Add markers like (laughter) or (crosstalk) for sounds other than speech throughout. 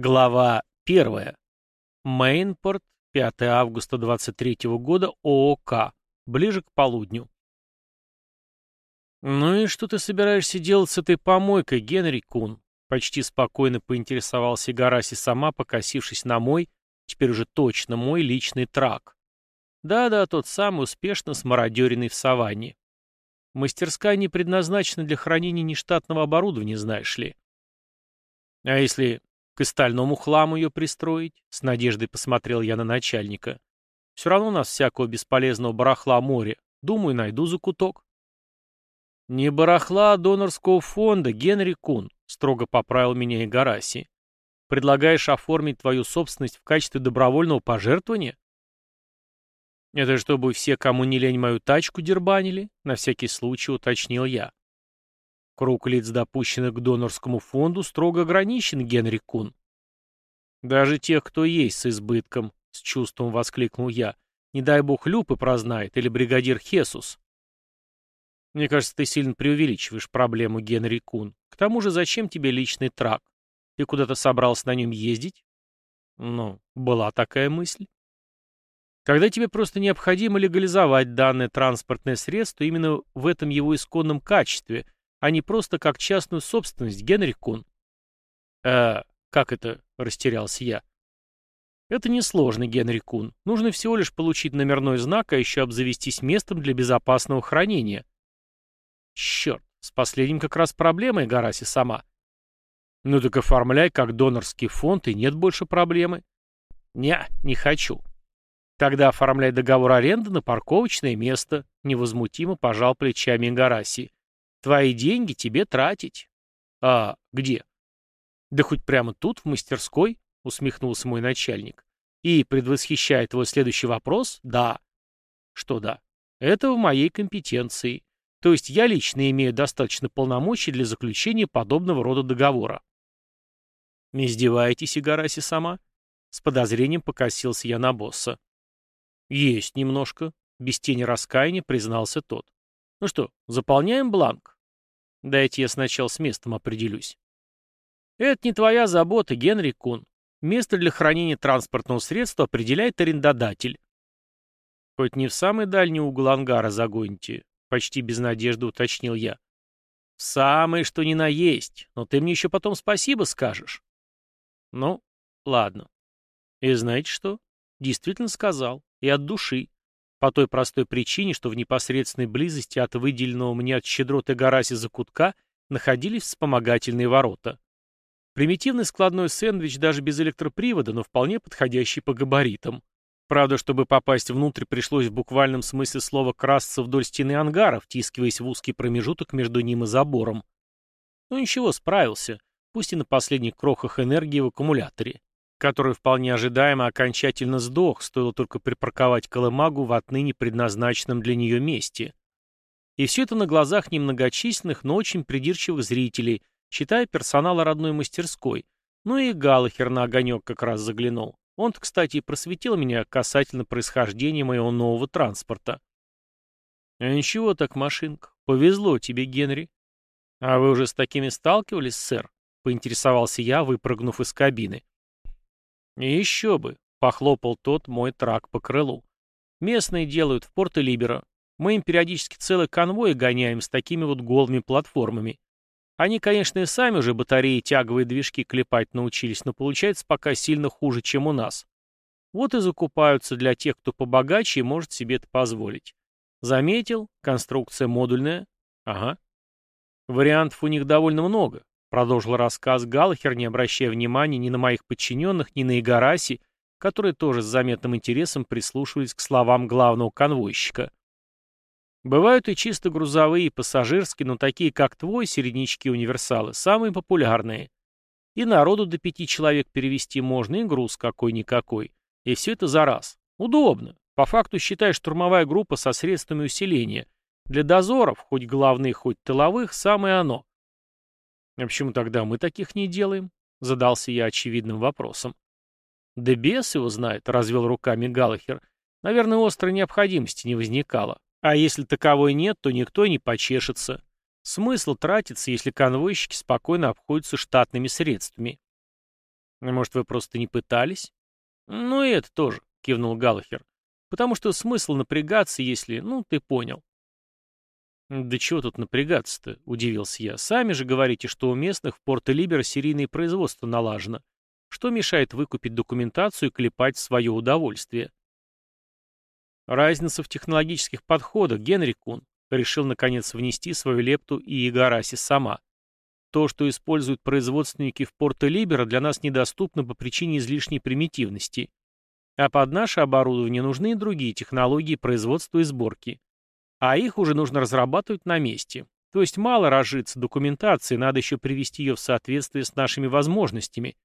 Глава 1. Мейнпорт, 5 августа 23 года, ООК. Ближе к полудню. «Ну и что ты собираешься делать с этой помойкой, Генри Кун?» Почти спокойно поинтересовался Гараси сама, покосившись на мой, теперь уже точно мой личный трак. Да-да, тот самый успешно смародеренный в саванне. Мастерская не предназначена для хранения нештатного оборудования, знаешь ли. А если к остальному хламу ее пристроить? С надеждой посмотрел я на начальника. Все равно у нас всякого бесполезного барахла море. Думаю, найду закуток. Не барахла, а донорского фонда, Генри Кун, строго поправил меня Игараси. Предлагаешь оформить твою собственность в качестве добровольного пожертвования? Это чтобы все, кому не лень, мою тачку дербанили? На всякий случай уточнил я. Круг лиц, допущенных к донорскому фонду, строго ограничен, Генри Кун. Даже тех, кто есть с избытком, с чувством воскликнул я. Не дай бог Люпы прознает, или бригадир Хесус. Мне кажется, ты сильно преувеличиваешь проблему, Генри Кун. К тому же, зачем тебе личный трак? Ты куда-то собрался на нем ездить? Ну, была такая мысль. Тогда тебе просто необходимо легализовать данное транспортное средство именно в этом его исконном качестве — а не просто как частную собственность, Генри Кун. «Э, как это?» — растерялся я. «Это несложно, Генри Кун. Нужно всего лишь получить номерной знак, а еще обзавестись местом для безопасного хранения». «Черт, с последним как раз проблема, Гараси, сама». «Ну так оформляй как донорский фонд, и нет больше проблемы». «Не, не хочу». «Тогда оформляй договор аренды на парковочное место», — невозмутимо пожал плечами Гараси. Твои деньги тебе тратить. А где? Да хоть прямо тут, в мастерской, усмехнулся мой начальник. И, предвосхищая твой следующий вопрос, да. Что да? Это в моей компетенции. То есть я лично имею достаточно полномочий для заключения подобного рода договора. Не издеваетесь, Игараси сама? С подозрением покосился я на босса. Есть немножко, без тени раскаяния признался тот. Ну что, заполняем бланк? Дайте я сначала с местом определюсь. Это не твоя забота, Генри Кун. Место для хранения транспортного средства определяет арендодатель. Хоть не в самый дальний угол ангара загоните, почти без надежды уточнил я. В самый что ни на есть, но ты мне еще потом спасибо скажешь. Ну, ладно. И знаете что? Действительно сказал. И от души. По той простой причине, что в непосредственной близости от выделенного мне от щедроты Гараси закутка находились вспомогательные ворота. Примитивный складной сэндвич даже без электропривода, но вполне подходящий по габаритам. Правда, чтобы попасть внутрь, пришлось в буквальном смысле слова красться вдоль стены ангара, втискиваясь в узкий промежуток между ним и забором. Но ничего, справился, пусть и на последних крохах энергии в аккумуляторе который вполне ожидаемо окончательно сдох, стоило только припарковать колымагу в отныне предназначенном для нее месте. И все это на глазах немногочисленных, но очень придирчивых зрителей, считая персонала родной мастерской. Ну и Галахер на огонек как раз заглянул. Он-то, кстати, и просветил меня касательно происхождения моего нового транспорта. А ничего так, машинка. Повезло тебе, Генри. А вы уже с такими сталкивались, сэр? Поинтересовался я, выпрыгнув из кабины. «Еще бы!» — похлопал тот мой трак по крылу. «Местные делают в Порто-Либеро. Мы им периодически целый конвой гоняем с такими вот голыми платформами. Они, конечно, и сами уже батареи тяговые движки клепать научились, но получается пока сильно хуже, чем у нас. Вот и закупаются для тех, кто побогаче и может себе это позволить. Заметил? Конструкция модульная? Ага. Вариантов у них довольно много. Продолжил рассказ Галлахер, не обращая внимания ни на моих подчиненных, ни на Игараси, которые тоже с заметным интересом прислушивались к словам главного конвойщика. Бывают и чисто грузовые, и пассажирские, но такие, как твой, середнячки-универсалы, самые популярные. И народу до пяти человек перевести можно, и груз какой-никакой. И все это за раз. Удобно. По факту, считай, штурмовая группа со средствами усиления. Для дозоров, хоть главных, хоть тыловых, самое оно. «А почему тогда мы таких не делаем?» — задался я очевидным вопросом. «Да бес его знает», — развел руками Галахер. «Наверное, острой необходимости не возникало. А если таковой нет, то никто не почешется. Смысл тратиться, если конвойщики спокойно обходятся штатными средствами». Может, вы просто не пытались? Ну и это тоже, кивнул Галахер. Потому что смысл напрягаться, если, ну, ты понял. «Да чего тут напрягаться-то?» — удивился я. «Сами же говорите, что у местных в Порто-Либеро серийное производство налажено. Что мешает выкупить документацию и клепать в свое удовольствие?» «Разница в технологических подходах, Генри Кун», — решил, наконец, внести свою лепту и Игараси сама. «То, что используют производственники в Порто-Либеро, для нас недоступно по причине излишней примитивности. А под наше оборудование нужны другие технологии производства и сборки. А их уже нужно разрабатывать на месте. То есть мало разжиться документацией, надо еще привести ее в соответствие с нашими возможностями.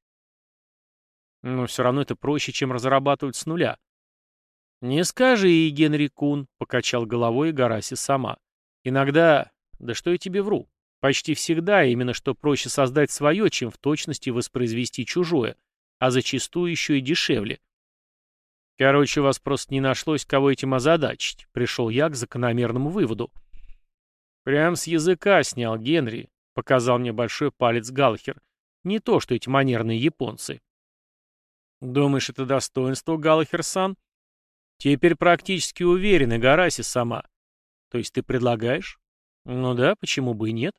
Но все равно это проще, чем разрабатывать с нуля. «Не скажи, Генри Кун», — покачал головой Гараси сама. «Иногда... Да что я тебе вру? Почти всегда именно что проще создать свое, чем в точности воспроизвести чужое, а зачастую еще и дешевле. Короче, у вас просто не нашлось, кого этим озадачить. Пришел я к закономерному выводу. Прям с языка снял Генри, показал мне большой палец Галхер. Не то, что эти манерные японцы. Думаешь, это достоинство, Галахер-сан? Теперь практически уверен, Гараси сама. То есть ты предлагаешь? Ну да, почему бы и нет?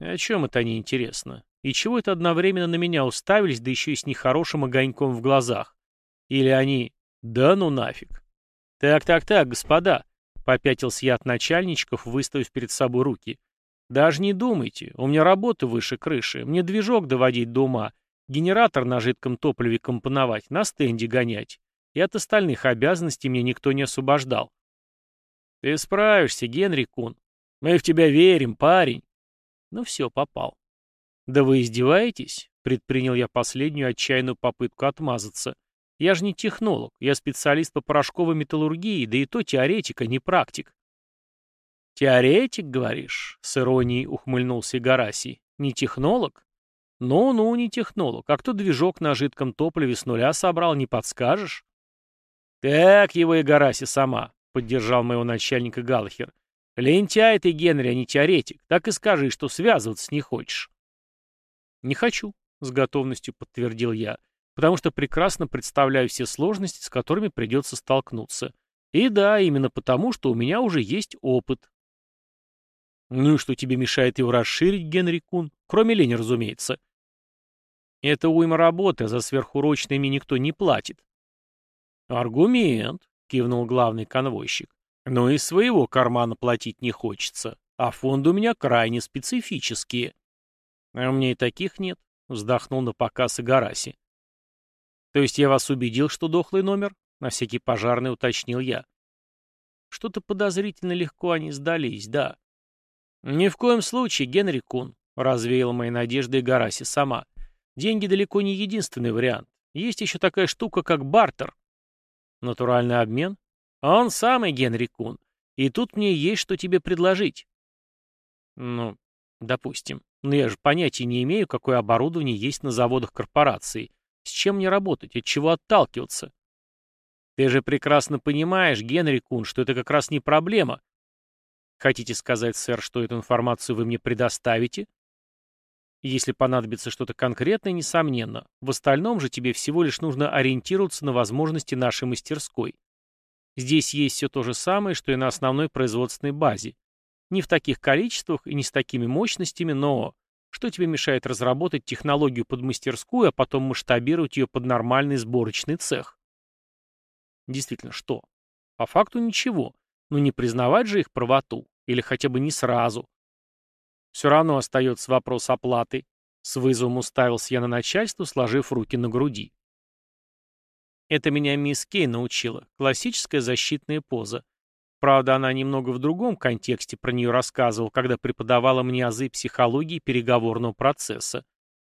О чем это они интересно? И чего это одновременно на меня уставились, да еще и с нехорошим огоньком в глазах? Или они... Да ну нафиг. Так-так-так, господа, попятился я от начальничков, выставив перед собой руки. Даже не думайте, у меня работа выше крыши, мне движок доводить до ума, генератор на жидком топливе компоновать, на стенде гонять. И от остальных обязанностей мне никто не освобождал. Ты справишься, Генри Кун. Мы в тебя верим, парень. Ну все, попал. Да вы издеваетесь? Предпринял я последнюю отчаянную попытку отмазаться. Я же не технолог, я специалист по порошковой металлургии, да и то теоретик, а не практик. «Теоретик, говоришь?» — с иронией ухмыльнулся Гарасий. «Не технолог?» «Ну-ну, не технолог. А кто движок на жидком топливе с нуля собрал, не подскажешь?» «Так его и Гараси сама», — поддержал моего начальника Галахер. «Лентяй ты, Генри, а не теоретик. Так и скажи, что связываться не хочешь». «Не хочу», — с готовностью подтвердил я потому что прекрасно представляю все сложности, с которыми придется столкнуться. И да, именно потому, что у меня уже есть опыт. Ну и что тебе мешает его расширить, Генри Кун? Кроме лени, разумеется. Это уйма работы, а за сверхурочные мне никто не платит. Аргумент, кивнул главный конвойщик. Но из своего кармана платить не хочется, а фонды у меня крайне специфические. А у меня и таких нет, вздохнул на показ Игараси. То есть я вас убедил, что дохлый номер? На всякий пожарный уточнил я. Что-то подозрительно легко они сдались, да. Ни в коем случае, Генри Кун, развеяла мои надежды Гараси сама. Деньги далеко не единственный вариант. Есть еще такая штука, как бартер. Натуральный обмен? Он самый, Генри Кун. И тут мне есть что тебе предложить. Ну, допустим. Но я же понятия не имею, какое оборудование есть на заводах корпорации. С чем мне работать? От чего отталкиваться? Ты же прекрасно понимаешь, Генри Кун, что это как раз не проблема. Хотите сказать, сэр, что эту информацию вы мне предоставите? Если понадобится что-то конкретное, несомненно. В остальном же тебе всего лишь нужно ориентироваться на возможности нашей мастерской. Здесь есть все то же самое, что и на основной производственной базе. Не в таких количествах и не с такими мощностями, но что тебе мешает разработать технологию под мастерскую, а потом масштабировать ее под нормальный сборочный цех? Действительно, что? По факту ничего. Но не признавать же их правоту. Или хотя бы не сразу. Все равно остается вопрос оплаты. С вызовом уставился я на начальство, сложив руки на груди. Это меня мисс Кей научила. Классическая защитная поза. Правда, она немного в другом контексте про нее рассказывала, когда преподавала мне азы психологии переговорного процесса.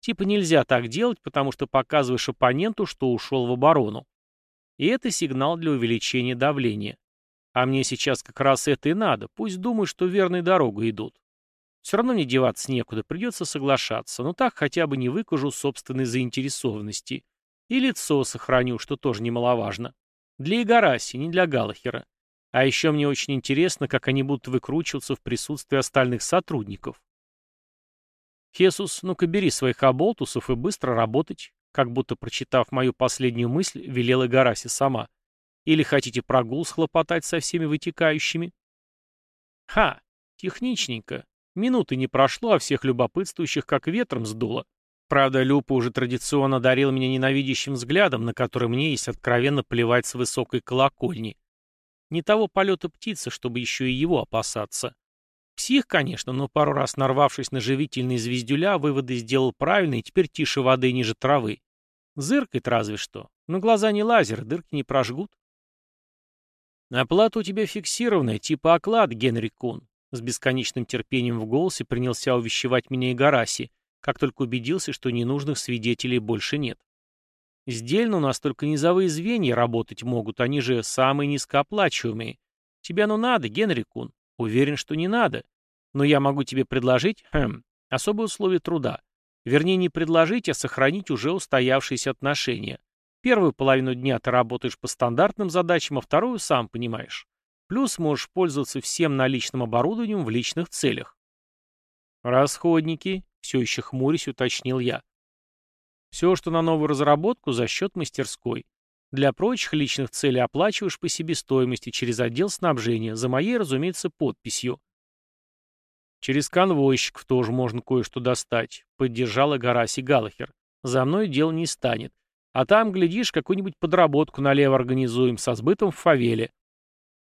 Типа нельзя так делать, потому что показываешь оппоненту, что ушел в оборону. И это сигнал для увеличения давления. А мне сейчас как раз это и надо, пусть думают, что верной дорогой идут. Все равно не деваться некуда, придется соглашаться, но так хотя бы не выкажу собственной заинтересованности. И лицо сохраню, что тоже немаловажно. Для Игараси, не для Галахера. А еще мне очень интересно, как они будут выкручиваться в присутствии остальных сотрудников. «Хесус, ну-ка бери своих оболтусов и быстро работать», как будто прочитав мою последнюю мысль, велела Гараси сама. Или хотите прогул схлопотать со всеми вытекающими? Ха, техничненько. Минуты не прошло, а всех любопытствующих как ветром сдуло. Правда, Люпа уже традиционно дарил меня ненавидящим взглядом, на который мне есть откровенно плевать с высокой колокольни. Не того полета птицы, чтобы еще и его опасаться. Псих, конечно, но пару раз нарвавшись на живительные звездюля, выводы сделал правильно и теперь тише воды ниже травы. Зыркает разве что. Но глаза не лазер, дырки не прожгут. «Оплата у тебя фиксированная, типа оклад, Генри Кун», с бесконечным терпением в голосе принялся увещевать меня и Гараси, как только убедился, что ненужных свидетелей больше нет. Сдельно у нас только низовые звенья работать могут, они же самые низкооплачиваемые. Тебе ну надо, Генри Кун. Уверен, что не надо. Но я могу тебе предложить, хм, особые условия труда. Вернее, не предложить, а сохранить уже устоявшиеся отношения. Первую половину дня ты работаешь по стандартным задачам, а вторую сам понимаешь. Плюс можешь пользоваться всем наличным оборудованием в личных целях. Расходники, все еще хмурясь, уточнил я. Все, что на новую разработку, за счет мастерской. Для прочих личных целей оплачиваешь по себестоимости через отдел снабжения, за моей, разумеется, подписью. Через конвойщиков тоже можно кое-что достать, поддержала Гараси Галахер. За мной дел не станет. А там, глядишь, какую-нибудь подработку налево организуем со сбытом в фавеле.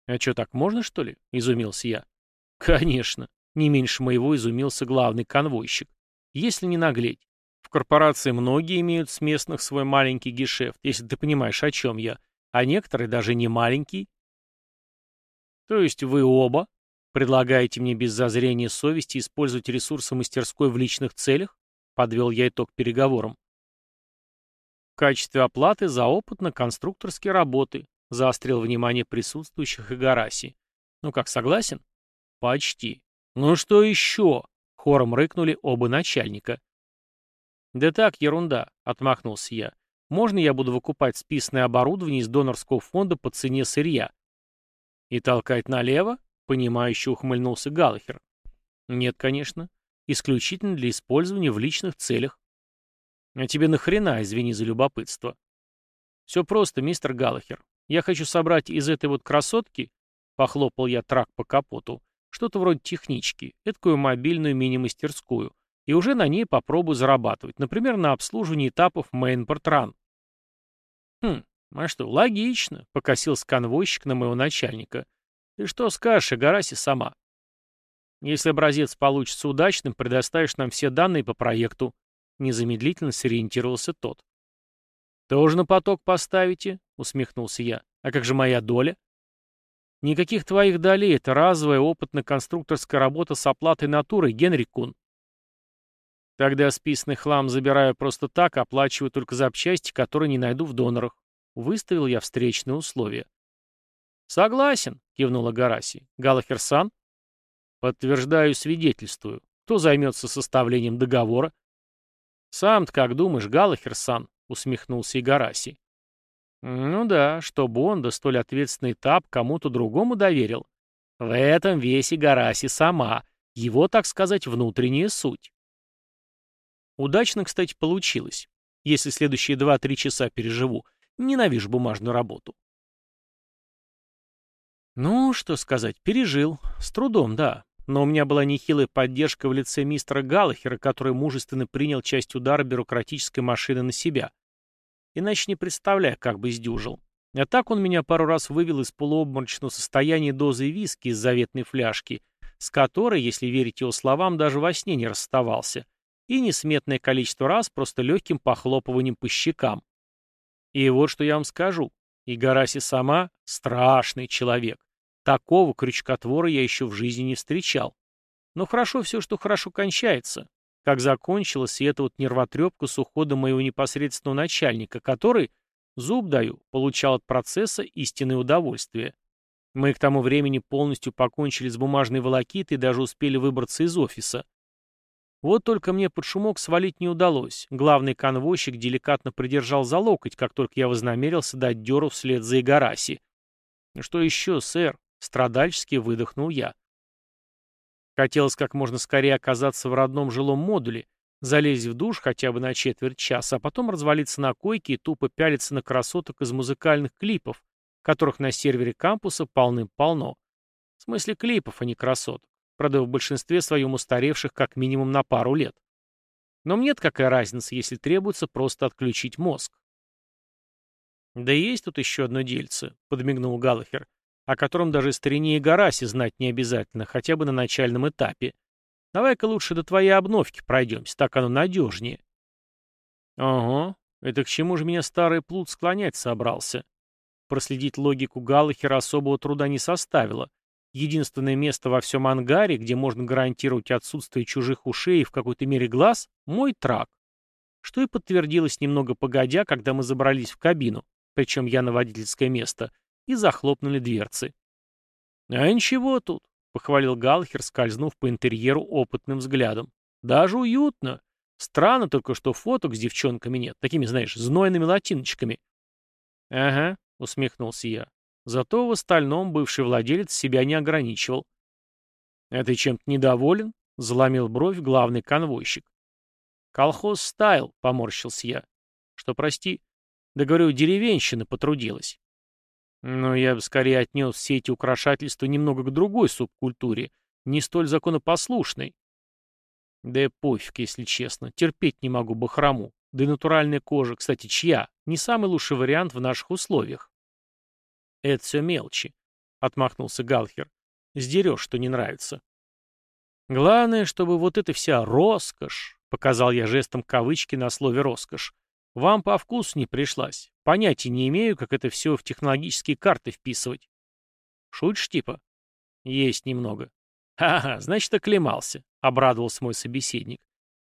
А что, так можно, что ли? Изумился я. Конечно. Не меньше моего изумился главный конвойщик. Если не наглеть. В корпорации многие имеют с местных свой маленький гешефт, если ты понимаешь, о чем я, а некоторые даже не маленький. То есть вы оба предлагаете мне без зазрения совести использовать ресурсы мастерской в личных целях? Подвел я итог переговорам. В качестве оплаты за опыт на конструкторские работы, заострил внимание присутствующих Игараси. Ну как, согласен? Почти. Ну что еще? Хором рыкнули оба начальника. «Да так, ерунда», — отмахнулся я. «Можно я буду выкупать списанное оборудование из донорского фонда по цене сырья?» «И толкать налево?» — понимающе ухмыльнулся Галлахер. «Нет, конечно. Исключительно для использования в личных целях». «А тебе нахрена, извини за любопытство?» «Все просто, мистер Галлахер. Я хочу собрать из этой вот красотки...» — похлопал я трак по капоту. «Что-то вроде технички, эдакую мобильную мини-мастерскую и уже на ней попробую зарабатывать, например, на обслуживании этапов Run. Хм, а что, логично, покосился конвойщик на моего начальника. Ты что скажешь, Игараси сама? Если образец получится удачным, предоставишь нам все данные по проекту. Незамедлительно сориентировался тот. «Тоже на поток поставите?» — усмехнулся я. «А как же моя доля?» «Никаких твоих долей, это разовая опытно-конструкторская работа с оплатой натуры, Генри Кун», Тогда списанный хлам забираю просто так, оплачиваю только запчасти, которые не найду в донорах. Выставил я встречные условия. «Согласен», — кивнула Гараси. «Галахерсан?» «Подтверждаю, свидетельствую. Кто займется составлением договора?» «Сам-то как думаешь, Галахерсан?» — усмехнулся и Гараси. «Ну да, что Бонда столь ответственный этап кому-то другому доверил. В этом весь и Гараси сама, его, так сказать, внутренняя суть». Удачно, кстати, получилось. Если следующие 2-3 часа переживу, ненавижу бумажную работу. Ну, что сказать, пережил. С трудом, да. Но у меня была нехилая поддержка в лице мистера Галлахера, который мужественно принял часть удара бюрократической машины на себя. Иначе не представляю, как бы сдюжил. А так он меня пару раз вывел из полуобморочного состояния дозы виски из заветной фляжки, с которой, если верить его словам, даже во сне не расставался и несметное количество раз просто легким похлопыванием по щекам. И вот что я вам скажу. Игараси сама — страшный человек. Такого крючкотвора я еще в жизни не встречал. Но хорошо все, что хорошо кончается. Как закончилось и эта вот нервотрепка с уходом моего непосредственного начальника, который, зуб даю, получал от процесса истинное удовольствие. Мы к тому времени полностью покончили с бумажной волокитой и даже успели выбраться из офиса. Вот только мне под шумок свалить не удалось. Главный конвойщик деликатно придержал за локоть, как только я вознамерился дать дёру вслед за Игараси. «Ну «Что еще, сэр?» — страдальчески выдохнул я. Хотелось как можно скорее оказаться в родном жилом модуле, Залезть в душ хотя бы на четверть часа, а потом развалиться на койке и тупо пялиться на красоток из музыкальных клипов, которых на сервере кампуса полным-полно. В смысле клипов, а не красоток. Правда, в большинстве своем устаревших как минимум на пару лет. Но мне-то какая разница, если требуется просто отключить мозг. «Да есть тут еще одно дельце», — подмигнул Галлахер, о котором даже старине и Гараси знать не обязательно, хотя бы на начальном этапе. Давай-ка лучше до твоей обновки пройдемся, так оно надежнее. Ого, это к чему же меня старый плут склонять собрался? Проследить логику Галлахера особого труда не составило. Единственное место во всем ангаре, где можно гарантировать отсутствие чужих ушей и в какой-то мере глаз — мой трак. Что и подтвердилось немного погодя, когда мы забрались в кабину, причем я на водительское место, и захлопнули дверцы. «А ничего тут», — похвалил Галхер, скользнув по интерьеру опытным взглядом. «Даже уютно. Странно только, что фоток с девчонками нет, такими, знаешь, знойными латиночками». «Ага», — усмехнулся я. Зато в остальном бывший владелец себя не ограничивал. «А чем-то недоволен?» — заломил бровь главный конвойщик. «Колхоз стайл», — поморщился я. «Что, прости?» «Да говорю, деревенщина потрудилась». Но я бы скорее отнес все эти украшательства немного к другой субкультуре, не столь законопослушной. Да и пофиг, если честно. Терпеть не могу бахрому. Да и натуральная кожа, кстати, чья? Не самый лучший вариант в наших условиях. «Это все мелочи», — отмахнулся Галхер. «Сдерешь, что не нравится». «Главное, чтобы вот эта вся роскошь», — показал я жестом кавычки на слове «роскошь», — «вам по вкусу не пришлась. Понятия не имею, как это все в технологические карты вписывать». «Шутишь, типа?» «Есть немного». «Ха-ха, значит, оклемался», — обрадовался мой собеседник.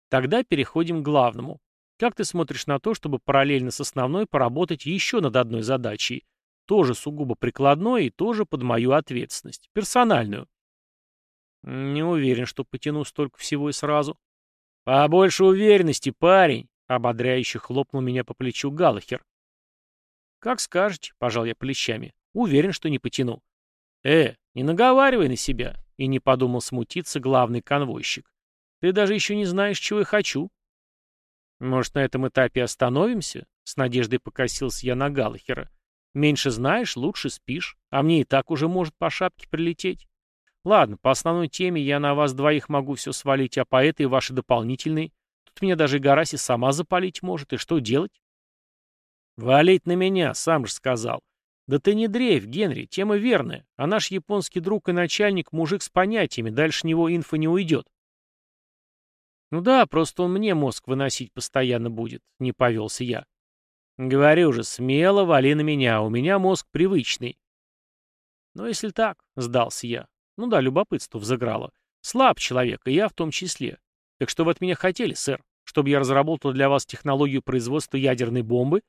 «Тогда переходим к главному. Как ты смотришь на то, чтобы параллельно с основной поработать еще над одной задачей, тоже сугубо прикладной и тоже под мою ответственность. Персональную. Не уверен, что потяну столько всего и сразу. Побольше уверенности, парень, ободряюще хлопнул меня по плечу Галахер. Как скажете, пожал я плечами. Уверен, что не потяну. Э, не наговаривай на себя, и не подумал смутиться главный конвойщик. Ты даже еще не знаешь, чего я хочу. Может, на этом этапе остановимся? С надеждой покосился я на Галахера. Меньше знаешь, лучше спишь, а мне и так уже может по шапке прилететь. Ладно, по основной теме я на вас двоих могу все свалить, а по этой ваши дополнительные. Тут меня даже Гараси сама запалить может, и что делать? Валить на меня, сам же сказал. Да ты не дрейф, Генри, тема верная, а наш японский друг и начальник мужик с понятиями, дальше него инфа не уйдет. Ну да, просто он мне мозг выносить постоянно будет, не повелся я. Говорю же, смело вали на меня, у меня мозг привычный. Но если так, сдался я. Ну да, любопытство взыграло. Слаб человек, и я в том числе. Так что вы от меня хотели, сэр? Чтобы я разработал для вас технологию производства ядерной бомбы?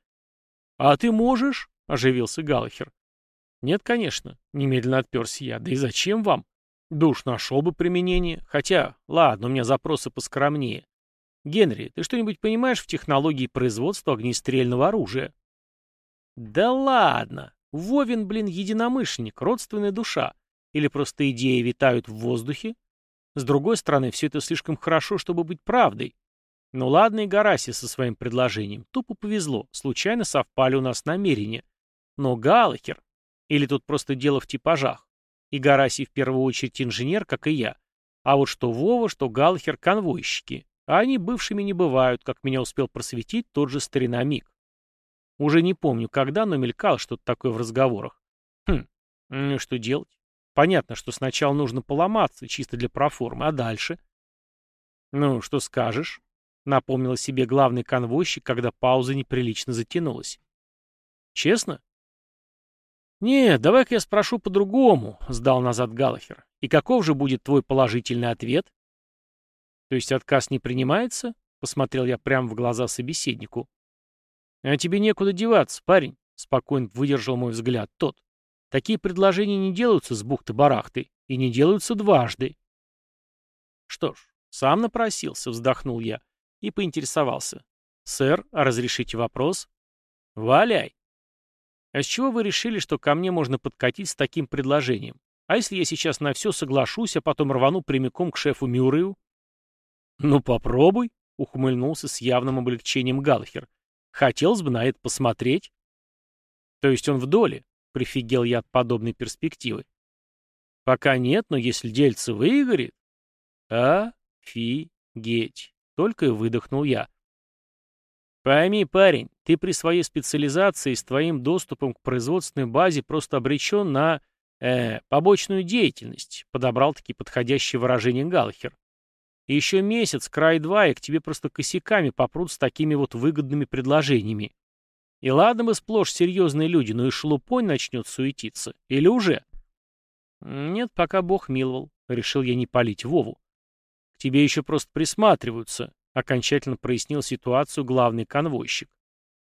А ты можешь? Оживился Галахер. Нет, конечно, немедленно отперся я. Да и зачем вам? Душ нашел бы применение. Хотя, ладно, у меня запросы поскромнее. «Генри, ты что-нибудь понимаешь в технологии производства огнестрельного оружия?» «Да ладно! Вовин, блин, единомышленник, родственная душа. Или просто идеи витают в воздухе? С другой стороны, все это слишком хорошо, чтобы быть правдой. Ну ладно и Гараси со своим предложением. Тупо повезло, случайно совпали у нас намерения. Но Галахер... Или тут просто дело в типажах? И Гараси в первую очередь инженер, как и я. А вот что Вова, что Галахер — конвойщики. А они бывшими не бывают, как меня успел просветить тот же старина Мик. Уже не помню, когда, но мелькало что-то такое в разговорах. Хм, ну что делать? Понятно, что сначала нужно поломаться, чисто для проформы, а дальше? Ну, что скажешь? Напомнила себе главный конвойщик, когда пауза неприлично затянулась. Честно? «Нет, давай-ка я спрошу по-другому», — сдал назад Галахер. «И каков же будет твой положительный ответ?» То есть отказ не принимается? Посмотрел я прямо в глаза собеседнику. А тебе некуда деваться, парень, спокойно выдержал мой взгляд тот. Такие предложения не делаются с бухты-барахты и не делаются дважды. Что ж, сам напросился, вздохнул я и поинтересовался. «Сэр, разрешите вопрос?» «Валяй!» «А с чего вы решили, что ко мне можно подкатить с таким предложением? А если я сейчас на все соглашусь, а потом рвану прямиком к шефу Мюррею?» «Ну попробуй», — ухмыльнулся с явным облегчением Галлахер. «Хотелось бы на это посмотреть». «То есть он в доле?» — прифигел я от подобной перспективы. «Пока нет, но если дельце выгорит...» «Офигеть!» — только и выдохнул я. Пойми, парень, ты при своей специализации с твоим доступом к производственной базе просто обречен на э, побочную деятельность, подобрал таки подходящее выражение Галхер. Еще месяц, край два, и к тебе просто косяками попрут с такими вот выгодными предложениями. И ладно мы сплошь серьезные люди, но и шелупонь начнет суетиться. Или уже? Нет, пока Бог миловал. Решил я не палить Вову. К тебе еще просто присматриваются. Окончательно прояснил ситуацию главный конвойщик.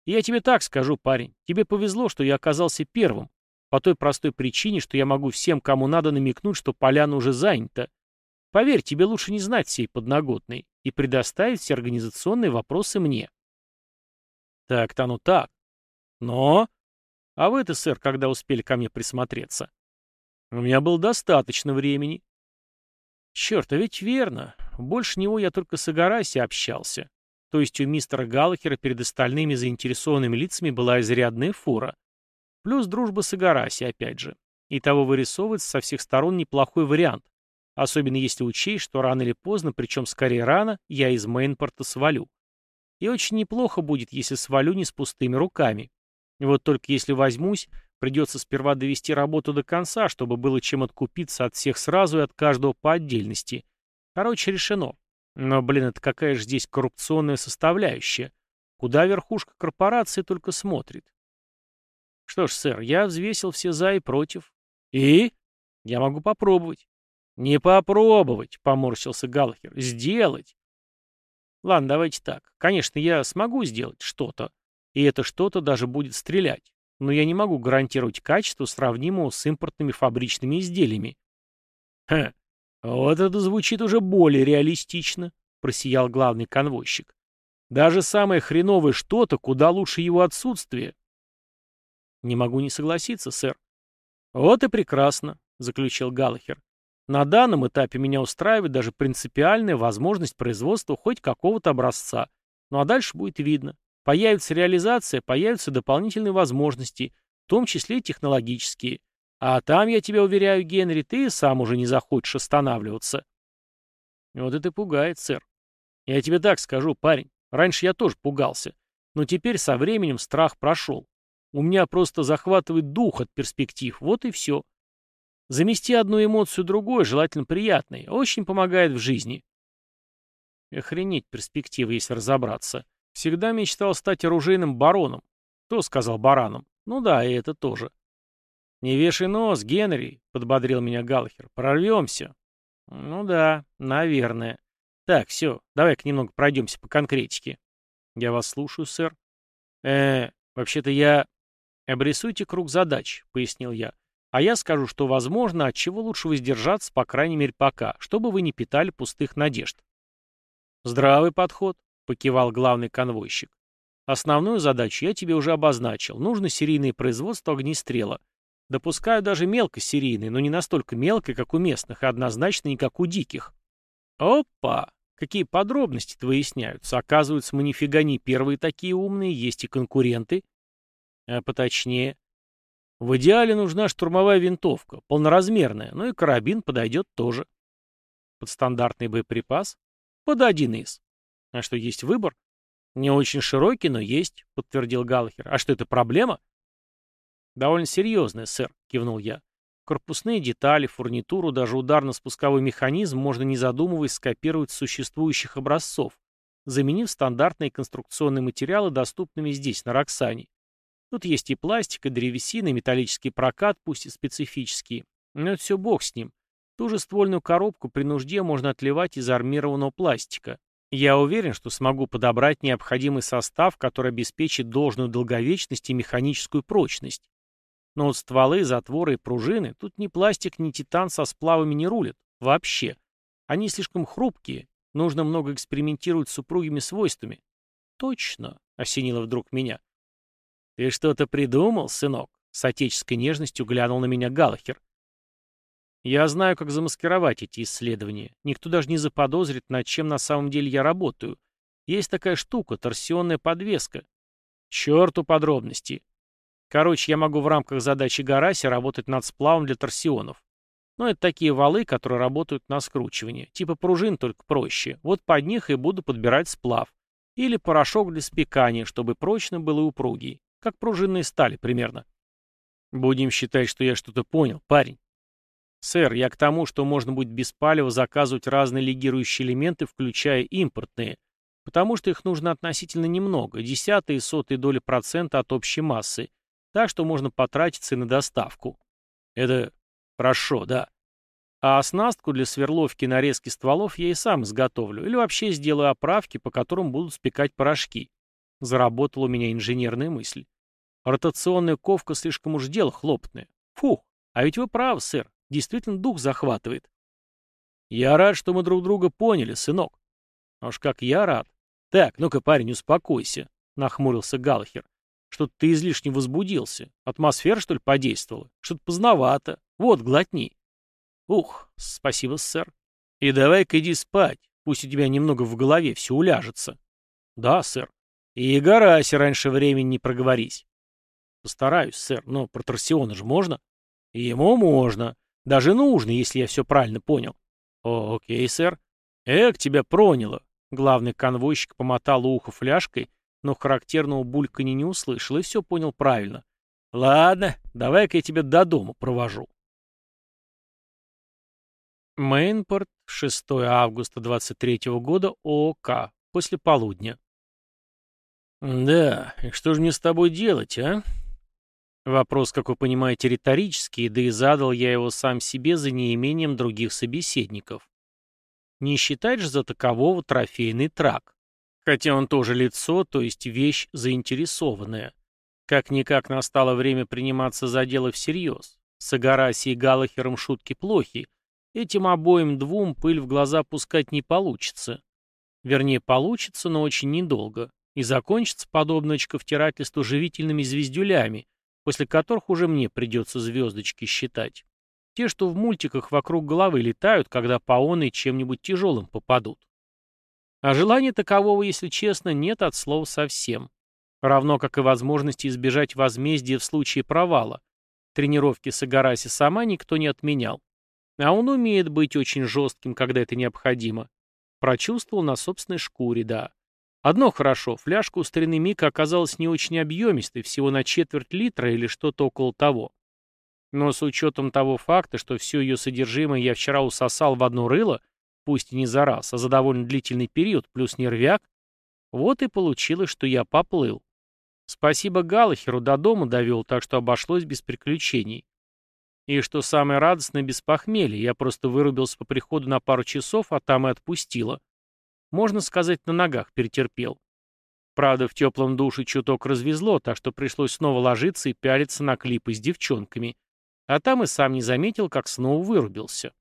«Я тебе так скажу, парень. Тебе повезло, что я оказался первым. По той простой причине, что я могу всем, кому надо, намекнуть, что поляна уже занята. Поверь, тебе лучше не знать всей подноготной и предоставить все организационные вопросы мне». «Так-то оно так. Но...» «А вы-то, сэр, когда успели ко мне присмотреться?» «У меня было достаточно времени». «Черт, а ведь верно. Больше него я только с Агараси общался. То есть у мистера Галлахера перед остальными заинтересованными лицами была изрядная фура. Плюс дружба с Агараси, опять же. И того вырисовывается со всех сторон неплохой вариант. Особенно если учесть, что рано или поздно, причем скорее рано, я из Мейнпорта свалю. И очень неплохо будет, если свалю не с пустыми руками. Вот только если возьмусь, придется сперва довести работу до конца, чтобы было чем откупиться от всех сразу и от каждого по отдельности. Короче, решено. Но, блин, это какая же здесь коррупционная составляющая? Куда верхушка корпорации только смотрит? Что ж, сэр, я взвесил все за и против. И? Я могу попробовать. Не попробовать, поморщился Галлахер. Сделать. Ладно, давайте так. Конечно, я смогу сделать что-то. И это что-то даже будет стрелять. Но я не могу гарантировать качество, сравнимого с импортными фабричными изделиями. Хм, «Вот это звучит уже более реалистично», — просиял главный конвойщик. «Даже самое хреновое что-то куда лучше его отсутствия». «Не могу не согласиться, сэр». «Вот и прекрасно», — заключил Галлахер. «На данном этапе меня устраивает даже принципиальная возможность производства хоть какого-то образца. Ну а дальше будет видно. Появится реализация, появятся дополнительные возможности, в том числе технологические. А там, я тебя уверяю, Генри, ты сам уже не захочешь останавливаться. Вот это пугает, сэр. Я тебе так скажу, парень. Раньше я тоже пугался. Но теперь со временем страх прошел. У меня просто захватывает дух от перспектив. Вот и все. Замести одну эмоцию другой, желательно приятной, очень помогает в жизни. Охренеть перспективы, если разобраться. Всегда мечтал стать оружейным бароном. Кто сказал бараном? Ну да, и это тоже. «Не вешай нос, Генри», — подбодрил меня Галлахер. «Прорвемся». «Ну да, наверное. Так, все, давай-ка немного пройдемся по конкретике». «Я вас слушаю, сэр». «Э, вообще-то я...» «Обрисуйте круг задач», — пояснил я. «А я скажу, что возможно, от чего лучше воздержаться, по крайней мере, пока, чтобы вы не питали пустых надежд». «Здравый подход», — покивал главный конвойщик. «Основную задачу я тебе уже обозначил. Нужно серийное производство огнестрела». Допускаю даже мелкосерийные, но не настолько мелкой, как у местных, и однозначно не как у диких. Опа! Какие подробности-то выясняются. Оказывается, мы нифига не первые такие умные, есть и конкуренты. А поточнее. В идеале нужна штурмовая винтовка, полноразмерная, ну и карабин подойдет тоже. Под стандартный боеприпас? Под один из. А что, есть выбор? Не очень широкий, но есть, подтвердил Галлахер. А что, это проблема? «Довольно серьезная, сэр», — кивнул я. «Корпусные детали, фурнитуру, даже ударно-спусковой механизм можно, не задумываясь, скопировать с существующих образцов, заменив стандартные конструкционные материалы, доступными здесь, на Роксане. Тут есть и пластик, и древесина, и металлический прокат, пусть и специфический. Но это все бог с ним. Ту же ствольную коробку при нужде можно отливать из армированного пластика. Я уверен, что смогу подобрать необходимый состав, который обеспечит должную долговечность и механическую прочность. Но вот стволы, затворы и пружины, тут ни пластик, ни титан со сплавами не рулят. Вообще. Они слишком хрупкие. Нужно много экспериментировать с супругими свойствами. Точно, осенило вдруг меня. Ты что-то придумал, сынок? С отеческой нежностью глянул на меня Галахер. Я знаю, как замаскировать эти исследования. Никто даже не заподозрит, над чем на самом деле я работаю. Есть такая штука, торсионная подвеска. Черту подробности. Короче, я могу в рамках задачи Гараси работать над сплавом для торсионов. Но это такие валы, которые работают на скручивание. Типа пружин, только проще. Вот под них и буду подбирать сплав. Или порошок для спекания, чтобы прочно было и упругий. Как пружинные стали примерно. Будем считать, что я что-то понял, парень. Сэр, я к тому, что можно будет без палева заказывать разные легирующие элементы, включая импортные, потому что их нужно относительно немного, десятые и сотые доли процента от общей массы, так что можно потратиться и на доставку. Это хорошо, да. А оснастку для сверловки и нарезки стволов я и сам изготовлю, или вообще сделаю оправки, по которым будут спекать порошки. Заработала у меня инженерная мысль. Ротационная ковка слишком уж дело хлопотное. Фух, а ведь вы правы, сэр, действительно дух захватывает. Я рад, что мы друг друга поняли, сынок. А уж как я рад. Так, ну-ка, парень, успокойся, нахмурился Галахер. Что-то ты излишне возбудился. Атмосфера, что ли, подействовала? Что-то поздновато. Вот, глотни. Ух, спасибо, сэр. И давай-ка иди спать. Пусть у тебя немного в голове все уляжется. Да, сэр. И горайся раньше времени не проговорись. Постараюсь, сэр, но про торсиона же можно? Ему можно. Даже нужно, если я все правильно понял. О, окей, сэр. Эк, тебя проняло. Главный конвойщик помотал ухо фляжкой, но характерного бульканья не услышал и все понял правильно. Ладно, давай-ка я тебя до дома провожу. Мейнпорт, 6 августа 23 года, ОК, после полудня. «Да, и что же мне с тобой делать, а?» Вопрос, как вы понимаете, риторический, да и задал я его сам себе за неимением других собеседников. Не считать же за такового трофейный трак. Хотя он тоже лицо, то есть вещь заинтересованная. Как-никак настало время приниматься за дело всерьез. С Агараси и Галахером шутки плохи. Этим обоим двум пыль в глаза пускать не получится. Вернее, получится, но очень недолго. И закончится подобное очковтирательство живительными звездюлями, после которых уже мне придется звездочки считать. Те, что в мультиках вокруг головы летают, когда паоны чем-нибудь тяжелым попадут. А желания такового, если честно, нет от слова совсем. Равно как и возможности избежать возмездия в случае провала. Тренировки с Агараси сама никто не отменял. А он умеет быть очень жестким, когда это необходимо. Прочувствовал на собственной шкуре, да. Одно хорошо, фляжка у старины Мика оказалась не очень объемистой, всего на четверть литра или что-то около того. Но с учетом того факта, что все ее содержимое я вчера усосал в одно рыло, пусть и не за раз, а за довольно длительный период, плюс нервяк, вот и получилось, что я поплыл. Спасибо Галахеру до дома довел, так что обошлось без приключений. И что самое радостное, без похмелья, я просто вырубился по приходу на пару часов, а там и отпустило. Можно сказать, на ногах перетерпел. Правда, в теплом душе чуток развезло, так что пришлось снова ложиться и пялиться на клипы с девчонками. А там и сам не заметил, как снова вырубился.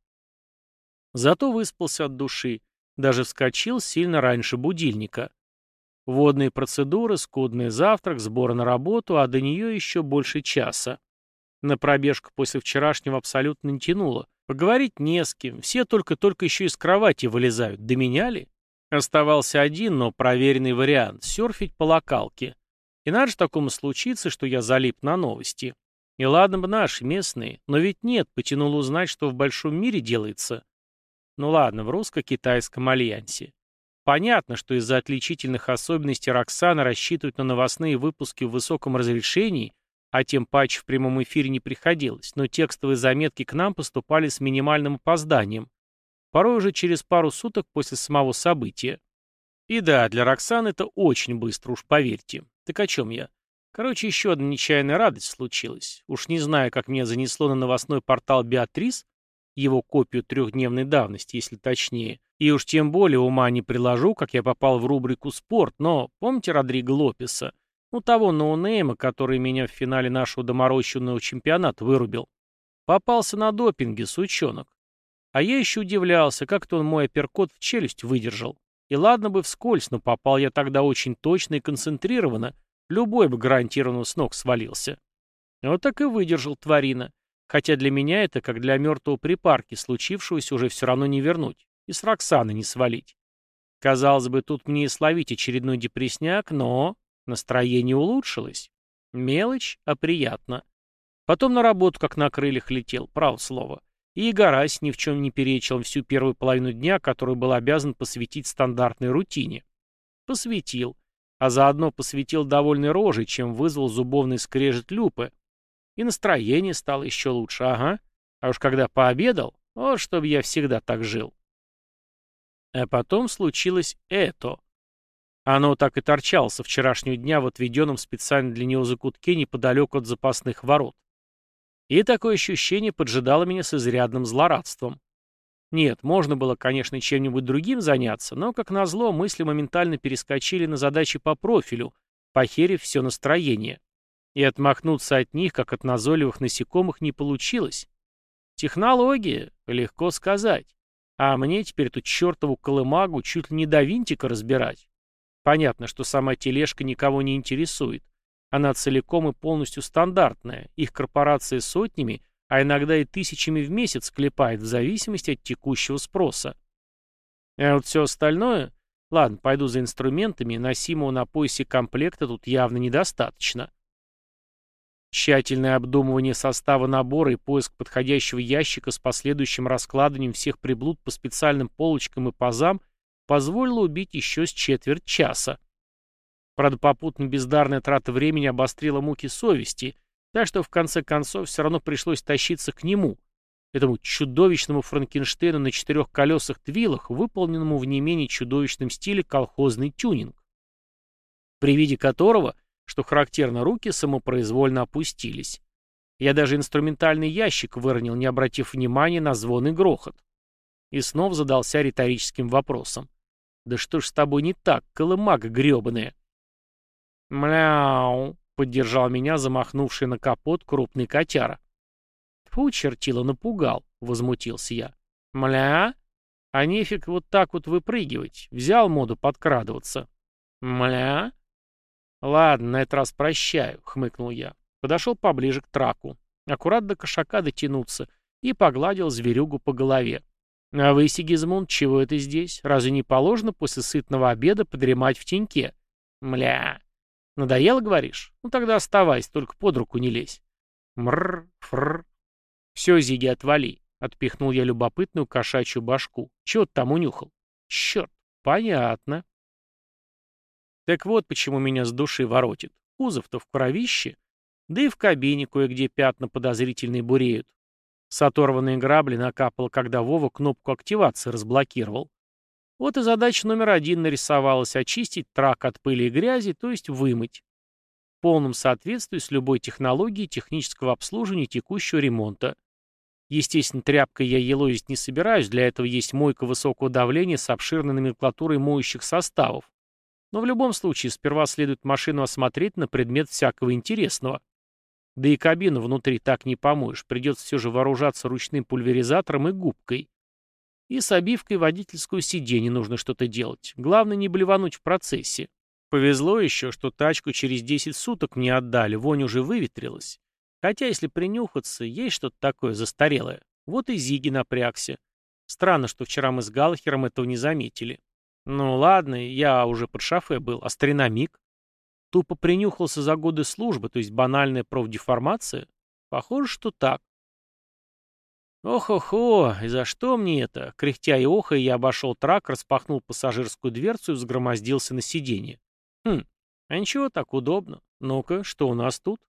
Зато выспался от души. Даже вскочил сильно раньше будильника. Водные процедуры, скудный завтрак, сбор на работу, а до нее еще больше часа. На пробежку после вчерашнего абсолютно не тянуло. Поговорить не с кем, все только-только еще из кровати вылезают. До меня ли? Оставался один, но проверенный вариант — серфить по локалке. И надо же такому случиться, что я залип на новости. И ладно бы наши, местные, но ведь нет, потянуло узнать, что в большом мире делается. Ну ладно, в русско-китайском альянсе. Понятно, что из-за отличительных особенностей Роксана рассчитывать на новостные выпуски в высоком разрешении, а тем паче в прямом эфире не приходилось, но текстовые заметки к нам поступали с минимальным опозданием, порой уже через пару суток после самого события. И да, для Роксаны это очень быстро, уж поверьте. Так о чем я? Короче, еще одна нечаянная радость случилась. Уж не знаю, как меня занесло на новостной портал «Беатрис», его копию трехдневной давности, если точнее, и уж тем более ума не приложу, как я попал в рубрику «Спорт», но помните Родриго Лопеса? Ну, того ноунейма, который меня в финале нашего доморощенного чемпионата вырубил. Попался на допинге, сучонок. А я еще удивлялся, как-то он мой апперкот в челюсть выдержал. И ладно бы вскользь, но попал я тогда очень точно и концентрированно. Любой бы гарантированно с ног свалился. Вот так и выдержал тварина. Хотя для меня это, как для мертвого припарки, случившегося уже все равно не вернуть. И с Роксаны не свалить. Казалось бы, тут мне и словить очередной депресняк, но настроение улучшилось. Мелочь, а приятно. Потом на работу как на крыльях летел, право слово. И Гарась ни в чем не перечил всю первую половину дня, которую был обязан посвятить стандартной рутине. Посвятил. А заодно посвятил довольной рожей, чем вызвал зубовный скрежет люпы. И настроение стало еще лучше, ага. А уж когда пообедал, вот чтобы я всегда так жил. А потом случилось это. Оно так и торчало со вчерашнего дня в отведенном специально для него закутке неподалеку от запасных ворот. И такое ощущение поджидало меня с изрядным злорадством. Нет, можно было, конечно, чем-нибудь другим заняться, но, как назло, мысли моментально перескочили на задачи по профилю, похерив все настроение. И отмахнуться от них, как от назойливых насекомых, не получилось. Технология, легко сказать. А мне теперь эту чертову колымагу чуть ли не до винтика разбирать. Понятно, что сама тележка никого не интересует. Она целиком и полностью стандартная. Их корпорация сотнями, а иногда и тысячами в месяц клепает в зависимости от текущего спроса. А вот все остальное... Ладно, пойду за инструментами, носимого на поясе комплекта тут явно недостаточно. Тщательное обдумывание состава набора и поиск подходящего ящика с последующим раскладыванием всех приблуд по специальным полочкам и пазам позволило убить еще с четверть часа. Правда, попутно бездарная трата времени обострила муки совести, так что в конце концов все равно пришлось тащиться к нему, этому чудовищному Франкенштейну на четырех колесах-твилах, выполненному в не менее чудовищном стиле колхозный тюнинг, при виде которого, что характерно, руки самопроизвольно опустились. Я даже инструментальный ящик выронил, не обратив внимания на звон и грохот. И снова задался риторическим вопросом. «Да что ж с тобой не так, колымага гребаная?» «Мляу!» — поддержал меня замахнувший на капот крупный котяра. «Фу, чертила, напугал!» — возмутился я. «Мля? А нефиг вот так вот выпрыгивать. Взял моду подкрадываться». «Мля?» «Ладно, на этот раз прощаю», — хмыкнул я. Подошел поближе к траку. Аккурат до кошака дотянуться и погладил зверюгу по голове. «А вы, Сигизмунд, чего это здесь? Разве не положено после сытного обеда подремать в теньке?» «Мля!» Надоело, говоришь? Ну тогда оставайся, только под руку не лезь. Мрр, фрр. Все, Зиги, отвали. Отпихнул я любопытную кошачью башку. Чего ты там унюхал? Черт, понятно. Так вот, почему меня с души воротит. Кузов-то в кровище. Да и в кабине кое-где пятна подозрительные буреют. С оторванной грабли накапало, когда Вова кнопку активации разблокировал. Вот и задача номер один нарисовалась – очистить трак от пыли и грязи, то есть вымыть. В полном соответствии с любой технологией технического обслуживания текущего ремонта. Естественно, тряпкой я елозить не собираюсь, для этого есть мойка высокого давления с обширной номенклатурой моющих составов. Но в любом случае сперва следует машину осмотреть на предмет всякого интересного. Да и кабину внутри так не помоешь, придется все же вооружаться ручным пульверизатором и губкой. И с обивкой водительского сиденья нужно что-то делать. Главное не блевануть в процессе. Повезло еще, что тачку через 10 суток мне отдали, вонь уже выветрилась. Хотя, если принюхаться, есть что-то такое застарелое. Вот и Зиги напрягся. Странно, что вчера мы с Галахером этого не заметили. Ну ладно, я уже под шофе был, а старина Тупо принюхался за годы службы, то есть банальная профдеформация? Похоже, что так. «Ох-охо, и за что мне это?» Кряхтя и охая, я обошел трак, распахнул пассажирскую дверцу и взгромоздился на сиденье. «Хм, а ничего, так удобно. Ну-ка, что у нас тут?»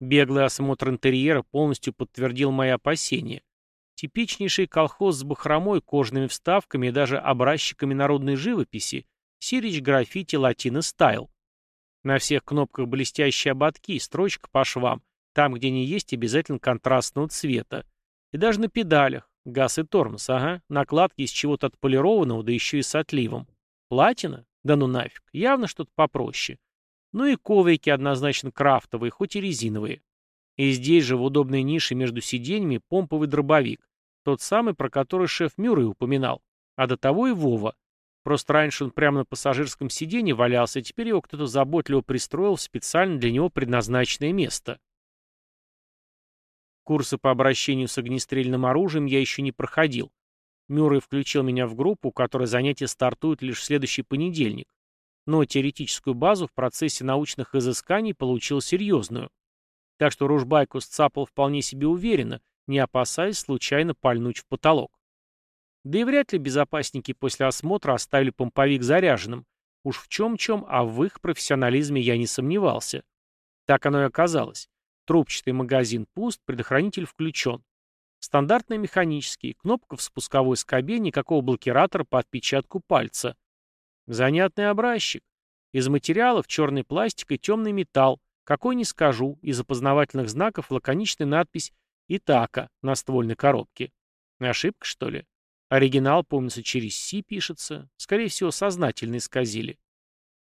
Беглый осмотр интерьера полностью подтвердил мои опасения. Типичнейший колхоз с бахромой, кожными вставками и даже образчиками народной живописи, сирич граффити латино стайл. На всех кнопках блестящие ободки, строчка по швам, там, где не есть, обязательно контрастного цвета. И даже на педалях. Газ и тормоз, ага. Накладки из чего-то отполированного, да еще и с отливом. Платина? Да ну нафиг. Явно что-то попроще. Ну и коврики однозначно крафтовые, хоть и резиновые. И здесь же в удобной нише между сиденьями помповый дробовик. Тот самый, про который шеф Мюррей упоминал. А до того и Вова. Просто раньше он прямо на пассажирском сиденье валялся, а теперь его кто-то заботливо пристроил в специально для него предназначенное место. Курсы по обращению с огнестрельным оружием я еще не проходил. Мюррей включил меня в группу, у которой занятия стартуют лишь в следующий понедельник. Но теоретическую базу в процессе научных изысканий получил серьезную. Так что Ружбайку сцапал вполне себе уверенно, не опасаясь случайно пальнуть в потолок. Да и вряд ли безопасники после осмотра оставили помповик заряженным. Уж в чем-чем, а в их профессионализме я не сомневался. Так оно и оказалось. Трубчатый магазин пуст, предохранитель включен. Стандартный механический, кнопка в спусковой скобе, никакого блокиратора по отпечатку пальца. Занятный образчик. Из материалов черный пластик и темный металл, какой не скажу, из опознавательных знаков лаконичная надпись «Итака» на ствольной коробке. Ошибка, что ли? Оригинал, помнится, через «Си» пишется. Скорее всего, сознательно исказили.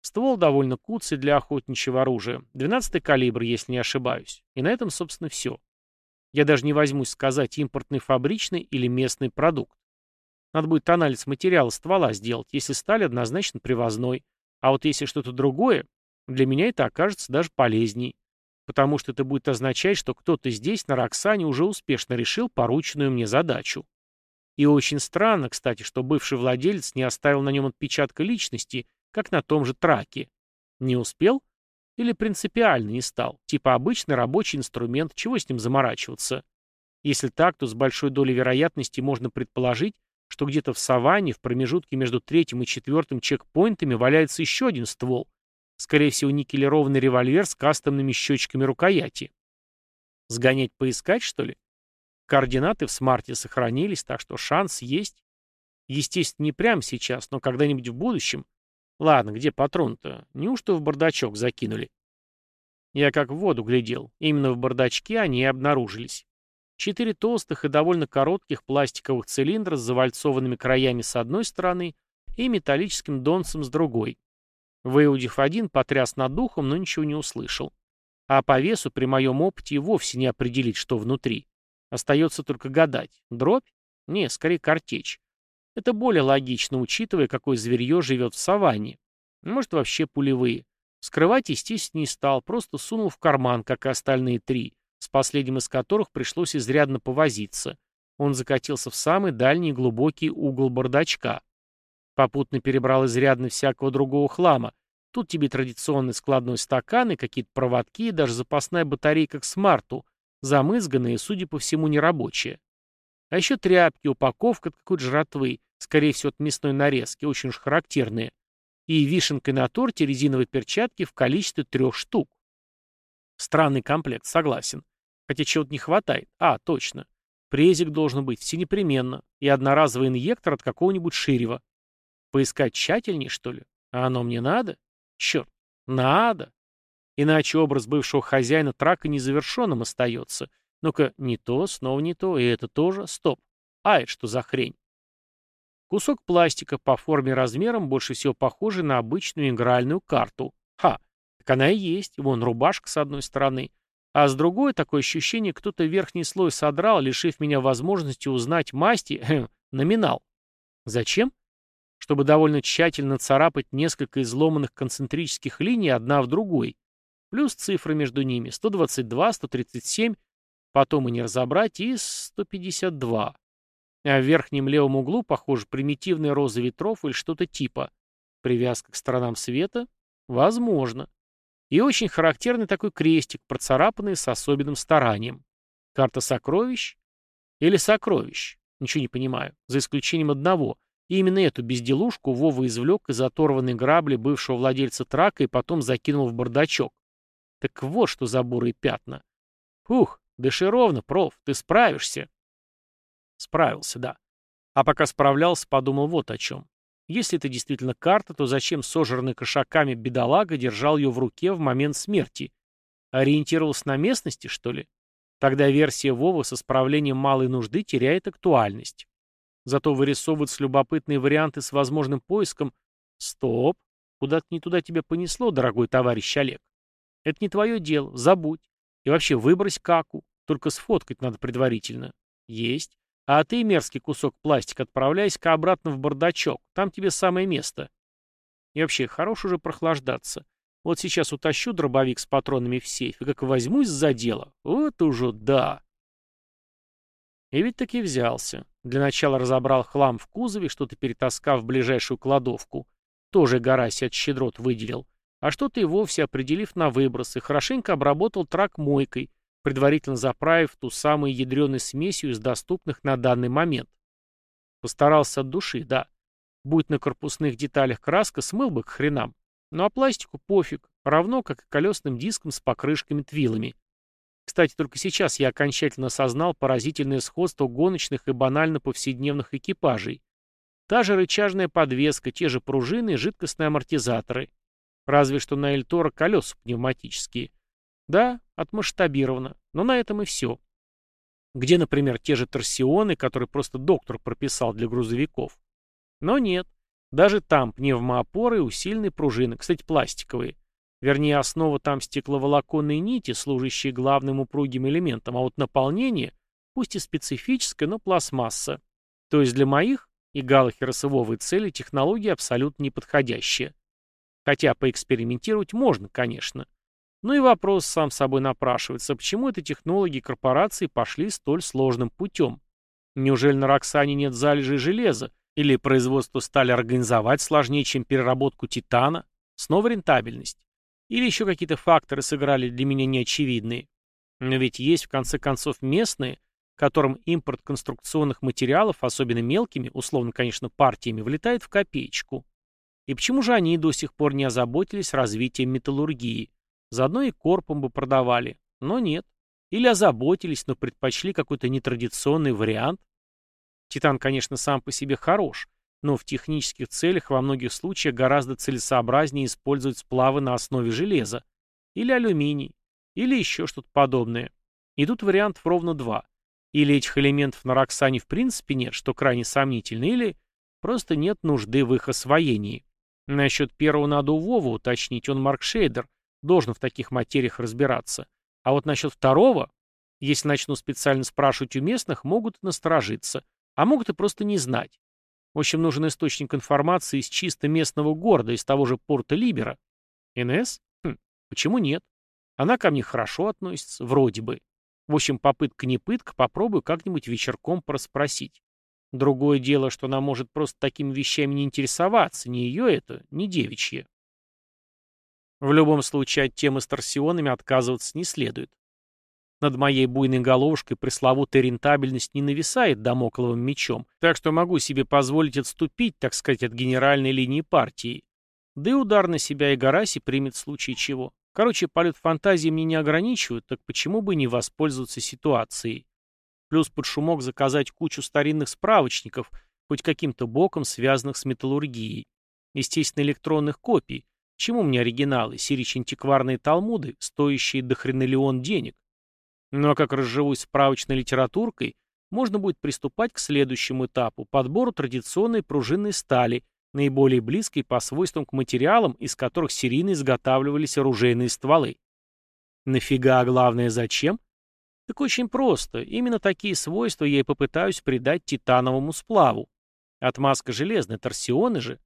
Ствол довольно куцый для охотничьего оружия. 12-й калибр, если не ошибаюсь. И на этом, собственно, все. Я даже не возьмусь сказать, импортный фабричный или местный продукт. Надо будет анализ материала ствола сделать, если сталь однозначно привозной. А вот если что-то другое, для меня это окажется даже полезней. Потому что это будет означать, что кто-то здесь, на Роксане, уже успешно решил порученную мне задачу. И очень странно, кстати, что бывший владелец не оставил на нем отпечатка личности, как на том же траке. Не успел? Или принципиально не стал? Типа обычный рабочий инструмент, чего с ним заморачиваться? Если так, то с большой долей вероятности можно предположить, что где-то в саванне, в промежутке между третьим и четвертым чекпоинтами валяется еще один ствол. Скорее всего, никелированный револьвер с кастомными щечками рукояти. Сгонять поискать, что ли? Координаты в смарте сохранились, так что шанс есть. Естественно, не прямо сейчас, но когда-нибудь в будущем. Ладно, где патрон-то? Неужто в бардачок закинули? Я как в воду глядел. Именно в бардачке они и обнаружились. Четыре толстых и довольно коротких пластиковых цилиндра с завальцованными краями с одной стороны и металлическим донцем с другой. Выудив один, потряс над духом, но ничего не услышал. А по весу при моем опыте и вовсе не определить, что внутри. Остается только гадать. Дробь? Не, скорее картечь. Это более логично, учитывая, какое зверье живет в саванне. Может, вообще пулевые. Скрывать, естественно, не стал, просто сунул в карман, как и остальные три, с последним из которых пришлось изрядно повозиться. Он закатился в самый дальний глубокий угол бардачка. Попутно перебрал изрядно всякого другого хлама. Тут тебе традиционный складной стакан и какие-то проводки, и даже запасная батарейка к смарту, замызганная и, судя по всему, нерабочая. А еще тряпки, упаковка от какой-то жратвы, скорее всего, от мясной нарезки, очень уж характерные. И вишенкой на торте резиновые перчатки в количестве трех штук. Странный комплект, согласен. Хотя чего-то не хватает. А, точно. Презик должен быть, все непременно. И одноразовый инъектор от какого-нибудь ширева. Поискать тщательнее, что ли? А оно мне надо? Черт, надо. Иначе образ бывшего хозяина трака незавершенным остается. Ну-ка, не то, снова не то, и это тоже. Стоп. А это что за хрень? Кусок пластика по форме и размерам больше всего похожий на обычную игральную карту. Ха, так она и есть. Вон рубашка с одной стороны. А с другой такое ощущение, кто-то верхний слой содрал, лишив меня возможности узнать масти, э, (laughs) номинал. Зачем? Чтобы довольно тщательно царапать несколько изломанных концентрических линий одна в другой. Плюс цифры между ними 122, 137 Потом и не разобрать, и 152. А в верхнем левом углу, похоже, примитивная роза ветров или что-то типа. Привязка к сторонам света? Возможно. И очень характерный такой крестик, процарапанный с особенным старанием. Карта сокровищ? Или сокровищ? Ничего не понимаю. За исключением одного. И именно эту безделушку Вова извлек из оторванной грабли бывшего владельца трака и потом закинул в бардачок. Так вот что за бурые пятна. Фух, Дыши ровно, проф, ты справишься. Справился, да. А пока справлялся, подумал вот о чем. Если это действительно карта, то зачем сожранный кошаками бедолага держал ее в руке в момент смерти? Ориентировался на местности, что ли? Тогда версия Вова со справлением малой нужды теряет актуальность. Зато вырисовываются любопытные варианты с возможным поиском. Стоп! Куда-то не туда тебя понесло, дорогой товарищ Олег. Это не твое дело, забудь. И вообще выбрось каку, только сфоткать надо предварительно. Есть. А ты, мерзкий кусок пластика, отправляйся-ка обратно в бардачок. Там тебе самое место. И вообще, хорош уже прохлаждаться. Вот сейчас утащу дробовик с патронами в сейф, и как возьмусь за дело, вот уже да. И ведь таки взялся. Для начала разобрал хлам в кузове, что-то перетаскав в ближайшую кладовку. Тоже Гараси от щедрот выделил. А что-то и вовсе определив на выброс, и хорошенько обработал трак мойкой, предварительно заправив ту самую ядреной смесью из доступных на данный момент. Постарался от души, да. Будь на корпусных деталях краска, смыл бы к хренам. Ну а пластику пофиг, равно как и колесным дискам с покрышками-твилами. Кстати, только сейчас я окончательно осознал поразительное сходство гоночных и банально повседневных экипажей. Та же рычажная подвеска, те же пружины и жидкостные амортизаторы. Разве что на Эльтора колеса пневматические. Да, отмасштабировано, но на этом и все. Где, например, те же торсионы, которые просто доктор прописал для грузовиков. Но нет, даже там пневмоопоры и усиленные пружины, кстати, пластиковые. Вернее, основа там стекловолоконные нити, служащие главным упругим элементом, а вот наполнение, пусть и специфическое, но пластмасса. То есть для моих и галохеросовой цели технология абсолютно неподходящая. Хотя поэкспериментировать можно, конечно. Ну и вопрос сам собой напрашивается, почему это технологии корпорации пошли столь сложным путем? Неужели на Роксане нет залежей железа? Или производство стали организовать сложнее, чем переработку титана? Снова рентабельность? Или еще какие-то факторы сыграли для меня неочевидные. Но ведь есть, в конце концов, местные, которым импорт конструкционных материалов, особенно мелкими, условно, конечно, партиями, влетает в копеечку. И почему же они до сих пор не озаботились развитием металлургии? Заодно и корпом бы продавали. Но нет. Или озаботились, но предпочли какой-то нетрадиционный вариант. Титан, конечно, сам по себе хорош, но в технических целях во многих случаях гораздо целесообразнее использовать сплавы на основе железа, или алюминий, или еще что-то подобное. И тут вариантов ровно два. Или этих элементов на Роксане в принципе нет, что крайне сомнительно, или просто нет нужды в их освоении. Насчет первого надо у Вова уточнить, он маркшейдер, должен в таких материях разбираться. А вот насчет второго, если начну специально спрашивать у местных, могут насторожиться, а могут и просто не знать. В общем, нужен источник информации из чисто местного города, из того же порта Либера. НС? Хм, почему нет? Она ко мне хорошо относится, вроде бы. В общем, попытка не пытка, попробую как-нибудь вечерком проспросить. Другое дело, что она может просто такими вещами не интересоваться, не ее это, не девичье. В любом случае от темы с торсионами отказываться не следует. Над моей буйной головушкой пресловутая рентабельность не нависает домокловым мечом, так что могу себе позволить отступить, так сказать, от генеральной линии партии. Да и удар на себя и Гараси примет в случае чего. Короче, полет фантазии мне не ограничивают, так почему бы не воспользоваться ситуацией? Плюс под шумок заказать кучу старинных справочников, хоть каким-то боком связанных с металлургией. Естественно, электронных копий. Чему мне оригиналы, сирич антикварные талмуды, стоящие до хренолеон денег? Ну а как разживусь справочной литературкой, можно будет приступать к следующему этапу – подбору традиционной пружинной стали, наиболее близкой по свойствам к материалам, из которых серийно изготавливались оружейные стволы. Нафига, а главное зачем? Так очень просто. Именно такие свойства я и попытаюсь придать титановому сплаву. Отмазка железная, торсионы же.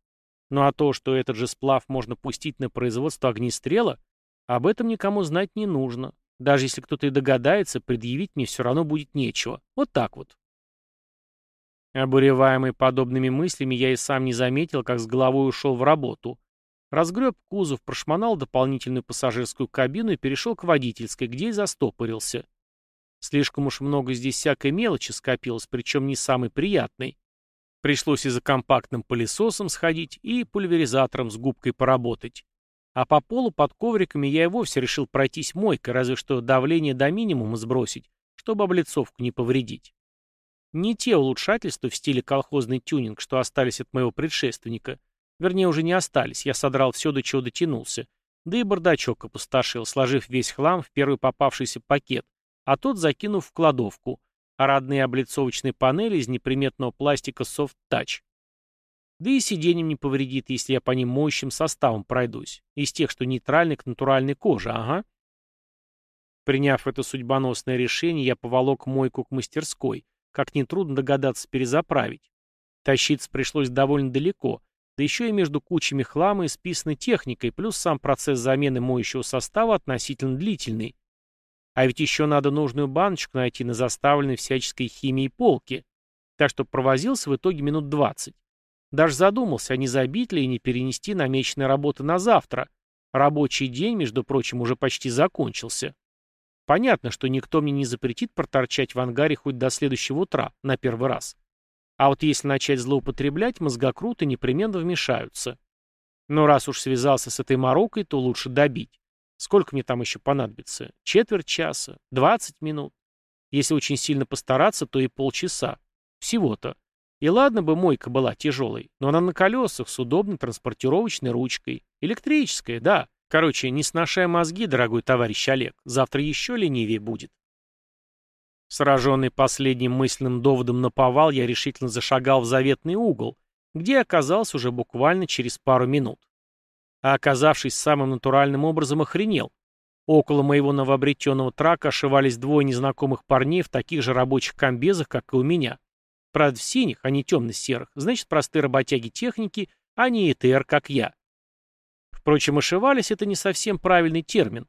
Ну а то, что этот же сплав можно пустить на производство огнестрела, об этом никому знать не нужно. Даже если кто-то и догадается, предъявить мне все равно будет нечего. Вот так вот. Обуреваемый подобными мыслями, я и сам не заметил, как с головой ушел в работу. Разгреб кузов, прошмонал дополнительную пассажирскую кабину и перешел к водительской, где и застопорился. Слишком уж много здесь всякой мелочи скопилось, причем не самой приятной. Пришлось и за компактным пылесосом сходить, и пульверизатором с губкой поработать. А по полу под ковриками я и вовсе решил пройтись мойкой, разве что давление до минимума сбросить, чтобы облицовку не повредить. Не те улучшательства в стиле колхозный тюнинг, что остались от моего предшественника. Вернее, уже не остались, я содрал все, до чего дотянулся. Да и бардачок опустошил, сложив весь хлам в первый попавшийся пакет, а тот закинув в кладовку, а родные облицовочные панели из неприметного пластика Soft Touch. Да и сиденьем не повредит, если я по ним моющим составом пройдусь. Из тех, что нейтральны к натуральной коже, ага. Приняв это судьбоносное решение, я поволок мойку к мастерской, как нетрудно догадаться перезаправить. Тащиться пришлось довольно далеко, да еще и между кучами хлама и списанной техникой, плюс сам процесс замены моющего состава относительно длительный. А ведь еще надо нужную баночку найти на заставленной всяческой химией полке. Так что провозился в итоге минут двадцать. Даже задумался, а не забить ли и не перенести намеченные работы на завтра. Рабочий день, между прочим, уже почти закончился. Понятно, что никто мне не запретит проторчать в ангаре хоть до следующего утра, на первый раз. А вот если начать злоупотреблять, мозгокруты непременно вмешаются. Но раз уж связался с этой морокой, то лучше добить. Сколько мне там еще понадобится? Четверть часа? Двадцать минут? Если очень сильно постараться, то и полчаса. Всего-то. И ладно бы мойка была тяжелой, но она на колесах с удобной транспортировочной ручкой. Электрическая, да. Короче, не сношая мозги, дорогой товарищ Олег. Завтра еще ленивее будет. Сраженный последним мысленным доводом на повал, я решительно зашагал в заветный угол, где оказался уже буквально через пару минут а оказавшись самым натуральным образом охренел. Около моего новообретенного трака ошивались двое незнакомых парней в таких же рабочих комбезах, как и у меня. Правда, в синих, а не темно-серых, значит, простые работяги техники, а не ЭТР, как я. Впрочем, ошивались — это не совсем правильный термин.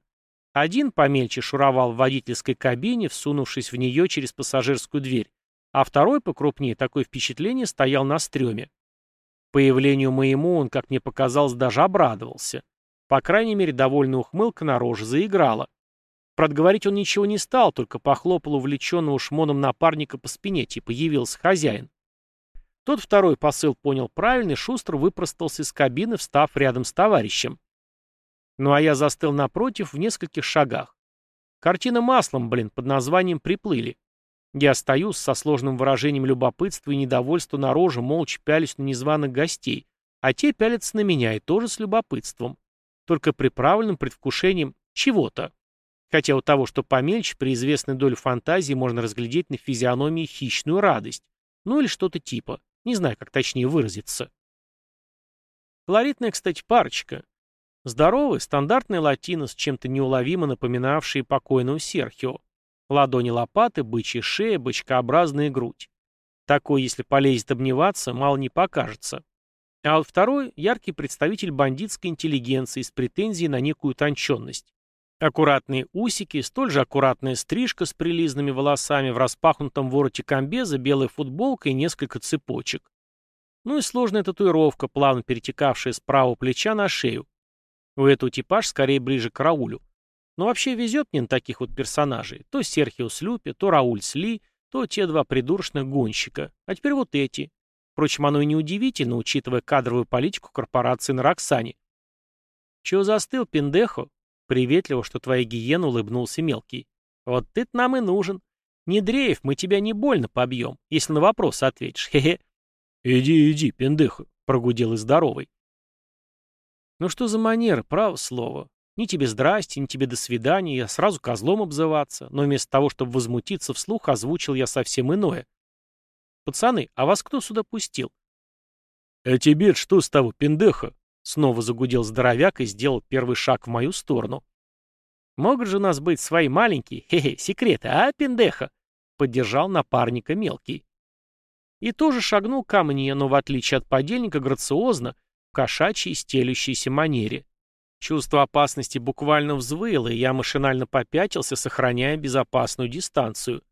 Один помельче шуровал в водительской кабине, всунувшись в нее через пассажирскую дверь, а второй, покрупнее, такое впечатление, стоял на стреме. Появлению моему он, как мне показалось, даже обрадовался. По крайней мере, довольная ухмылка на роже заиграла. Правда, говорить он ничего не стал, только похлопал увлеченного шмоном напарника по спине, типа явился хозяин. Тот второй посыл понял правильно и шустро выпростался из кабины, встав рядом с товарищем. Ну а я застыл напротив в нескольких шагах. Картина маслом, блин, под названием «Приплыли». Я стою со сложным выражением любопытства и недовольства на роже, молча пялюсь на незваных гостей, а те пялятся на меня и тоже с любопытством, только приправленным предвкушением чего-то. Хотя у того, что помельче, при известной доле фантазии можно разглядеть на физиономии хищную радость. Ну или что-то типа. Не знаю, как точнее выразиться. Колоритная, кстати, парочка. Здоровый, стандартный латинос, чем-то неуловимо напоминавший покойного Серхио. Ладони лопаты, бычья шея, бычкообразная грудь. Такой, если полезет обниматься, мало не покажется. А вот второй – яркий представитель бандитской интеллигенции с претензией на некую утонченность. Аккуратные усики, столь же аккуратная стрижка с прилизанными волосами, в распахнутом вороте комбеза, белая футболка и несколько цепочек. Ну и сложная татуировка, плавно перетекавшая с правого плеча на шею. У этого типаж скорее ближе к Раулю. Но вообще везет мне на таких вот персонажей. То Серхио Слюпи, то Рауль Сли, то те два придурочных гонщика. А теперь вот эти. Впрочем, оно и не удивительно, учитывая кадровую политику корпорации на Роксане. Чего застыл, пиндехо? Приветливо, что твоя гиена улыбнулся мелкий. Вот ты нам и нужен. Не дрейф, мы тебя не больно побьем, если на вопрос ответишь. (laughs) Хе-хе. Иди, иди, пиндехо, прогудел и здоровый. Ну что за манера, право слово. Ни тебе здрасте, ни тебе до свидания, я сразу козлом обзываться, но вместо того, чтобы возмутиться вслух, озвучил я совсем иное. «Пацаны, а вас кто сюда пустил?» «А тебе что с того, пиндеха?» Снова загудел здоровяк и сделал первый шаг в мою сторону. «Могут же у нас быть свои маленькие, хе-хе, секреты, а, пиндеха?» Поддержал напарника мелкий. И тоже шагнул ко мне, но в отличие от подельника грациозно, в кошачьей стелющейся манере. Чувство опасности буквально взвыло, и я машинально попятился, сохраняя безопасную дистанцию.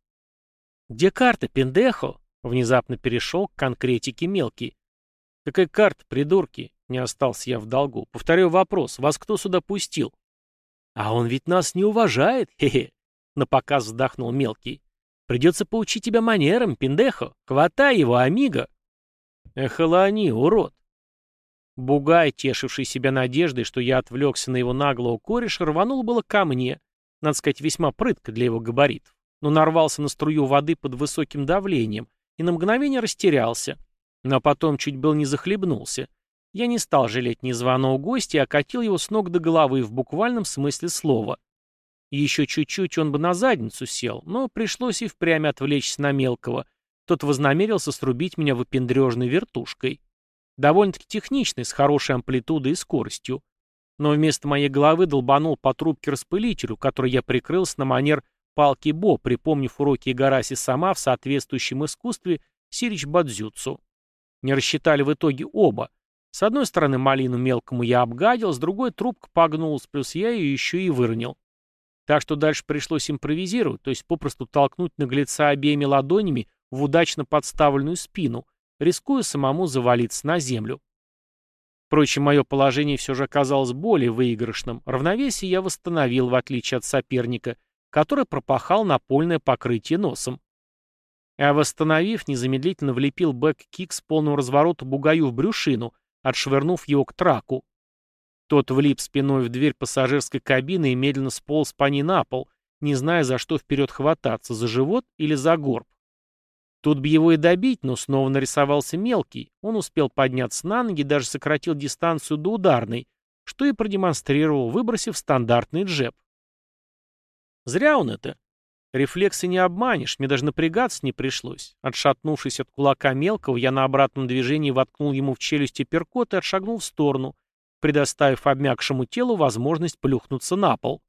«Где карта, пиндехо?» — внезапно перешел к конкретике мелкий. «Какая карта, придурки?» — не остался я в долгу. «Повторю вопрос. Вас кто сюда пустил?» «А он ведь нас не уважает, (laughs) хе-хе!» — напоказ вздохнул мелкий. «Придется поучить тебя манерам, пиндехо. Хватай его, амиго!» «Эхолони, урод!» Бугай, тешивший себя надеждой, что я отвлекся на его наглого кореша, рванул было ко мне, надо сказать, весьма прытко для его габаритов, но нарвался на струю воды под высоким давлением и на мгновение растерялся, но потом чуть был не захлебнулся. Я не стал жалеть незваного гостя и окатил его с ног до головы в буквальном смысле слова. Еще чуть-чуть он бы на задницу сел, но пришлось и впрямь отвлечься на мелкого. Тот вознамерился срубить меня выпендрежной вертушкой. Довольно-таки техничный, с хорошей амплитудой и скоростью. Но вместо моей головы долбанул по трубке распылителю, который я прикрылся на манер палки Бо, припомнив уроки Игараси сама в соответствующем искусстве Сирич Бадзюцу. Не рассчитали в итоге оба. С одной стороны малину мелкому я обгадил, с другой трубка погнулась, плюс я ее еще и выронил. Так что дальше пришлось импровизировать, то есть попросту толкнуть наглеца обеими ладонями в удачно подставленную спину, рискуя самому завалиться на землю. Впрочем, мое положение все же оказалось более выигрышным. Равновесие я восстановил, в отличие от соперника, который пропахал напольное покрытие носом. А восстановив, незамедлительно влепил back kick с полным разворотом бугаю в брюшину, отшвырнув его к траку. Тот влип спиной в дверь пассажирской кабины и медленно сполз по ней на пол, не зная, за что вперед хвататься, за живот или за горб. Тут бы его и добить, но снова нарисовался мелкий. Он успел подняться на ноги, даже сократил дистанцию до ударной, что и продемонстрировал, выбросив стандартный джеб. Зря он это. Рефлексы не обманешь, мне даже напрягаться не пришлось. Отшатнувшись от кулака мелкого, я на обратном движении воткнул ему в челюсти перкот и отшагнул в сторону, предоставив обмякшему телу возможность плюхнуться на пол.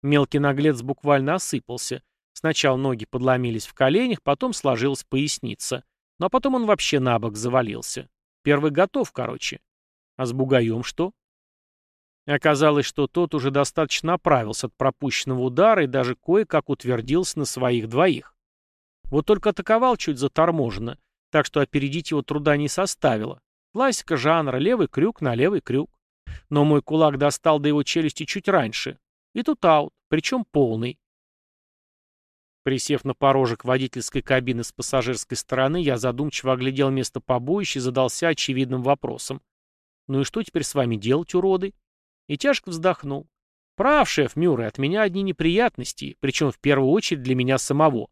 Мелкий наглец буквально осыпался. Сначала ноги подломились в коленях, потом сложилась поясница. Ну а потом он вообще на бок завалился. Первый готов, короче. А с бугаем что? Оказалось, что тот уже достаточно оправился от пропущенного удара и даже кое-как утвердился на своих двоих. Вот только атаковал чуть заторможенно, так что опередить его труда не составило. Классика жанра, левый крюк на левый крюк. Но мой кулак достал до его челюсти чуть раньше. И тут аут, причем полный. Присев на порожек водительской кабины с пассажирской стороны, я задумчиво оглядел место побоища и задался очевидным вопросом. «Ну и что теперь с вами делать, уроды?» И тяжко вздохнул. «Прав, шеф Мюррей, от меня одни неприятности, причем в первую очередь для меня самого.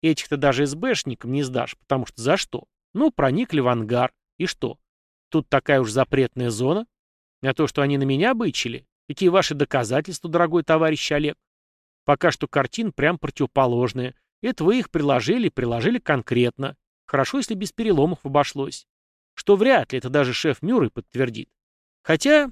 Этих-то даже СБшникам не сдашь, потому что за что? Ну, проникли в ангар. И что? Тут такая уж запретная зона? А то, что они на меня бычили? Какие ваши доказательства, дорогой товарищ Олег? Пока что картин прям противоположная. Это вы их приложили, приложили конкретно. Хорошо, если без переломов обошлось. Что вряд ли, это даже шеф Мюррей подтвердит. Хотя,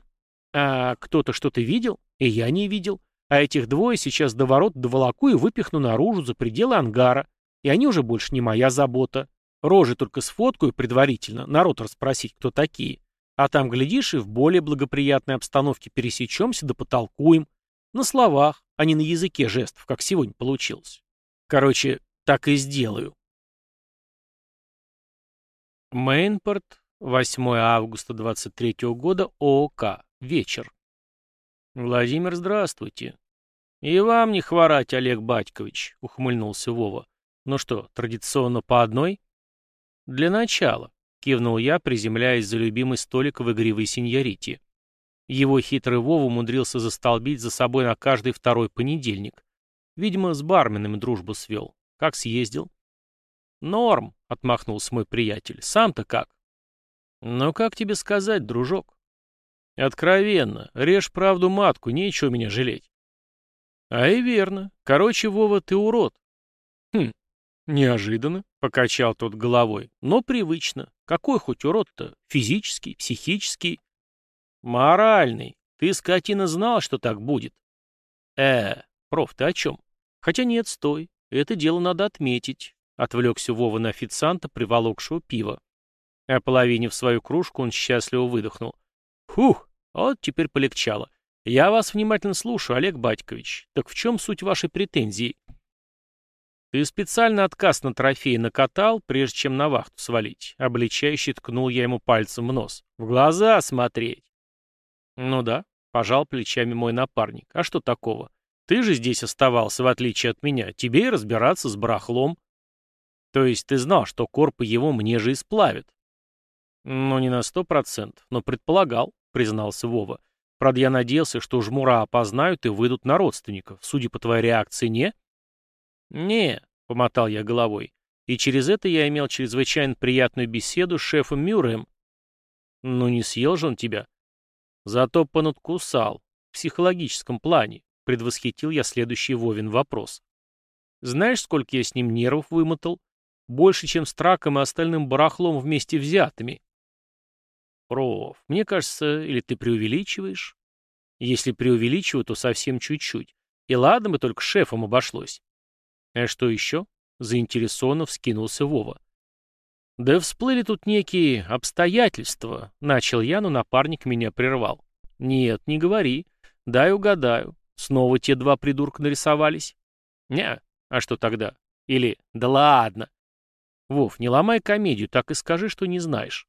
а кто-то что-то видел, и я не видел. А этих двое сейчас до ворот доволоку и выпихну наружу за пределы ангара. И они уже больше не моя забота. Рожи только сфоткаю предварительно, народ расспросить, кто такие. А там, глядишь, и в более благоприятной обстановке пересечемся да потолкуем. На словах, а не на языке жестов, как сегодня получилось. Короче, так и сделаю. Мейнпорт, 8 августа 23 года, ООК. Вечер. Владимир, здравствуйте. И вам не хворать, Олег Батькович, ухмыльнулся Вова. Ну что, традиционно по одной? «Для начала», — кивнул я, приземляясь за любимый столик в игривой сеньорите. Его хитрый Вова умудрился застолбить за собой на каждый второй понедельник. Видимо, с барменами дружбу свел. Как съездил? «Норм», — отмахнулся мой приятель. «Сам-то как?» «Ну, как тебе сказать, дружок?» «Откровенно. Режь правду матку, нечего меня жалеть». «А и верно. Короче, Вова, ты урод». «Хм, «Неожиданно», — покачал тот головой, — «но привычно. Какой хоть урод-то? Физический, психический?» «Моральный. Ты, скотина, знал, что так будет?» «Э, проф, ты о чем?» «Хотя нет, стой. Это дело надо отметить», — отвлекся Вова на официанта, приволокшего пива. Ополовинив свою кружку, он счастливо выдохнул. «Фух, вот теперь полегчало. Я вас внимательно слушаю, Олег Батькович. Так в чем суть вашей претензии?» «Ты специально отказ на трофей накатал, прежде чем на вахту свалить?» Обличающий ткнул я ему пальцем в нос. «В глаза смотреть!» «Ну да», — пожал плечами мой напарник. «А что такого? Ты же здесь оставался, в отличие от меня. Тебе и разбираться с барахлом». «То есть ты знал, что корпы его мне же исплавят?» «Ну, не на сто процентов, но предполагал», — признался Вова. «Правда, я надеялся, что жмура опознают и выйдут на родственников. Судя по твоей реакции, не?» «Не», — помотал я головой. И через это я имел чрезвычайно приятную беседу с шефом Мюрреем. «Ну не съел же он тебя?» «Зато понадкусал. В психологическом плане», — предвосхитил я следующий Вовин вопрос. «Знаешь, сколько я с ним нервов вымотал? Больше, чем с траком и остальным барахлом вместе взятыми». «Проф, мне кажется, или ты преувеличиваешь?» «Если преувеличиваю, то совсем чуть-чуть. И ладно бы только шефом обошлось. «А что еще?» — заинтересованно вскинулся Вова. «Да всплыли тут некие обстоятельства», — начал я, но напарник меня прервал. «Нет, не говори. Дай угадаю. Снова те два придурка нарисовались? Не, а что тогда? Или «да ладно». Вов, не ломай комедию, так и скажи, что не знаешь.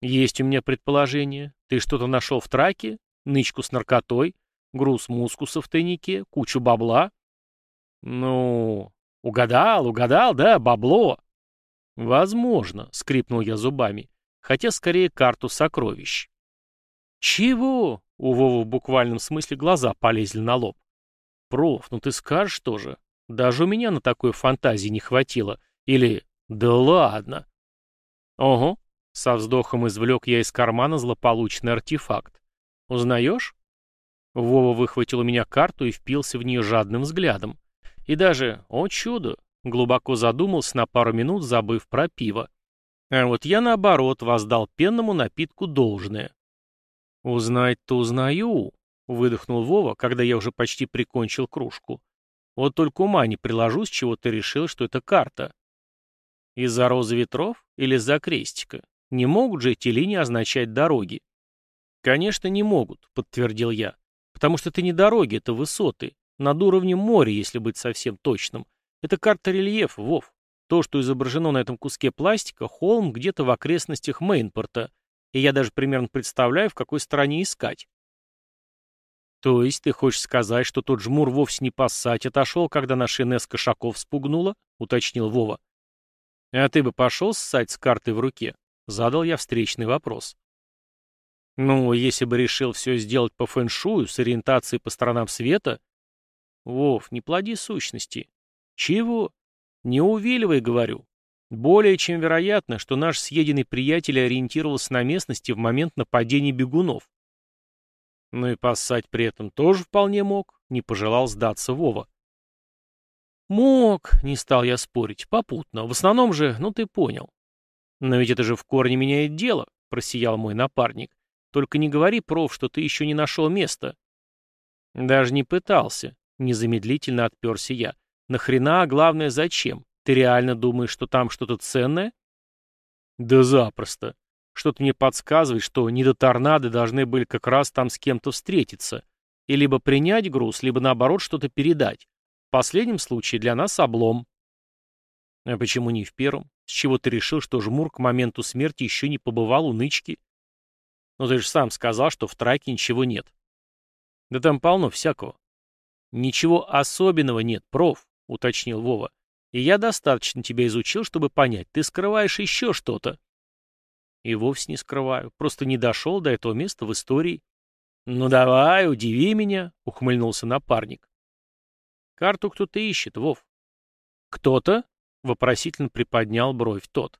Есть у меня предположение. Ты что-то нашел в траке? Нычку с наркотой? Груз мускуса в тайнике? Кучу бабла? Ну, угадал, угадал, да, бабло. Возможно, скрипнул я зубами. Хотя скорее карту сокровищ. Чего? У Вовы в буквальном смысле глаза полезли на лоб. Проф, ну ты скажешь тоже. Даже у меня на такой фантазии не хватило. Или «Да ладно!» «Ого!» — со вздохом извлек я из кармана злополучный артефакт. «Узнаешь?» Вова выхватил у меня карту и впился в нее жадным взглядом. И даже, о чудо, глубоко задумался на пару минут, забыв про пиво. А вот я, наоборот, воздал пенному напитку должное. «Узнать-то узнаю», — выдохнул Вова, когда я уже почти прикончил кружку. «Вот только ума не приложу, с чего ты решил, что это карта. Из-за розы ветров или из-за крестика? Не могут же эти линии означать дороги? Конечно, не могут, подтвердил я. Потому что это не дороги, это высоты. Над уровнем моря, если быть совсем точным. Это карта рельефа, Вов. То, что изображено на этом куске пластика, холм где-то в окрестностях Мейнпорта. И я даже примерно представляю, в какой стране искать. То есть ты хочешь сказать, что тот жмур вовсе не поссать отошел, когда наша Инесс Кошаков спугнула? Уточнил Вова. «А ты бы пошел ссать с картой в руке?» — задал я встречный вопрос. «Ну, если бы решил все сделать по фэншую, с ориентацией по сторонам света...» «Вов, не плоди сущности». «Чего?» «Не увиливай, говорю. Более чем вероятно, что наш съеденный приятель ориентировался на местности в момент нападения бегунов. Ну и поссать при этом тоже вполне мог, не пожелал сдаться Вова. «Мог», — не стал я спорить, — попутно. В основном же, ну ты понял. «Но ведь это же в корне меняет дело», — просиял мой напарник. «Только не говори, проф, что ты еще не нашел места». «Даже не пытался», — незамедлительно отперся я. «Нахрена, а главное, зачем? Ты реально думаешь, что там что-то ценное?» «Да запросто. Что-то мне подсказывает, что не до торнадо должны были как раз там с кем-то встретиться. И либо принять груз, либо наоборот что-то передать. В последнем случае для нас облом. А почему не в первом? С чего ты решил, что жмур к моменту смерти еще не побывал у нычки? Ну ты же сам сказал, что в траке ничего нет. Да там полно всякого. Ничего особенного нет, проф, уточнил Вова. И я достаточно тебя изучил, чтобы понять, ты скрываешь еще что-то. И вовсе не скрываю, просто не дошел до этого места в истории. Ну давай, удиви меня, ухмыльнулся напарник. Карту кто-то ищет, Вов. Кто-то? Вопросительно приподнял бровь тот.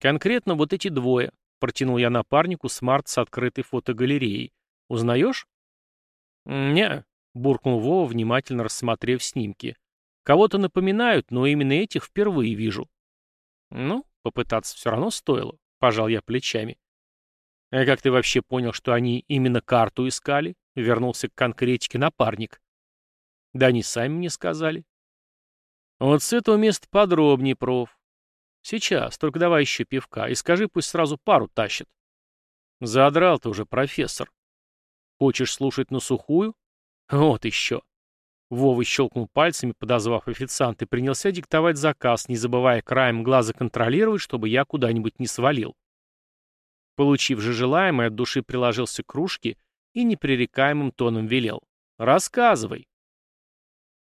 Конкретно вот эти двое. Протянул я напарнику смарт с открытой фотогалереей. Узнаешь? Не, буркнул Вова, внимательно рассмотрев снимки. Кого-то напоминают, но именно этих впервые вижу. Ну, попытаться все равно стоило, пожал я плечами. А как ты вообще понял, что они именно карту искали? Вернулся к конкретике напарник. Да они сами мне сказали. Вот с этого места подробнее, проф. Сейчас, только давай еще пивка, и скажи, пусть сразу пару тащит. Задрал ты уже, профессор. Хочешь слушать на сухую? Вот еще. Вова щелкнул пальцами, подозвав официанта, и принялся диктовать заказ, не забывая краем глаза контролировать, чтобы я куда-нибудь не свалил. Получив же желаемое, от души приложился к кружке и непререкаемым тоном велел. «Рассказывай».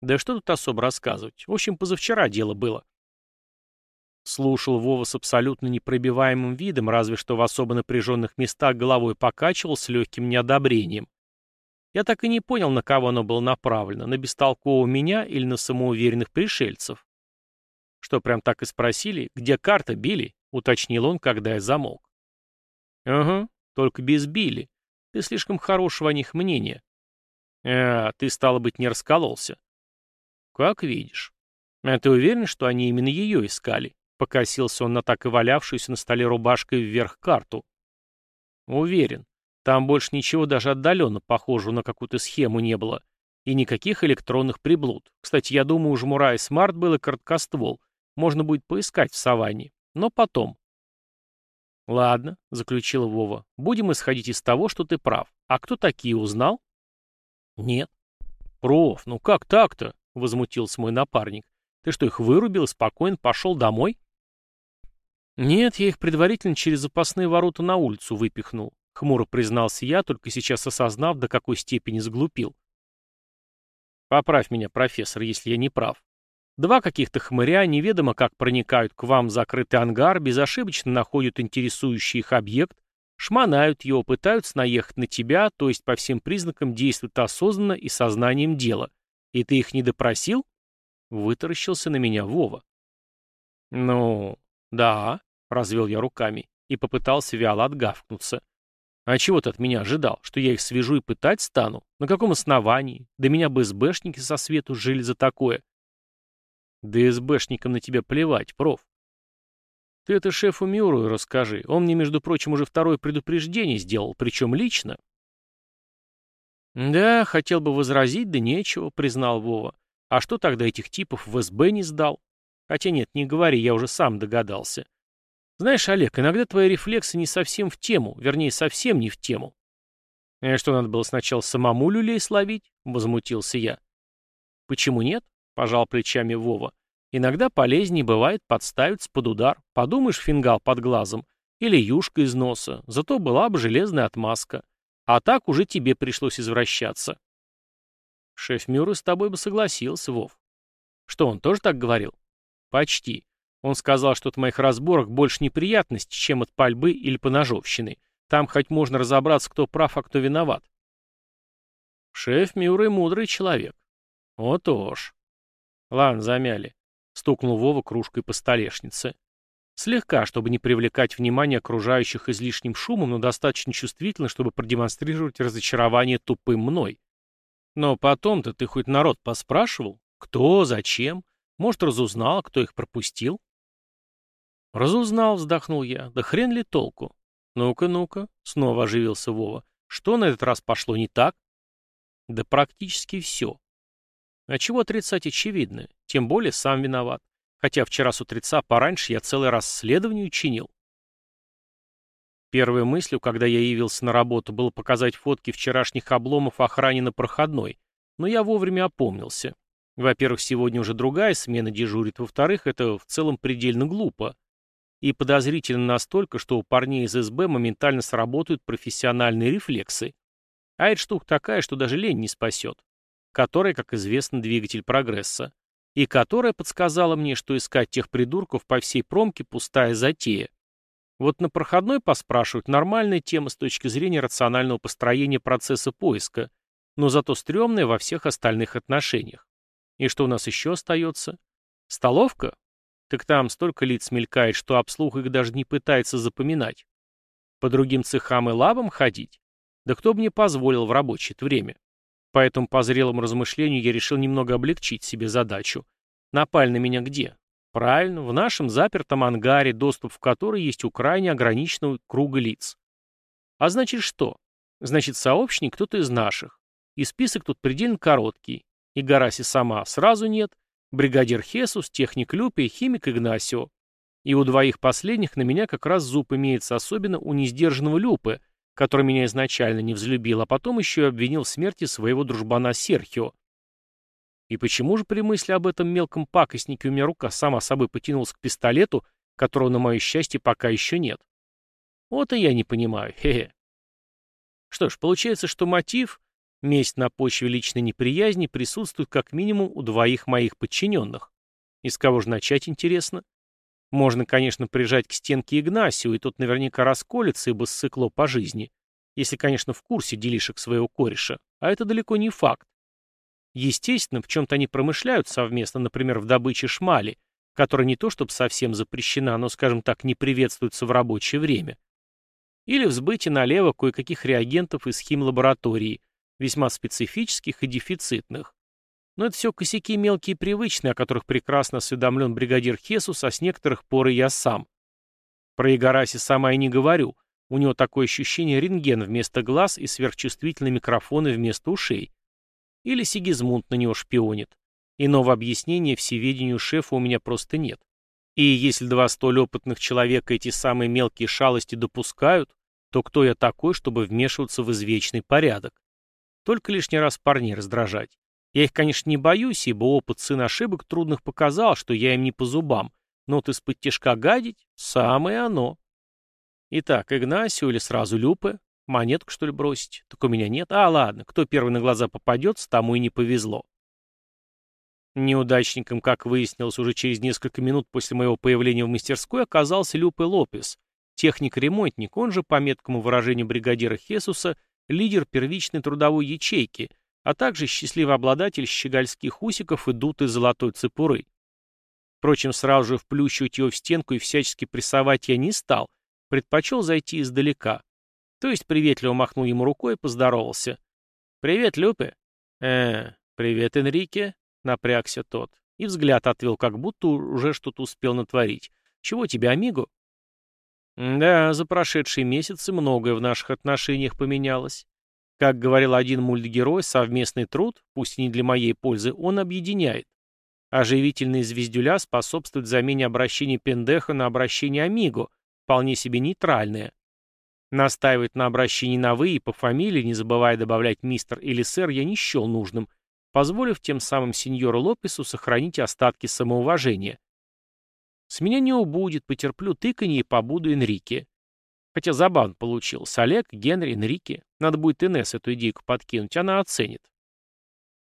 Да что тут особо рассказывать. В общем, позавчера дело было. Слушал Вова с абсолютно непробиваемым видом, разве что в особо напряженных местах головой покачивал с легким неодобрением. Я так и не понял, на кого оно было направлено, на бестолкового меня или на самоуверенных пришельцев. Что, прям так и спросили, где карта били, уточнил он, когда я замолк. Ага, только без били. Ты слишком хорошего о них мнения. А, ты, стало быть, не раскололся. «Как видишь». «А ты уверен, что они именно ее искали?» Покосился он на так и валявшуюся на столе рубашкой вверх карту. «Уверен. Там больше ничего даже отдаленно похожего на какую-то схему не было. И никаких электронных приблуд. Кстати, я думаю, у Жмура и Смарт был и короткоствол. Можно будет поискать в саванне. Но потом». «Ладно», — заключила Вова. «Будем исходить из того, что ты прав. А кто такие узнал?» «Нет. «Проф, ну как так-то?» — возмутился мой напарник. «Ты что, их вырубил и спокойно пошел домой?» «Нет, я их предварительно через запасные ворота на улицу выпихнул», — хмуро признался я, только сейчас осознав, до какой степени сглупил. «Поправь меня, профессор, если я не прав. Два каких-то хмыря неведомо как проникают к вам в закрытый ангар, безошибочно находят интересующий их объект, шмонают его, пытаются наехать на тебя, то есть по всем признакам действуют осознанно и сознанием дела. И ты их не допросил?» Вытаращился на меня Вова. «Ну, да», — развел я руками и попытался вяло отгавкнуться. «А чего ты от меня ожидал? Что я их свяжу и пытать стану? На каком основании? Да меня бы СБшники со свету жили за такое». «Да СБшникам на тебя плевать, проф». «Ты это шефу Мюру расскажи. Он мне, между прочим, уже второе предупреждение сделал, причем лично». «Да, хотел бы возразить, да нечего», — признал Вова. «А что тогда этих типов в СБ не сдал? Хотя нет, не говори, я уже сам догадался. Знаешь, Олег, иногда твои рефлексы не совсем в тему, вернее, совсем не в тему». «А что, надо было сначала самому люлей словить?» — возмутился я. «Почему нет?» — пожал плечами Вова. «Иногда полезнее бывает подставиться под удар. Подумаешь, фингал под глазом. Или юшка из носа. Зато была бы железная отмазка. А так уже тебе пришлось извращаться. Шеф Мюррей с тобой бы согласился, Вов. Что, он тоже так говорил? Почти. Он сказал, что от моих разборок больше неприятностей, чем от пальбы или поножовщины. Там хоть можно разобраться, кто прав, а кто виноват. Шеф Мюррей мудрый человек. Вот уж. Ладно, замяли. Стукнул Вова кружкой по столешнице. Слегка, чтобы не привлекать внимание окружающих излишним шумом, но достаточно чувствительно, чтобы продемонстрировать разочарование тупым мной. Но потом-то ты хоть народ поспрашивал? Кто, зачем? Может, разузнал, кто их пропустил? Разузнал, вздохнул я. Да хрен ли толку? Ну-ка, ну-ка, снова оживился Вова. Что на этот раз пошло не так? Да практически все. А чего отрицать очевидное? Тем более сам виноват. Хотя вчера с утреца пораньше я целое расследование учинил. Первой мыслью, когда я явился на работу, было показать фотки вчерашних обломов охране на проходной, но я вовремя опомнился. Во-первых, сегодня уже другая смена дежурит, во-вторых, это в целом предельно глупо. И подозрительно настолько, что у парней из СБ моментально сработают профессиональные рефлексы. А эта штука такая, что даже лень не спасет. Которая, как известно, двигатель прогресса и которая подсказала мне, что искать тех придурков по всей промке пустая затея. Вот на проходной поспрашивают нормальная тема с точки зрения рационального построения процесса поиска, но зато стрёмная во всех остальных отношениях. И что у нас еще остается? Столовка? Так там столько лиц мелькает, что обслуг их даже не пытается запоминать. По другим цехам и лабам ходить? Да кто бы мне позволил в рабочее время? Поэтому по зрелому размышлению я решил немного облегчить себе задачу. Напали на меня где? Правильно, в нашем запертом ангаре, доступ в который есть у крайне ограниченного круга лиц. А значит что? Значит, сообщник кто-то из наших. И список тут предельно короткий. И Гараси сама сразу нет. Бригадир Хесус, техник Люпи и химик Игнасио. И у двоих последних на меня как раз зуб имеется, особенно у несдержанного Люпы, который меня изначально не взлюбил, а потом еще и обвинил в смерти своего дружбана Серхио. И почему же при мысли об этом мелком пакостнике у меня рука сама собой потянулась к пистолету, которого, на мое счастье, пока еще нет? Вот и я не понимаю, (laughs) хе-хе. Что ж, получается, что мотив, месть на почве личной неприязни, присутствует как минимум у двоих моих подчиненных. И с кого же начать, интересно? Можно, конечно, прижать к стенке Игнасию, и тот наверняка расколется, ибо ссыкло по жизни. Если, конечно, в курсе делишек своего кореша. А это далеко не факт. Естественно, в чем-то они промышляют совместно, например, в добыче шмали, которая не то чтобы совсем запрещена, но, скажем так, не приветствуется в рабочее время. Или в сбыте налево кое-каких реагентов из химлаборатории, весьма специфических и дефицитных. Но это все косяки мелкие и привычные, о которых прекрасно осведомлен бригадир Хесус, а с некоторых пор и я сам. Про Игараси сама и не говорю. У него такое ощущение рентген вместо глаз и сверхчувствительные микрофоны вместо ушей. Или Сигизмунд на него шпионит. Иного объяснения всеведению шефа у меня просто нет. И если два столь опытных человека эти самые мелкие шалости допускают, то кто я такой, чтобы вмешиваться в извечный порядок? Только лишний раз парней раздражать. Я их, конечно, не боюсь, ибо опыт сын ошибок трудных показал, что я им не по зубам, но вот из-под тяжка гадить — самое оно. Итак, Игнасио или сразу Люпе? Монетку, что ли, бросить? Так у меня нет. А, ладно, кто первый на глаза попадется, тому и не повезло. Неудачником, как выяснилось уже через несколько минут после моего появления в мастерской, оказался Люпе Лопес, техник-ремонтник, он же, по меткому выражению бригадира Хесуса, лидер первичной трудовой ячейки, а также счастливый обладатель щегольских усиков и дутой золотой цепуры. Впрочем, сразу же вплющивать его в стенку и всячески прессовать я не стал, предпочел зайти издалека. То есть приветливо махнул ему рукой и поздоровался. «Привет, Люпе!» «Э, привет, Энрике!» — напрягся тот. И взгляд отвел, как будто уже что-то успел натворить. «Чего тебе, Амиго?» «Да, за прошедшие месяцы многое в наших отношениях поменялось. Как говорил один мультгерой, совместный труд, пусть и не для моей пользы, он объединяет. Оживительные звездюля способствуют замене обращения пендеха на обращение амиго, вполне себе нейтральное. Настаивать на обращении на «вы» и по фамилии, не забывая добавлять «мистер» или «сэр», я не счел нужным, позволив тем самым сеньору Лопесу сохранить остатки самоуважения. С меня не убудет, потерплю тыканье и побуду Энрике. Хотя забавно получилось. Олег, Генри, Энрике. Надо будет Инесс эту идейку подкинуть, она оценит.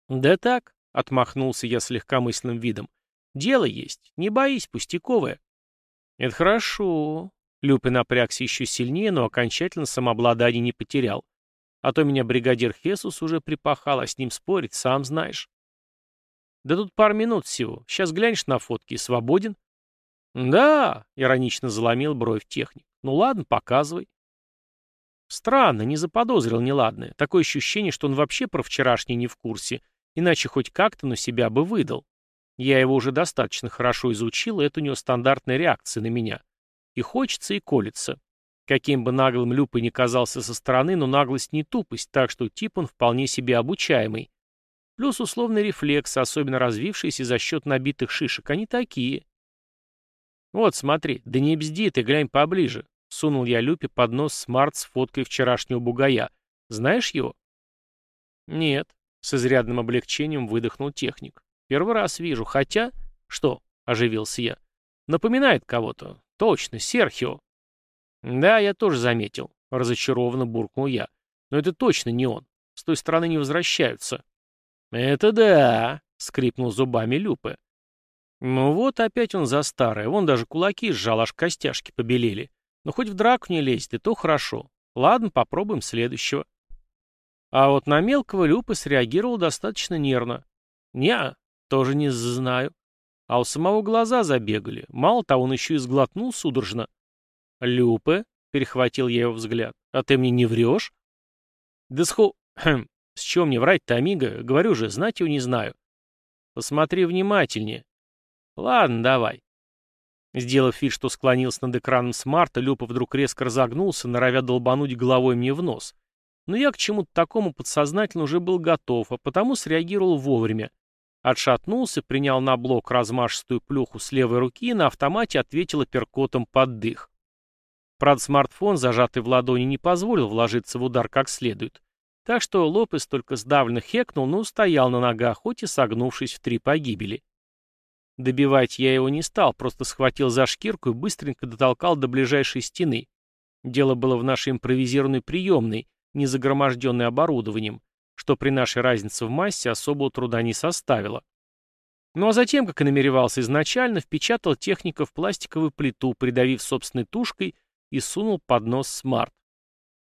Да так, отмахнулся я с легкомысленным видом. Дело есть, не боись, пустяковое. Это хорошо. Люпи напрягся еще сильнее, но окончательно самообладание не потерял. А то меня бригадир Хесус уже припахал, а с ним спорить, сам знаешь. Да тут пару минут всего. Сейчас глянешь на фотки и свободен. Да, иронично заломил бровь техник. Ну ладно, показывай. Странно, не заподозрил неладное. Такое ощущение, что он вообще про вчерашний не в курсе, иначе хоть как-то на себя бы выдал. Я его уже достаточно хорошо изучил, и это у него стандартная реакция на меня. И хочется, и колется. Каким бы наглым Люпой ни казался со стороны, но наглость не тупость, так что тип он вполне себе обучаемый. Плюс условный рефлекс, особенно развившийся за счет набитых шишек, они такие. Вот, смотри, да не бзди ты, глянь поближе. Сунул я Люпе под нос смарт с фоткой вчерашнего бугая. Знаешь его? Нет. С изрядным облегчением выдохнул техник. Первый раз вижу. Хотя... Что? Оживился я. Напоминает кого-то. Точно, Серхио. Да, я тоже заметил. Разочарованно буркнул я. Но это точно не он. С той стороны не возвращаются. Это да, скрипнул зубами Люпе. Ну вот опять он за старое. Вон даже кулаки сжал, аж костяшки побелели. Но хоть в драку не лезет, и то хорошо. Ладно, попробуем следующего. А вот на мелкого Люпа среагировал достаточно нервно. Неа, тоже не знаю. А у самого глаза забегали. Мало того, он еще и сглотнул судорожно. Люпе, перехватил я его взгляд, а ты мне не врешь? Да схо... Хм, с чего мне врать-то? Говорю же, знать его не знаю. Посмотри внимательнее. Ладно, давай. Сделав вид, что склонился над экраном смарта, Люпа вдруг резко разогнулся, норовя долбануть головой мне в нос. Но я к чему-то такому подсознательно уже был готов, а потому среагировал вовремя. Отшатнулся, принял на блок размашистую плюху с левой руки и на автомате ответил апперкотом под дых. Правда, смартфон, зажатый в ладони, не позволил вложиться в удар как следует. Так что Лопес только сдавленно хекнул, но устоял на ногах, хоть и согнувшись в три погибели. Добивать я его не стал, просто схватил за шкирку и быстренько дотолкал до ближайшей стены. Дело было в нашей импровизированной приемной, не загроможденной оборудованием, что при нашей разнице в массе особого труда не составило. Ну а затем, как и намеревался изначально, впечатал техника в пластиковую плиту, придавив собственной тушкой и сунул под нос смарт.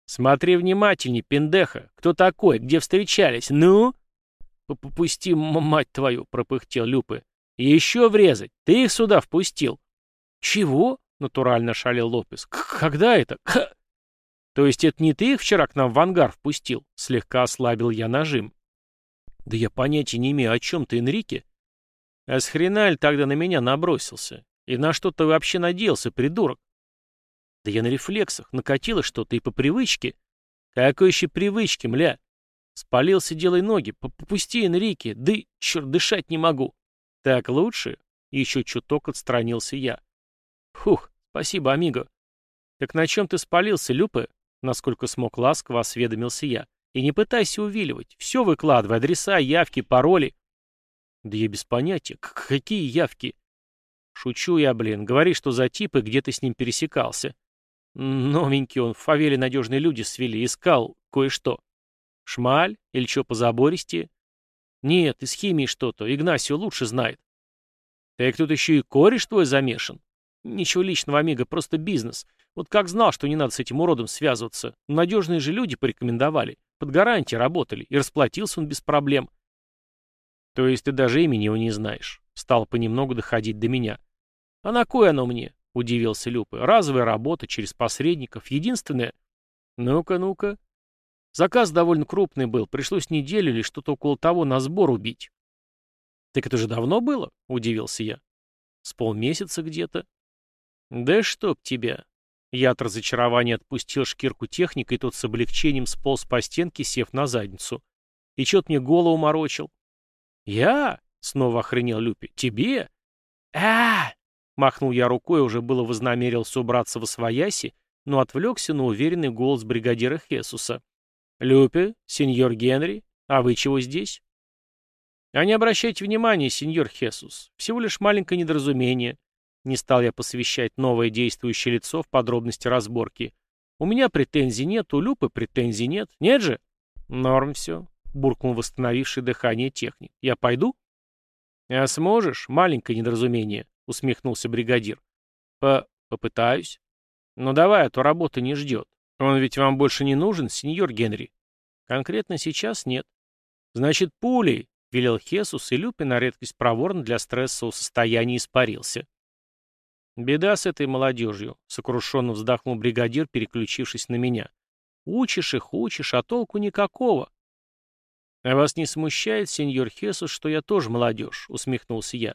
«Смотри внимательней, пиндеха! Кто такой? Где встречались? Ну?» «Попусти, мать твою!» — пропыхтел Люпы. Еще врезать! Ты их сюда впустил!» «Чего?» — натурально шалил Лопес. «Когда это?» К «То есть это не ты их вчера к нам в ангар впустил?» — слегка ослабил я нажим. «Да я понятия не имею, о чем ты, Энрике?» «А с хрена ли тогда на меня набросился? И на что ты вообще надеялся, придурок?» «Да я на рефлексах, накатило что-то и по привычке». «Какой еще привычке, мля?» «Спалился, делай ноги, попусти, Энрике, да, черт, дышать не могу». «Так лучше?» — еще чуток отстранился я. «Фух, спасибо, амиго». «Так на чем ты спалился, Люпе?» Насколько смог ласково осведомился я. И не пытайся увиливать. Все выкладывай, адреса, явки, пароли. Да я без понятия. К какие явки? Шучу я, блин. Говори, что за тип и где ты с ним пересекался. Новенький он, в фавеле надежные люди свели, искал кое-что. Шмаль? Или что по забористе? Нет, из химии что-то, Игнасио лучше знает. Так тут еще и кореш твой замешан. Ничего личного, Амиго, просто бизнес. Вот как знал, что не надо с этим уродом связываться. Надежные же люди порекомендовали. Под гарантией работали. И расплатился он без проблем. То есть ты даже имени его не знаешь. Стал понемногу доходить до меня. А на кой оно мне? Удивился Люпа. Разовая работа через посредников. Единственное... Ну-ка, ну-ка. Заказ довольно крупный был. Пришлось неделю или что-то около того на сбор убить. Так это же давно было? Удивился я. С полмесяца где-то. Да чтоб тебя. Я от разочарования отпустил шкирку техника, и тот с облегчением сполз по стенке, сев на задницу. И чё-то мне голову морочил. «Я?» — снова охренел Люпи. «Тебе?» а Махнул я рукой, уже было вознамерился убраться во свояси, но отвлекся на уверенный голос бригадира Хесуса. «Люпи, сеньор Генри, а вы чего здесь?» «А не обращайте внимания, сеньор Хесус. Всего лишь маленькое недоразумение. Не стал я посвящать новое действующее лицо в подробности разборки. У меня претензий нет, у Люпы претензий нет. Нет же? Норм все, буркнул восстановивший дыхание техник. Я пойду? А сможешь? Маленькое недоразумение, усмехнулся бригадир. По... попытаюсь. Ну давай, а то работа не ждет. Он ведь вам больше не нужен, сеньор Генри. Конкретно сейчас нет. Значит, пулей, велел Хесус, и Люпи на редкость проворно для стрессового состояния испарился. «Беда с этой молодежью», — сокрушенно вздохнул бригадир, переключившись на меня. «Учишь их, учишь, а толку никакого». «А вас не смущает, сеньор Хесус, что я тоже молодежь?» — усмехнулся я.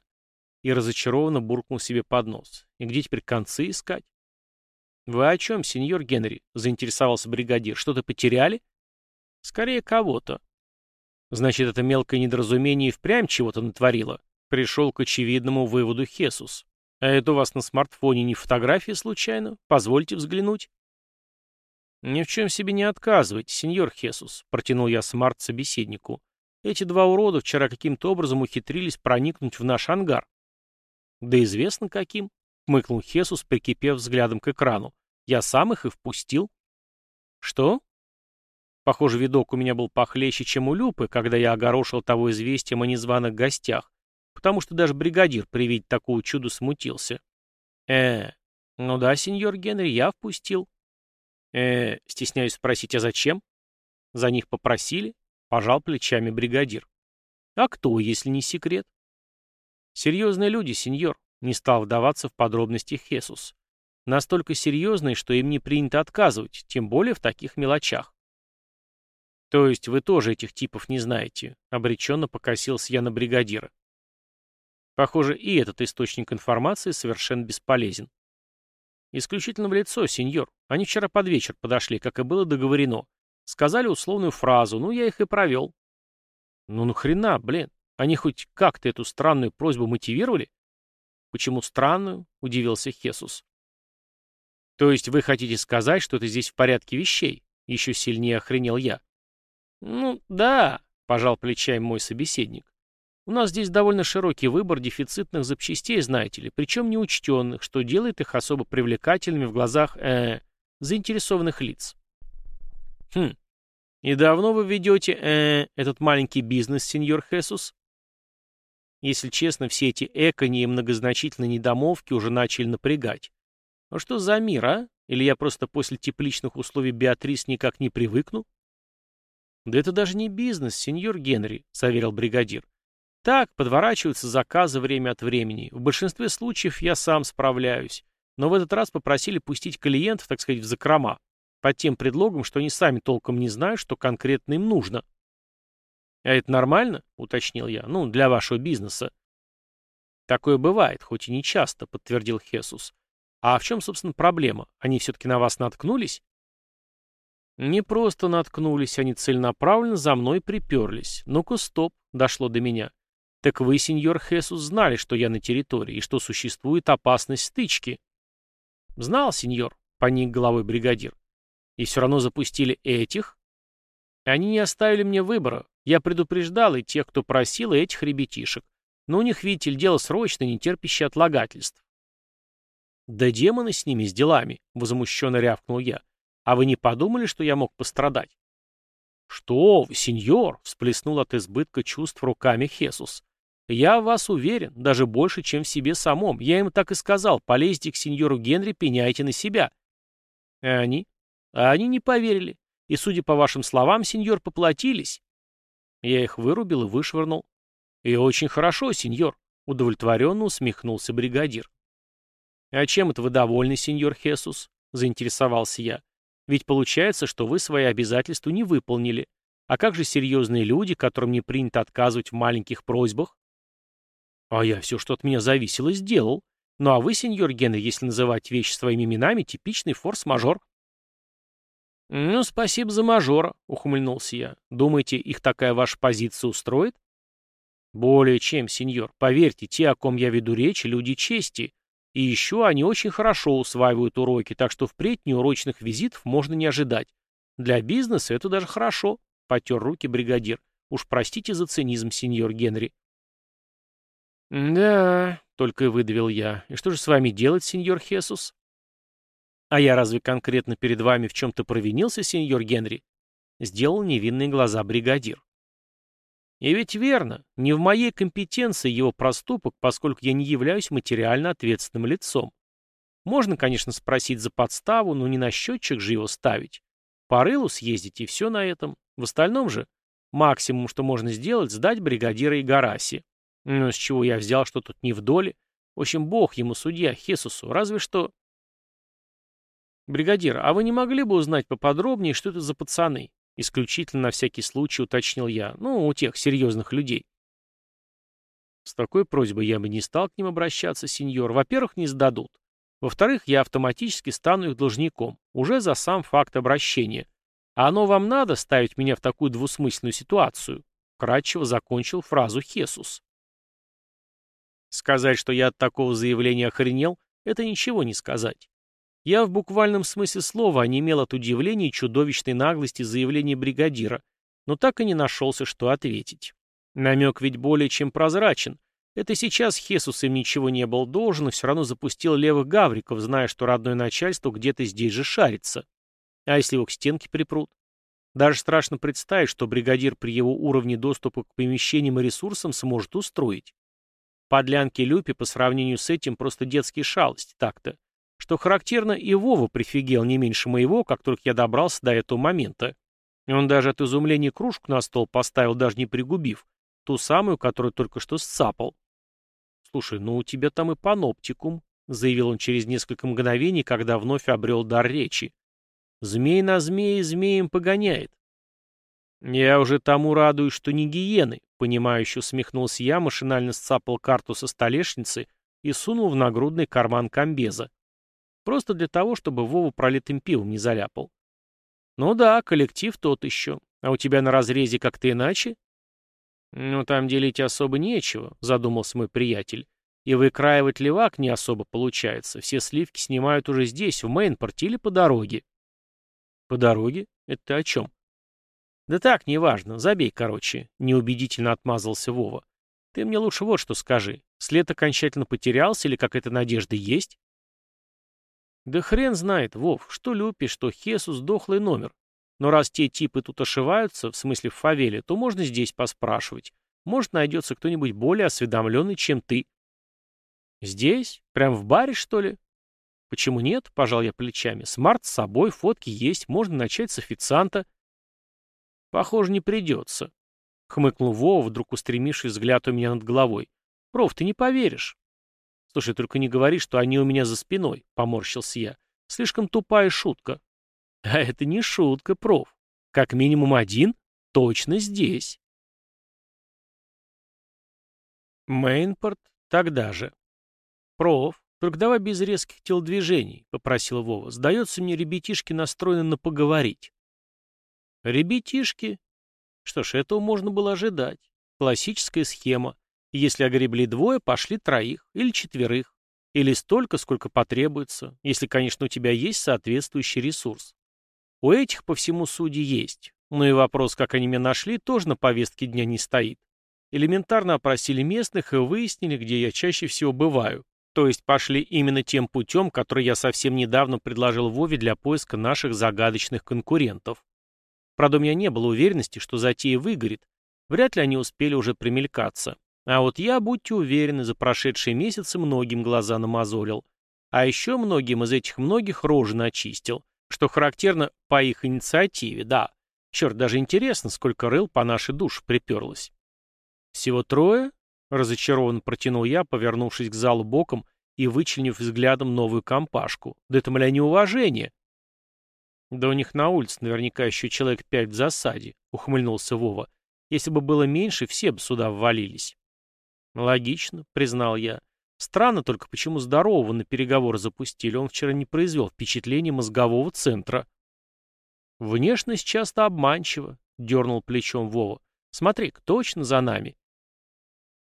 И разочарованно буркнул себе под нос. «И где теперь концы искать?» «Вы о чем, сеньор Генри?» — заинтересовался бригадир. «Что-то потеряли?» «Скорее кого-то». «Значит, это мелкое недоразумение и впрямь чего-то натворило?» Пришел к очевидному выводу Хесус. А это у вас на смартфоне не фотография случайно? Позвольте взглянуть. Ни в чем себе не отказывайте, сеньор Хесус, протянул я смарт собеседнику. Эти два урода вчера каким-то образом ухитрились проникнуть в наш ангар. Да известно каким, хмыкнул Хесус, прикипев взглядом к экрану. Я сам их и впустил. Что? Похоже, видок у меня был похлеще, чем у Люпы, когда я огорошил того известием о незваных гостях, потому что даже бригадир при виде такого чуда смутился. э ну да, сеньор Генри, я впустил. э стесняюсь спросить, а зачем? За них попросили? Пожал плечами бригадир. А кто, если не секрет? Серьезные люди, сеньор, не стал вдаваться в подробности Хесус. Настолько серьезные, что им не принято отказывать, тем более в таких мелочах. То есть вы тоже этих типов не знаете? Обреченно покосился я на бригадира. Похоже, и этот источник информации совершенно бесполезен. Исключительно в лицо, сеньор. Они вчера под вечер подошли, как и было договорено. Сказали условную фразу, ну я их и провел. Ну нахрена, блин? Они хоть как-то эту странную просьбу мотивировали? Почему странную? Удивился Хесус. То есть вы хотите сказать, что это здесь в порядке вещей? Еще сильнее охренел я. Ну, да, пожал плечами мой собеседник. У нас здесь довольно широкий выбор дефицитных запчастей, знаете ли, причем неучтенных, что делает их особо привлекательными в глазах э, заинтересованных лиц. Хм. И давно вы ведете э, этот маленький бизнес, сеньор Хесус? Если честно, все эти экони и многозначительные недомовки уже начали напрягать. А что за мир, а? Или я просто после тепличных условий Беатрис никак не привыкну? Да это даже не бизнес, сеньор Генри, заверил бригадир. Так, подворачиваются заказы время от времени. В большинстве случаев я сам справляюсь. Но в этот раз попросили пустить клиентов, так сказать, в закрома. Под тем предлогом, что они сами толком не знают, что конкретно им нужно. «А это нормально?» — уточнил я. «Ну, для вашего бизнеса». «Такое бывает, хоть и не часто», — подтвердил Хесус. «А в чем, собственно, проблема? Они все-таки на вас наткнулись?» «Не просто наткнулись, они целенаправленно за мной приперлись. Ну-ка, стоп», — дошло до меня. Так вы, сеньор Хесус, знали, что я на территории, и что существует опасность стычки. Знал, сеньор, поник головой бригадир. И все равно запустили этих? Они не оставили мне выбора. Я предупреждал и тех, кто просил, и этих ребятишек. Но у них, видите ли, дело срочное, не терпящее отлагательств. «Да демоны с ними, с делами», — возмущенно рявкнул я. «А вы не подумали, что я мог пострадать?» «Что вы, сеньор!» — всплеснул от избытка чувств руками Хесус. «Я в вас уверен, даже больше, чем в себе самом. Я им так и сказал, полезьте к сеньору Генри, пеняйте на себя». А они? А они не поверили. И, судя по вашим словам, сеньор, поплатились. Я их вырубил и вышвырнул. И очень хорошо, сеньор, удовлетворенно усмехнулся бригадир. А чем это вы довольны, сеньор Хесус? Заинтересовался я. Ведь получается, что вы свои обязательства не выполнили. А как же серьезные люди, которым не принято отказывать в маленьких просьбах? А я все, что от меня зависело, сделал. Ну а вы, сеньор Генри, если называть вещи своими именами, типичный форс-мажор. «Ну, спасибо за мажора», — ухмыльнулся я. «Думаете, их такая ваша позиция устроит?» «Более чем, сеньор. Поверьте, те, о ком я веду речь, люди чести. И еще они очень хорошо усваивают уроки, так что впредь неурочных визитов можно не ожидать. Для бизнеса это даже хорошо», — потер руки бригадир. «Уж простите за цинизм, сеньор Генри». «Да», — только и выдавил я. «И что же с вами делать, сеньор Хесус?» «А я разве конкретно перед вами в чем-то провинился, сеньор Генри?» Сделал невинные глаза бригадир. И ведь верно, не в моей компетенции его проступок, поскольку я не являюсь материально ответственным лицом. Можно, конечно, спросить за подставу, но не на счетчик же его ставить. По рылу съездить и все на этом. В остальном же, максимум, что можно сделать, сдать бригадира Игараси. Но с чего я взял, что тут не в доле? В общем, бог ему судья, Хесусу, разве что... «Бригадир, а вы не могли бы узнать поподробнее, что это за пацаны?» Исключительно на всякий случай уточнил я. Ну, у тех серьезных людей. С такой просьбой я бы не стал к ним обращаться, сеньор. Во-первых, не сдадут. Во-вторых, я автоматически стану их должником. Уже за сам факт обращения. А оно вам надо ставить меня в такую двусмысленную ситуацию? Кратчево закончил фразу Хесус. Сказать, что я от такого заявления охренел, это ничего не сказать. Я в буквальном смысле слова онемел от удивления и чудовищной наглости заявления бригадира, но так и не нашелся, что ответить. Намек ведь более чем прозрачен. Это сейчас Хесус им ничего не был должен, и все равно запустил левых гавриков, зная, что родное начальство где-то здесь же шарится. А если его к стенке припрут? Даже страшно представить, что бригадир при его уровне доступа к помещениям и ресурсам сможет устроить. Подлянки Люпи по сравнению с этим просто детские шалости так-то. Что характерно, и Вова прифигел не меньше моего, как только я добрался до этого момента. И он даже от изумления кружку на стол поставил, даже не пригубив. Ту самую, которую только что сцапал. «Слушай, ну у тебя там и паноптикум», — заявил он через несколько мгновений, когда вновь обрел дар речи. «Змей на змеи змеем погоняет». «Я уже тому радуюсь, что не гиены», — понимающе усмехнулся я, машинально сцапал карту со столешницы и сунул в нагрудный карман комбеза. Просто для того, чтобы Вову пролитым пивом не заляпал. «Ну да, коллектив тот еще. А у тебя на разрезе как-то иначе?» «Ну, там делить особо нечего», — задумался мой приятель. «И выкраивать левак не особо получается. Все сливки снимают уже здесь, в Мейнпорте или по дороге». «По дороге? Это ты о чем?» «Да так, неважно. Забей, короче», — неубедительно отмазался Вова. «Ты мне лучше вот что скажи. След окончательно потерялся или какая-то надежда есть?» «Да хрен знает, Вов, что Люпи, что Хесус, дохлый номер. Но раз те типы тут ошиваются, в смысле в фавеле, то можно здесь поспрашивать. Может, найдется кто-нибудь более осведомленный, чем ты». «Здесь? Прям в баре, что ли?» «Почему нет?» — пожал я плечами. «Смарт с собой, фотки есть, можно начать с официанта». «Похоже, не придется», — хмыкнул Вова, вдруг устремивший взгляд у меня над головой. «Проф, ты не поверишь». «Слушай, только не говори, что они у меня за спиной», — поморщился я. «Слишком тупая шутка». «А это не шутка, проф. Как минимум один точно здесь». Мейнпорт тогда же. «Проф, только давай без резких телодвижений», — попросил Вова. «Сдается мне, ребятишки настроены на поговорить». Ребятишки. Что ж, этого можно было ожидать. Классическая схема. Если огребли двое, пошли троих или четверых. Или столько, сколько потребуется, если, конечно, у тебя есть соответствующий ресурс. У этих, по всему суде, есть. Ну и вопрос, как они меня нашли, тоже на повестке дня не стоит. Элементарно опросили местных и выяснили, где я чаще всего бываю. То есть пошли именно тем путем, который я совсем недавно предложил Вове для поиска наших загадочных конкурентов. Правда, у меня не было уверенности, что затея выгорит. Вряд ли они успели уже примелькаться. А вот я, будьте уверены, за прошедшие месяцы многим глаза намазолил. А еще многим из этих многих рожи начистил. Что характерно по их инициативе, да. Черт, даже интересно, сколько рыл по нашей душе приперлось. Всего трое? Разочарованно протянул я, повернувшись к залу боком и вычленив взглядом новую компашку. Да это, мля, неуважение. Да у них на улице наверняка еще человек пять в засаде, ухмыльнулся Вова. Если бы было меньше, все бы сюда ввалились. Логично, признал я. Странно только, почему здорового на переговоры запустили. Он вчера не произвел впечатления мозгового центра. Внешность часто обманчива, дернул плечом Вова. Смотри, точно за нами.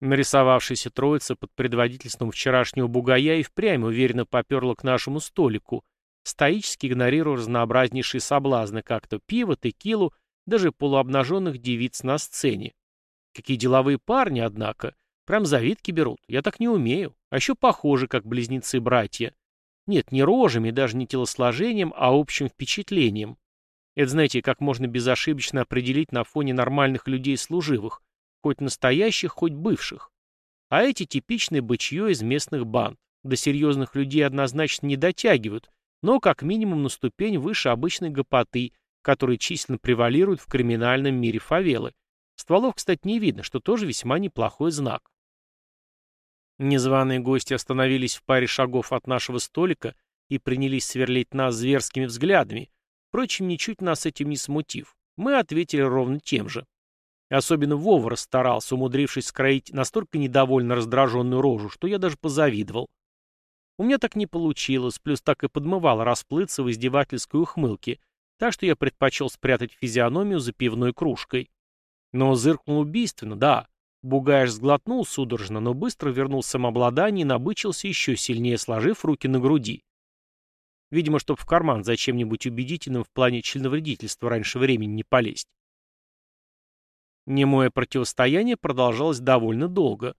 Нарисовавшаяся троица под предводительством вчерашнего бугая и впрямь уверенно поперла к нашему столику, стоически игнорируя разнообразнейшие соблазны, как то пиво, текилу, даже полуобнаженных девиц на сцене. Какие деловые парни, однако. Прям завидки берут. Я так не умею. А еще похожи, как близнецы-братья. Нет, не рожами, даже не телосложением, а общим впечатлением. Это, знаете, как можно безошибочно определить на фоне нормальных людей-служивых, хоть настоящих, хоть бывших. А эти типичные бычье из местных банд. До серьезных людей однозначно не дотягивают, но как минимум на ступень выше обычной гопоты, которые численно превалируют в криминальном мире фавелы. Стволов, кстати, не видно, что тоже весьма неплохой знак. Незваные гости остановились в паре шагов от нашего столика и принялись сверлить нас зверскими взглядами, впрочем, ничуть нас этим не смутив. Мы ответили ровно тем же. Особенно Вова расстарался, умудрившись скроить настолько недовольно раздраженную рожу, что я даже позавидовал. У меня так не получилось, плюс так и подмывало расплыться в издевательской ухмылке, так что я предпочел спрятать физиономию за пивной кружкой. Но зыркнул убийственно, да, Бугаеш сглотнул судорожно, но быстро вернул самообладание и набычился еще сильнее, сложив руки на груди. Видимо, чтоб в карман за чем-нибудь убедительным в плане членовредительства раньше времени не полезть. Немое противостояние продолжалось довольно долго.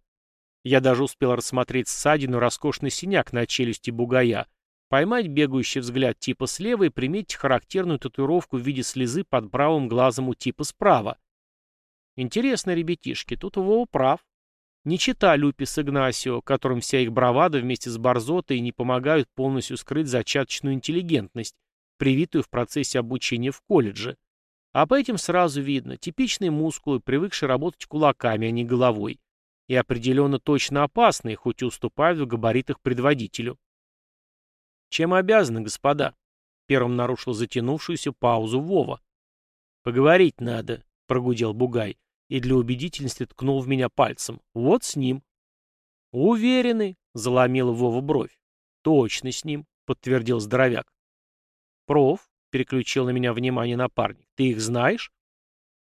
Я даже успел рассмотреть ссадину роскошный синяк на челюсти бугая, поймать бегающий взгляд типа слева и приметить характерную татуировку в виде слезы под правым глазом у типа справа. Интересно, ребятишки, тут Вова прав. Не чита Люпис Игнасио, которым вся их бравада вместе с Борзотой не помогают полностью скрыть зачаточную интеллигентность, привитую в процессе обучения в колледже. А по этим сразу видно, типичные мускулы, привыкшие работать кулаками, а не головой. И определенно точно опасные, хоть и уступают в габаритах предводителю. «Чем обязаны, господа?» Первым нарушил затянувшуюся паузу Вова. «Поговорить надо», — прогудел Бугай и для убедительности ткнул в меня пальцем. «Вот с ним». «Уверены?» — заломила Вова бровь. «Точно с ним», — подтвердил здоровяк. «Проф», — переключил на меня внимание напарник, — «ты их знаешь?»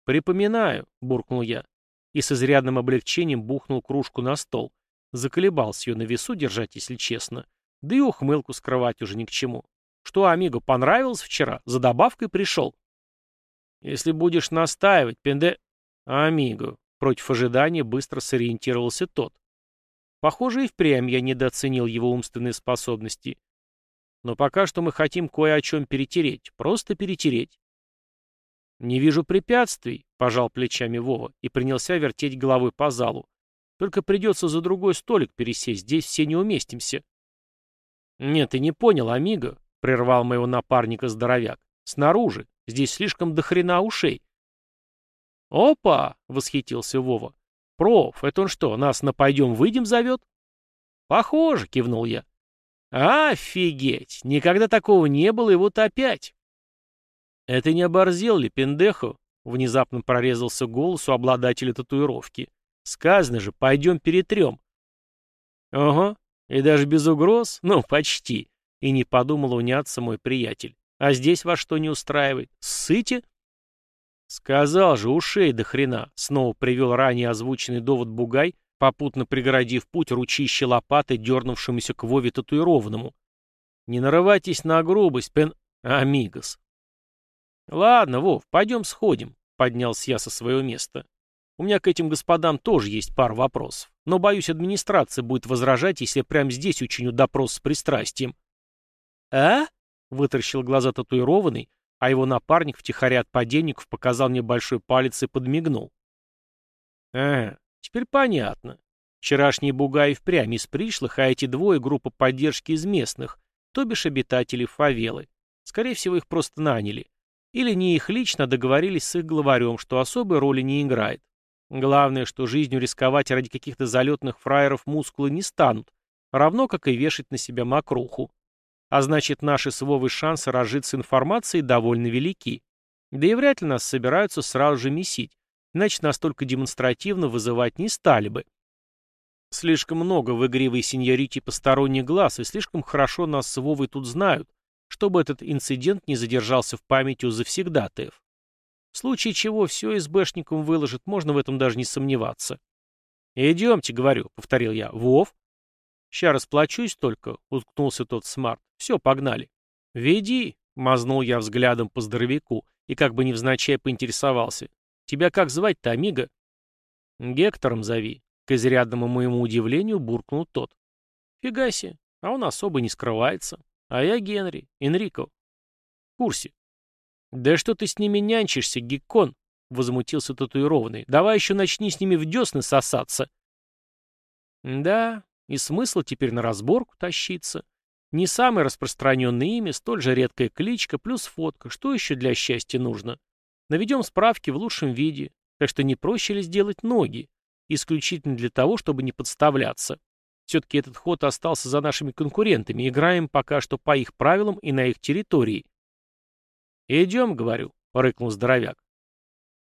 «Припоминаю», — буркнул я, и с изрядным облегчением бухнул кружку на стол. Заколебался ее на весу держать, если честно. Да и ухмылку скрывать уже ни к чему. Что, Амиго, понравилось вчера? За добавкой пришел? Если будешь настаивать, пенде... «Амиго», — против ожидания быстро сориентировался тот. Похоже, и впрямь я недооценил его умственные способности. Но пока что мы хотим кое о чем перетереть, просто перетереть. «Не вижу препятствий», — пожал плечами Вова и принялся вертеть головой по залу. «Только придется за другой столик пересесть, здесь все не уместимся». «Нет, ты не понял, Амиго», — прервал моего напарника здоровяк. «Снаружи. Здесь слишком дохрена ушей. «Опа!» — восхитился Вова. «Проф, это он что, нас на пойдем-выйдем зовет?» «Похоже», — кивнул я. «Офигеть! Никогда такого не было, и вот опять!» «Это не оборзел ли, пендехо?» — внезапно прорезался голос у обладателя татуировки. «Сказано же, пойдем перетрем». «Ага, и даже без угроз? Ну, почти». И не подумал уняться мой приятель. «А здесь вас что не устраивает? Ссыте?» «Сказал же, ушей до хрена!» — снова привел ранее озвученный довод Бугай, попутно преградив путь ручище лопатой, дернувшемуся к Вове татуированному. «Не нарывайтесь на грубость, пен... Амигос!» Ладно, Вов, пойдем сходим, поднялся я со своего места. У меня к этим господам тоже есть пара вопросов. Но, боюсь, администрация будет возражать, если я прямо здесь учиню допрос с пристрастием. «А?» — вытаращил глаза татуированный, а его напарник втихаря от подельников показал мне большой палец и подмигнул. «А, теперь понятно. Вчерашний бугай впрямь из пришлых, а эти двое — группа поддержки из местных, то бишь обитателей фавелы. Скорее всего, их просто наняли. Или не их лично договорились с их главарем, что особой роли не играет. Главное, что жизнью рисковать ради каких-то залетных фраеров мускулы не станут, равно как и вешать на себя мокруху. А значит, наши с Вовой шансы разжиться информацией довольно велики. Да и вряд ли нас собираются сразу же месить, иначе настолько демонстративно вызывать не стали бы. Слишком много в игривой сеньорите посторонних глаз, и слишком хорошо нас с Вовой тут знают, чтобы этот инцидент не задержался в памяти у завсегдатаев. В случае чего все СБшникам выложат, можно в этом даже не сомневаться. «Идемте», — говорю, — повторил я. «Вов?» «Ща расплачусь только», — уткнулся тот смарт. «Все, погнали». «Веди», — мазнул я взглядом по здоровяку и как бы невзначай поинтересовался. «Тебя как звать-то, Амиго?» «Гектором зови», — к изрядному моему удивлению буркнул тот. «Фига себе, а он особо не скрывается. А я Генри, Энрико». «В курсе». «Да что ты с ними нянчишься, Геккон?» — возмутился татуированный. «Давай еще начни с ними в десны сосаться». «Да, и смысл теперь на разборку тащиться. Не самое распространенное имя, столь же редкая кличка, плюс фотка. Что еще для счастья нужно? Наведем справки в лучшем виде. Так что не проще ли сделать ноги? Исключительно для того, чтобы не подставляться. Все-таки этот ход остался за нашими конкурентами. Играем пока что по их правилам и на их территории. «Идем», — говорю, — рыкнул здоровяк.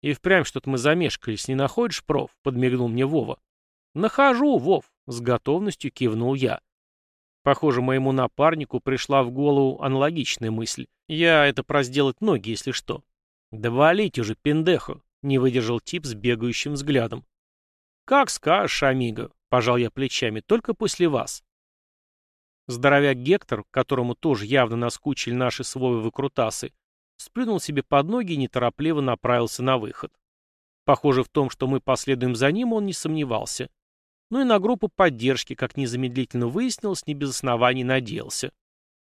«И впрямь что-то мы замешкались, не находишь, проф?» — подмигнул мне Вова. «Нахожу, Вов», — с готовностью кивнул я. Похоже, моему напарнику пришла в голову аналогичная мысль. Я это про сделать ноги, если что. «Да валите уже, пиндехо!» — не выдержал тип с бегающим взглядом. «Как скажешь, амиго», — пожал я плечами, — «только после вас». Здоровяк Гектор, которому тоже явно наскучили наши свовы выкрутасы, сплюнул себе под ноги и неторопливо направился на выход. Похоже, в том, что мы последуем за ним, он не сомневался ну и на группу поддержки, как незамедлительно выяснилось, не без оснований надеялся.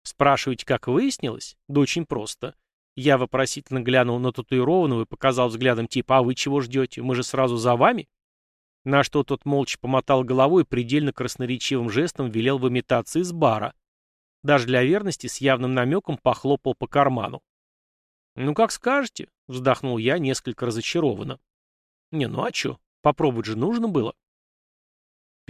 Спрашиваете, как выяснилось? Да очень просто. Я вопросительно глянул на татуированного и показал взглядом типа «А вы чего ждете? Мы же сразу за вами?» На что тот молча помотал головой и предельно красноречивым жестом велел выметаться из бара. Даже для верности с явным намеком похлопал по карману. «Ну, как скажете», — вздохнул я несколько разочарованно. «Не, ну а чё? Попробовать же нужно было».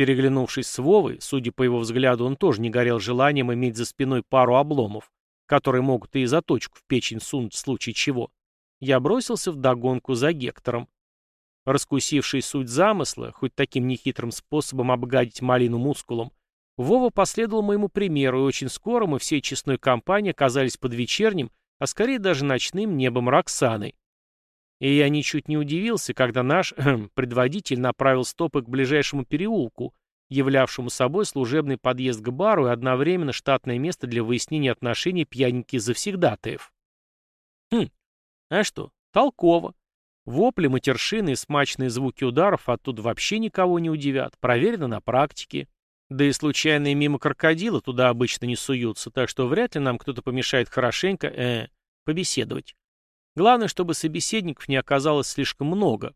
Переглянувшись с Вовой, судя по его взгляду, он тоже не горел желанием иметь за спиной пару обломов, которые могут и заточку в печень сунуть в случае чего. Я бросился в догонку за Гектором. Раскусивший суть замысла, хоть таким нехитрым способом обгадить малину мускулом, Вова последовал моему примеру, и очень скоро мы всей честной компанией оказались под вечерним, а скорее даже ночным небом Роксаны. И я ничуть не удивился, когда наш (clears throat) предводитель направил стопы к ближайшему переулку, являвшему собой служебный подъезд к бару и одновременно штатное место для выяснения отношений пьяненьких завсегдатаев. Хм, а что, толково. Вопли, матершины и смачные звуки ударов оттуда вообще никого не удивят, проверено на практике. Да и случайные мимо крокодила туда обычно не суются, так что вряд ли нам кто-то помешает хорошенько, э, побеседовать. Главное, чтобы собеседников не оказалось слишком много.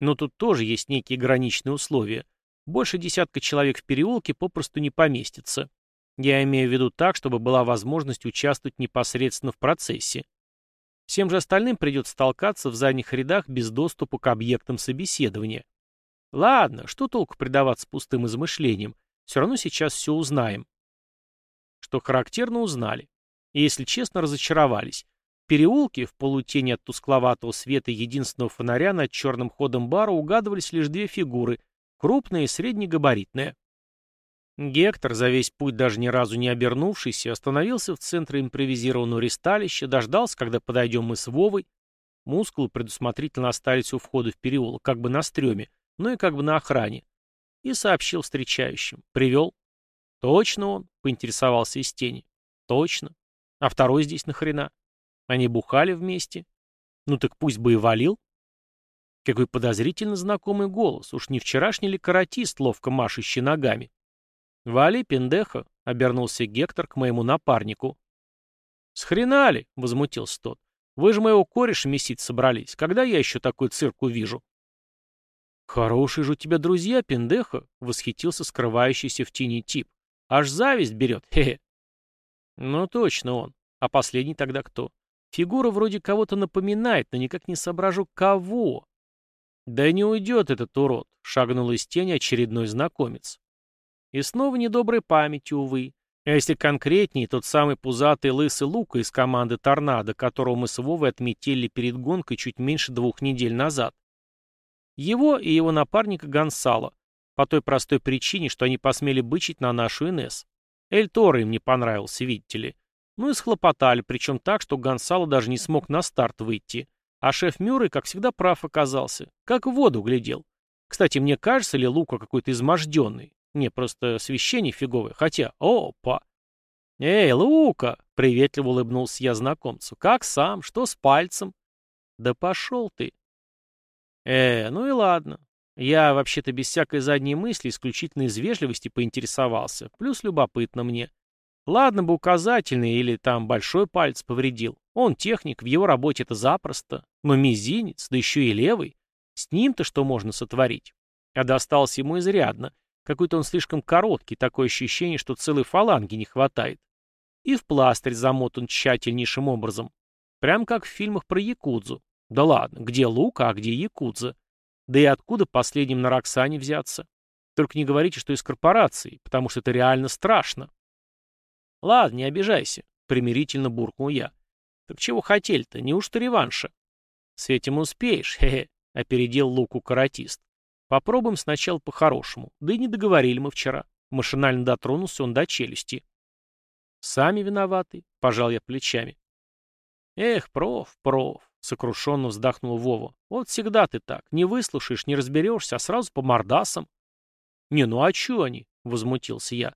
Но тут тоже есть некие граничные условия. Больше десятка человек в переулке попросту не поместится. Я имею в виду так, чтобы была возможность участвовать непосредственно в процессе. Всем же остальным придется толкаться в задних рядах без доступа к объектам собеседования. Ладно, что толку предаваться пустым измышлениям? Все равно сейчас все узнаем. Что характерно, узнали. И, если честно, разочаровались. Переулке, в полутени от тускловатого света единственного фонаря над черным ходом бара угадывались лишь две фигуры, крупная и среднегабаритная. Гектор, за весь путь даже ни разу не обернувшийся, остановился в центре импровизированного ристалища, дождался, когда подойдем мы с Вовой. Мускулы предусмотрительно остались у входа в переулок, как бы на стреме, но и как бы на охране. И сообщил встречающим. Привел. Точно он, поинтересовался из тени. Точно. А второй здесь нахрена? Они бухали вместе. Ну так пусть бы и валил. Какой подозрительно знакомый голос. Уж не вчерашний ли каратист, ловко машущий ногами? «Вали, пендеха», — обернулся Гектор к моему напарнику. «С хрена ли?» — возмутился тот. «Вы же моего кореша месить собрались. Когда я еще такой цирк увижу?» «Хорошие же у тебя друзья, пендеха», — восхитился скрывающийся в тени тип. «Аж зависть берет, (laughs) хе-хе». «Ну точно он. А последний тогда кто? Фигура вроде кого-то напоминает, но никак не соображу, кого». «Да не уйдет этот урод», — шагнул из тени очередной знакомец. И снова недоброй памяти, увы. А если конкретнее, тот самый пузатый лысый Лука из команды «Торнадо», которого мы с Вовой отметили перед гонкой чуть меньше двух недель назад. Его и его напарника Гонсало, по той простой причине, что они посмели бычить на нашу Инес. Эль Торо им не понравился, видите ли. Ну и схлопотали, причем так, что Гонсало даже не смог на старт выйти. А шеф Мюррей, как всегда, прав оказался. Как в воду глядел. Кстати, мне кажется ли Лука какой-то изможденный? Не, просто освещение фиговое. Хотя, опа! «Эй, Лука!» — приветливо улыбнулся я знакомцу. «Как сам? Что с пальцем?» «Да пошел ты!» «Э, ну и ладно. Я, вообще-то, без всякой задней мысли, исключительно из вежливости поинтересовался. Плюс любопытно мне. Ладно бы указательный или там большой палец повредил. Он техник, в его работе это запросто. Но мизинец, да еще и левый. С ним-то что можно сотворить? А достался ему изрядно. Какой-то он слишком короткий, такое ощущение, что целой фаланги не хватает. И в пластырь замотан тщательнейшим образом. Прям как в фильмах про Якудзу. Да ладно, где Лука, а где Якудза? Да и откуда последним на Роксане взяться? Только не говорите, что из корпорации, потому что это реально страшно. Ладно, не обижайся, примирительно буркнул я. Так чего хотели-то, неужто реванша? С этим успеешь, (laughs) хе-хе, опередил Луку каратист. Попробуем сначала по-хорошему. Да и не договорили мы вчера. Машинально дотронулся он до челюсти. Сами виноваты, пожал я плечами. Эх, проф, проф, сокрушенно вздохнул Вова. Вот всегда ты так. Не выслушаешь, не разберешься, а сразу по мордасам. Не, ну а чё они? Возмутился я.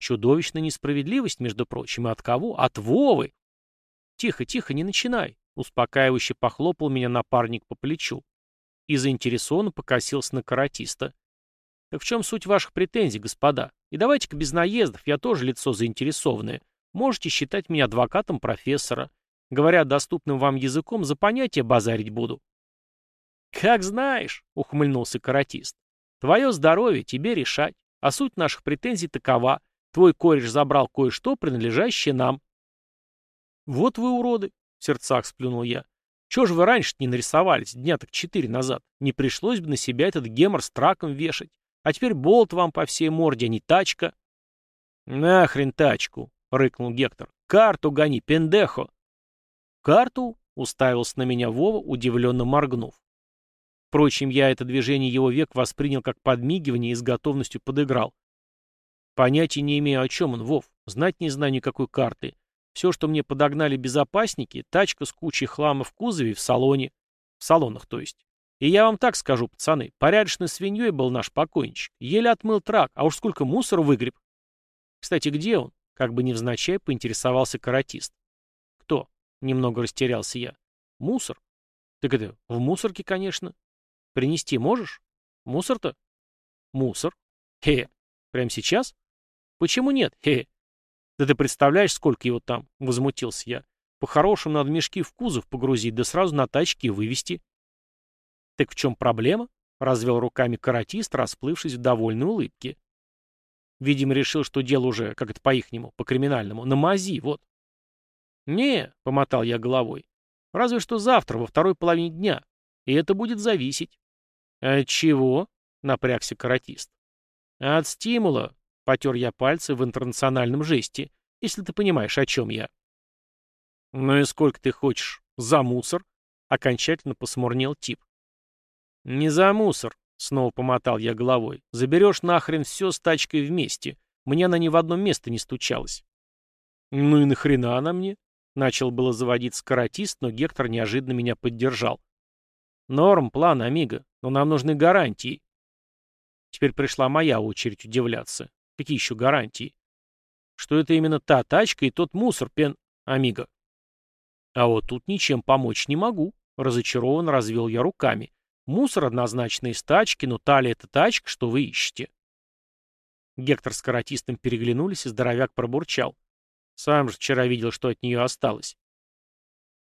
Чудовищная несправедливость, между прочим, и от кого? От Вовы. Тихо, тихо, не начинай. Успокаивающе похлопал меня напарник по плечу и заинтересованно покосился на каратиста. «Так в чем суть ваших претензий, господа? И давайте-ка без наездов, я тоже лицо заинтересованное. Можете считать меня адвокатом профессора. Говоря доступным вам языком, за понятие базарить буду». «Как знаешь», — ухмыльнулся каратист. «Твое здоровье, тебе решать. А суть наших претензий такова. Твой кореш забрал кое-что, принадлежащее нам». «Вот вы уроды», — в сердцах сплюнул я. Чего же вы раньше не нарисовались, дня так четыре назад? Не пришлось бы на себя этот гемор с траком вешать. А теперь болт вам по всей морде, а не тачка. Нахрен тачку, рыкнул Гектор. Карту гони, пендехо. Карту? Уставился на меня Вова, удивленно моргнув. Впрочем, я это движение его век воспринял как подмигивание и с готовностью подыграл. Понятия не имею, о чем он, Вов. Знать не знаю никакой карты. Все, что мне подогнали безопасники, тачка с кучей хлама в кузове в салоне. В салонах, то есть. И я вам так скажу, пацаны, порядочной свиньей был наш покойничек. Еле отмыл трак, а уж сколько мусора выгреб. Кстати, где он? Как бы невзначай поинтересовался каратист. Кто? Немного растерялся я. Мусор? Так это, в мусорке, конечно. Принести можешь? Мусор-то? Мусор. Хе, прямо сейчас? Почему нет? Хе, «Да ты представляешь, сколько его там?» — возмутился я. «По-хорошему надо мешки в кузов погрузить, да сразу на тачке вывести». «Так в чем проблема?» — развел руками каратист, расплывшись в довольной улыбке. Видимо, решил, что дело уже, как это по-ихнему, по-криминальному, на мази, вот. «Не», — помотал я головой, — «разве что завтра, во второй половине дня, и это будет зависеть». «От чего?» — напрягся каратист. «От стимула», Потер я пальцы в интернациональном жесте, если ты понимаешь, о чем я. «Ну и сколько ты хочешь? За мусор?» Окончательно посмурнел тип. «Не за мусор», — снова помотал я головой. «Заберешь нахрен все с тачкой вместе. Мне она ни в одно место не стучалась». «Ну и нахрена она мне?» Начал было заводить каратист, но Гектор неожиданно меня поддержал. «Норм, план, Амиго, но нам нужны гарантии». Теперь пришла моя очередь удивляться. Какие еще гарантии? Что это именно та тачка и тот мусор, Пен... Амиго. А вот тут ничем помочь не могу. Разочарованно развел я руками. Мусор однозначно из тачки, но талия — это тачка, что вы ищете. Гектор с каратистом переглянулись, и здоровяк пробурчал. Сам же вчера видел, что от нее осталось.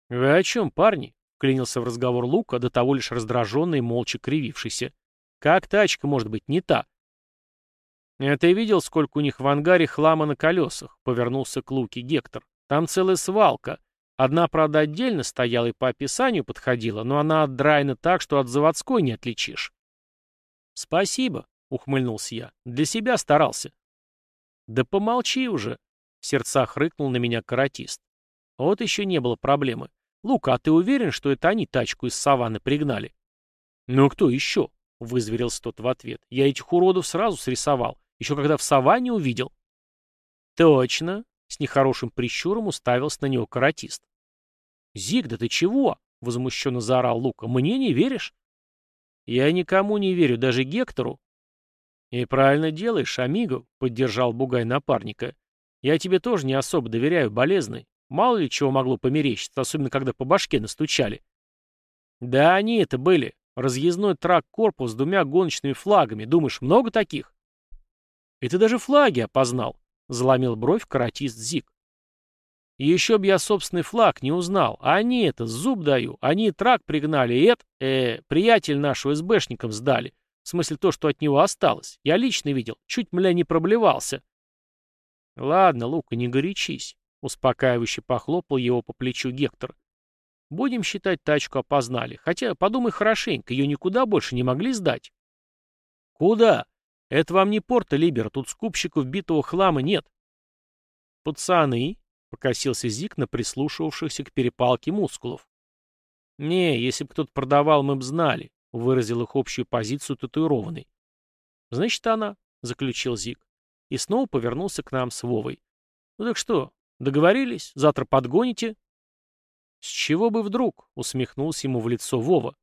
«Вы о чем, парни?» — клянился в разговор Лука, до того лишь раздраженный молча кривившийся. «Как тачка может быть не та?» «Это я видел, сколько у них в ангаре хлама на колесах», — повернулся к Луке Гектор. «Там целая свалка. Одна, правда, отдельно стояла и по описанию подходила, но она отдраена так, что от заводской не отличишь». «Спасибо», — ухмыльнулся я. «Для себя старался». «Да помолчи уже», — в сердцах рыкнул на меня каратист. Вот еще не было проблемы. «Лука, а ты уверен, что это они тачку из саванны пригнали?» «Ну кто еще?» — вызверился тот в ответ. «Я этих уродов сразу срисовал. Еще когда в саванне увидел. Точно. С нехорошим прищуром уставился на него каратист. Зиг, да ты чего? Возмущенно заорал Лука. Мне не веришь? Я никому не верю, даже Гектору. И правильно делаешь, Амиго, поддержал Бугай напарника. Я тебе тоже не особо доверяю, болезный. Мало ли чего могло померещиться, особенно когда по башке настучали. Да они это были. Разъездной трак-корпус с двумя гоночными флагами. Думаешь, много таких? «И ты даже флаги опознал», — заломил бровь каратист Зик. «Еще б я собственный флаг не узнал. А они это, зуб даю, они трак пригнали, и это, э, приятель нашего СБшникам сдали. В смысле то, что от него осталось. Я лично видел, чуть, мля, не проблевался». «Ладно, Лука, не горячись», — успокаивающе похлопал его по плечу Гектор. «Будем считать, тачку опознали. Хотя, подумай хорошенько, ее никуда больше не могли сдать». «Куда?» Это вам не порта Либер, тут скупщиков битого хлама нет. Пацаны, покосился Зик на прислушивавшихся к перепалке мускулов. Не, если бы кто-то продавал, мы б знали, выразил их общую позицию татуированный. Значит, она, заключил Зик. И снова повернулся к нам с Вовой. Ну так что, договорились? Завтра подгоните? С чего бы вдруг? Усмехнулся ему в лицо Вова.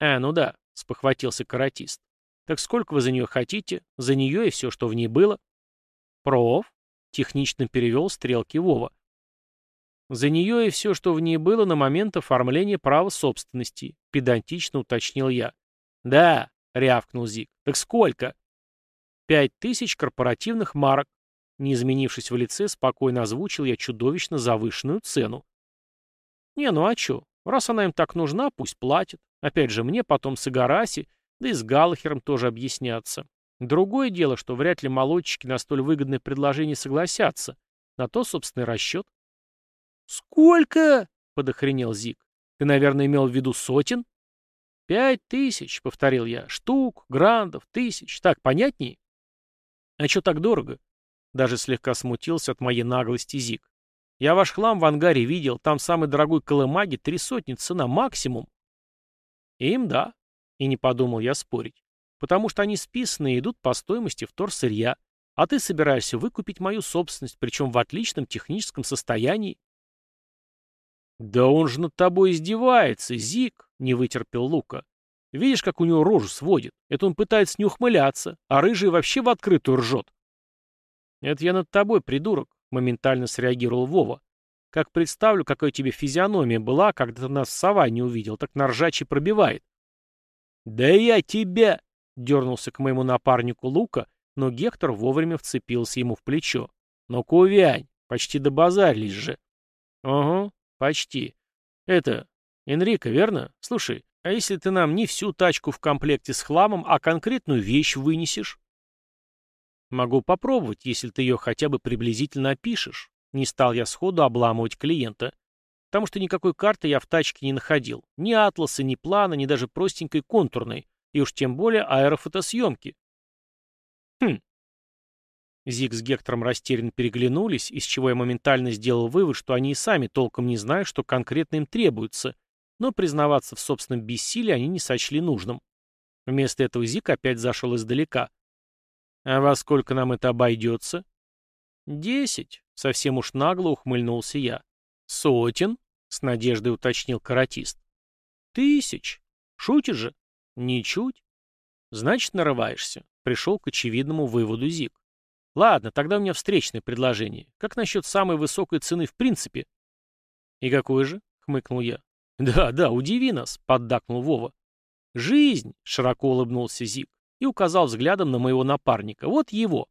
А, ну да, спохватился каратист. Так сколько вы за нее хотите? За нее и все, что в ней было? Проф, технично перевел стрелки Вова. За нее и все, что в ней было на момент оформления права собственности, педантично уточнил я. Да, рявкнул Зик. Так сколько? Пять тысяч корпоративных марок. Не изменившись в лице, спокойно озвучил я чудовищно завышенную цену. Не, ну а чё? Раз она им так нужна, пусть платит. Опять же, мне потом с Игараси да и с Галлахером тоже объясняться. Другое дело, что вряд ли молодчики на столь выгодное предложение согласятся. На то, собственный расчет. «Сколько?» — подохренел Зик. «Ты, наверное, имел в виду сотен?» «Пять тысяч», — повторил я. «Штук, грандов, тысяч. Так, понятней?» «А что так дорого?» Даже слегка смутился от моей наглости Зик. «Я ваш хлам в ангаре видел. Там самый дорогой колымаги три сотни цена максимум». «Им да. И не подумал я спорить. Потому что они списанные идут по стоимости вторсырья, а ты собираешься выкупить мою собственность, причем в отличном техническом состоянии. «Да он же над тобой издевается, Зик!» — не вытерпел Лука. «Видишь, как у него рожу сводит? Это он пытается не ухмыляться, а рыжий вообще в открытую ржет». «Это я над тобой, придурок», — моментально среагировал Вова. «Как представлю, какая тебе физиономия была, когда ты нас в саванне увидел, так на ржачий пробивает». «Да я тебя!» — дернулся к моему напарнику Лука, но Гектор вовремя вцепился ему в плечо. «Ну-ка увянь, почти добазарились же». «Ага, почти. Это, Энрико, верно? Слушай, а если ты нам не всю тачку в комплекте с хламом, а конкретную вещь вынесешь?» «Могу попробовать, если ты ее хотя бы приблизительно опишешь». Не стал я сходу обламывать клиента потому что никакой карты я в тачке не находил. Ни атласа, ни плана, ни даже простенькой контурной, и уж тем более аэрофотосъемки. Хм. Зиг с Гектором растерянно переглянулись, из чего я моментально сделал вывод, что они и сами толком не знают, что конкретно им требуется, но признаваться в собственном бессилии они не сочли нужным. Вместо этого Зик опять зашел издалека. «А во сколько нам это обойдется?» «Десять», — совсем уж нагло ухмыльнулся я. «Сотен?» С надеждой уточнил каратист. Тысяч. Шутишь же? Ничуть. Значит, нарываешься. Пришел к очевидному выводу Зик. Ладно, тогда у меня встречное предложение. Как насчет самой высокой цены в принципе? И какой же? хмыкнул я. Да, да, удиви нас, поддакнул Вова. Жизнь, широко улыбнулся Зик и указал взглядом на моего напарника. Вот его.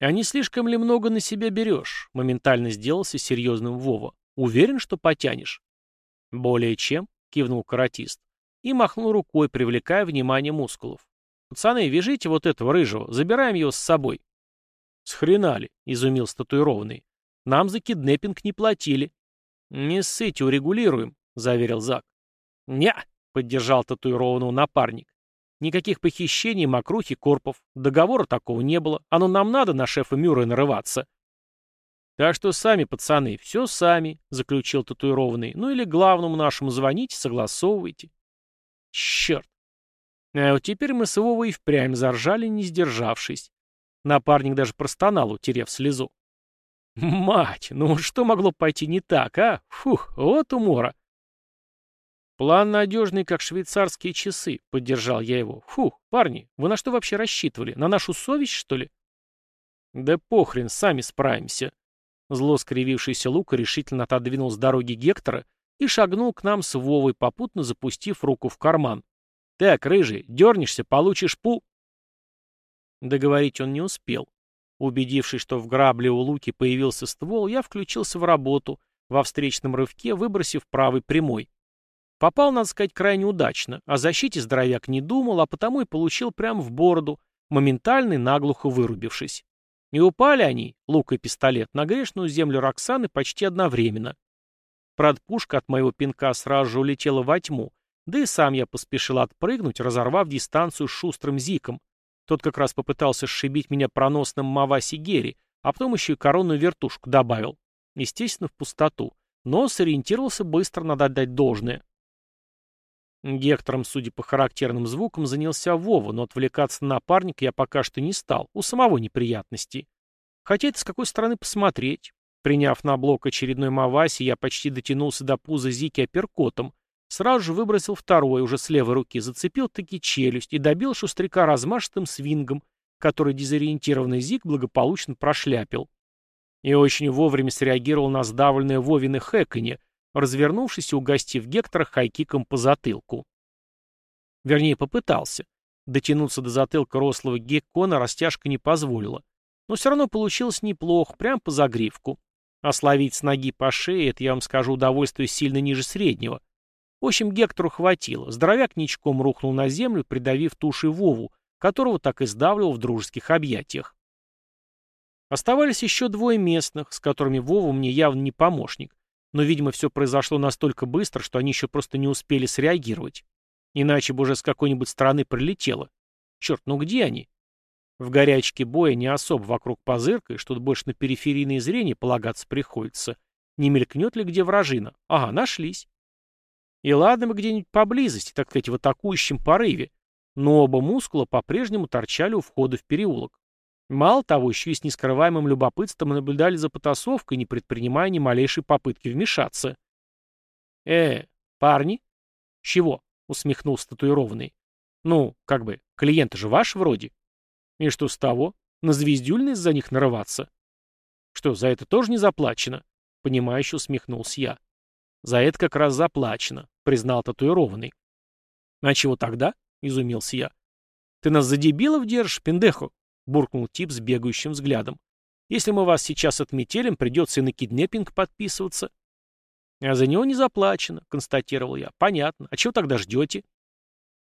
«А не слишком ли много на себя берешь?» — моментально сделался серьезным Вова. «Уверен, что потянешь?» «Более чем», — кивнул каратист и махнул рукой, привлекая внимание мускулов. «Пацаны, вяжите вот этого рыжего, забираем его с собой». «С хрена ли?» — изумил статуированный. «Нам за киднеппинг не платили». «Не ссыте, урегулируем», — заверил Зак. «Не», — поддержал татуированного напарник. «Никаких похищений, мокрухи, корпов. Договора такого не было. Оно нам надо на шефа Мюррея нарываться». «Так что сами, пацаны, все сами», — заключил татуированный. «Ну или главному нашему звоните, согласовывайте». «Черт!» А вот теперь мы с Вовой впрямь заржали, не сдержавшись. Напарник даже простонал, утерев слезу. «Мать, ну что могло пойти не так, а? Фух, вот умора!» «План надежный, как швейцарские часы», — поддержал я его. «Фух, парни, вы на что вообще рассчитывали? На нашу совесть, что ли?» «Да похрен, сами справимся». Зло скривившийся Лука решительно отодвинул с дороги Гектора и шагнул к нам с Вовой, попутно запустив руку в карман. «Так, рыжий, дернешься, получишь пу...» Договорить он не успел. Убедившись, что в грабле у Луки появился ствол, я включился в работу, во встречном рывке выбросив правый прямой. Попал, надо сказать, крайне удачно. О защите здоровяк не думал, а потому и получил прямо в бороду, моментально наглухо вырубившись. И упали они, лук и пистолет, на грешную землю Роксаны почти одновременно. Правда, пушка от моего пинка сразу же улетела во тьму, да и сам я поспешил отпрыгнуть, разорвав дистанцию с шустрым зиком. Тот как раз попытался сшибить меня проносным Маваси Герри, а потом еще и коронную вертушку добавил. Естественно, в пустоту. Но сориентировался быстро, надо отдать должное. Гектором, судя по характерным звукам, занялся Вова, но отвлекаться на напарника я пока что не стал, у самого неприятности. Хотя это с какой стороны посмотреть. Приняв на блок очередной Маваси, я почти дотянулся до пуза Зики апперкотом, сразу же выбросил второй, уже с левой руки, зацепил таки челюсть и добил шустряка размашистым свингом, который дезориентированный Зик благополучно прошляпил. И очень вовремя среагировал на сдавленное Вовины хэканье, развернувшись и угостив Гектора хайкиком по затылку. Вернее, попытался. Дотянуться до затылка рослого Геккона растяжка не позволила. Но все равно получилось неплохо, прям по загривку. А словить с ноги по шее, это, я вам скажу, удовольствие сильно ниже среднего. В общем, Гектору хватило. Здоровяк ничком рухнул на землю, придавив тушей Вову, которого так и сдавливал в дружеских объятиях. Оставались еще двое местных, с которыми Вова мне явно не помощник. Но, видимо, все произошло настолько быстро, что они еще просто не успели среагировать. Иначе бы уже с какой-нибудь стороны прилетело. Черт, ну где они? В горячке боя не особо вокруг позыркаешь, тут больше на периферийное зрение полагаться приходится. Не мелькнет ли где вражина? Ага, нашлись. И ладно бы где-нибудь поблизости, так сказать, в атакующем порыве. Но оба мускула по-прежнему торчали у входа в переулок. Мало того, еще и с нескрываемым любопытством наблюдали за потасовкой, не предпринимая ни малейшей попытки вмешаться. «Э, парни?» «Чего?» — усмехнулся татуированный. «Ну, как бы, клиенты же ваш вроде?» И что с того? На звездюльность за них нарываться? Что, за это тоже не заплачено? Понимающе усмехнулся я. За это как раз заплачено, признал татуированный. А чего тогда? Изумился я. Ты нас за дебилов держишь, пиндехо? Буркнул тип с бегающим взглядом. Если мы вас сейчас отметелим, придется и на киднеппинг подписываться. А за него не заплачено, констатировал я. Понятно. А чего тогда ждете?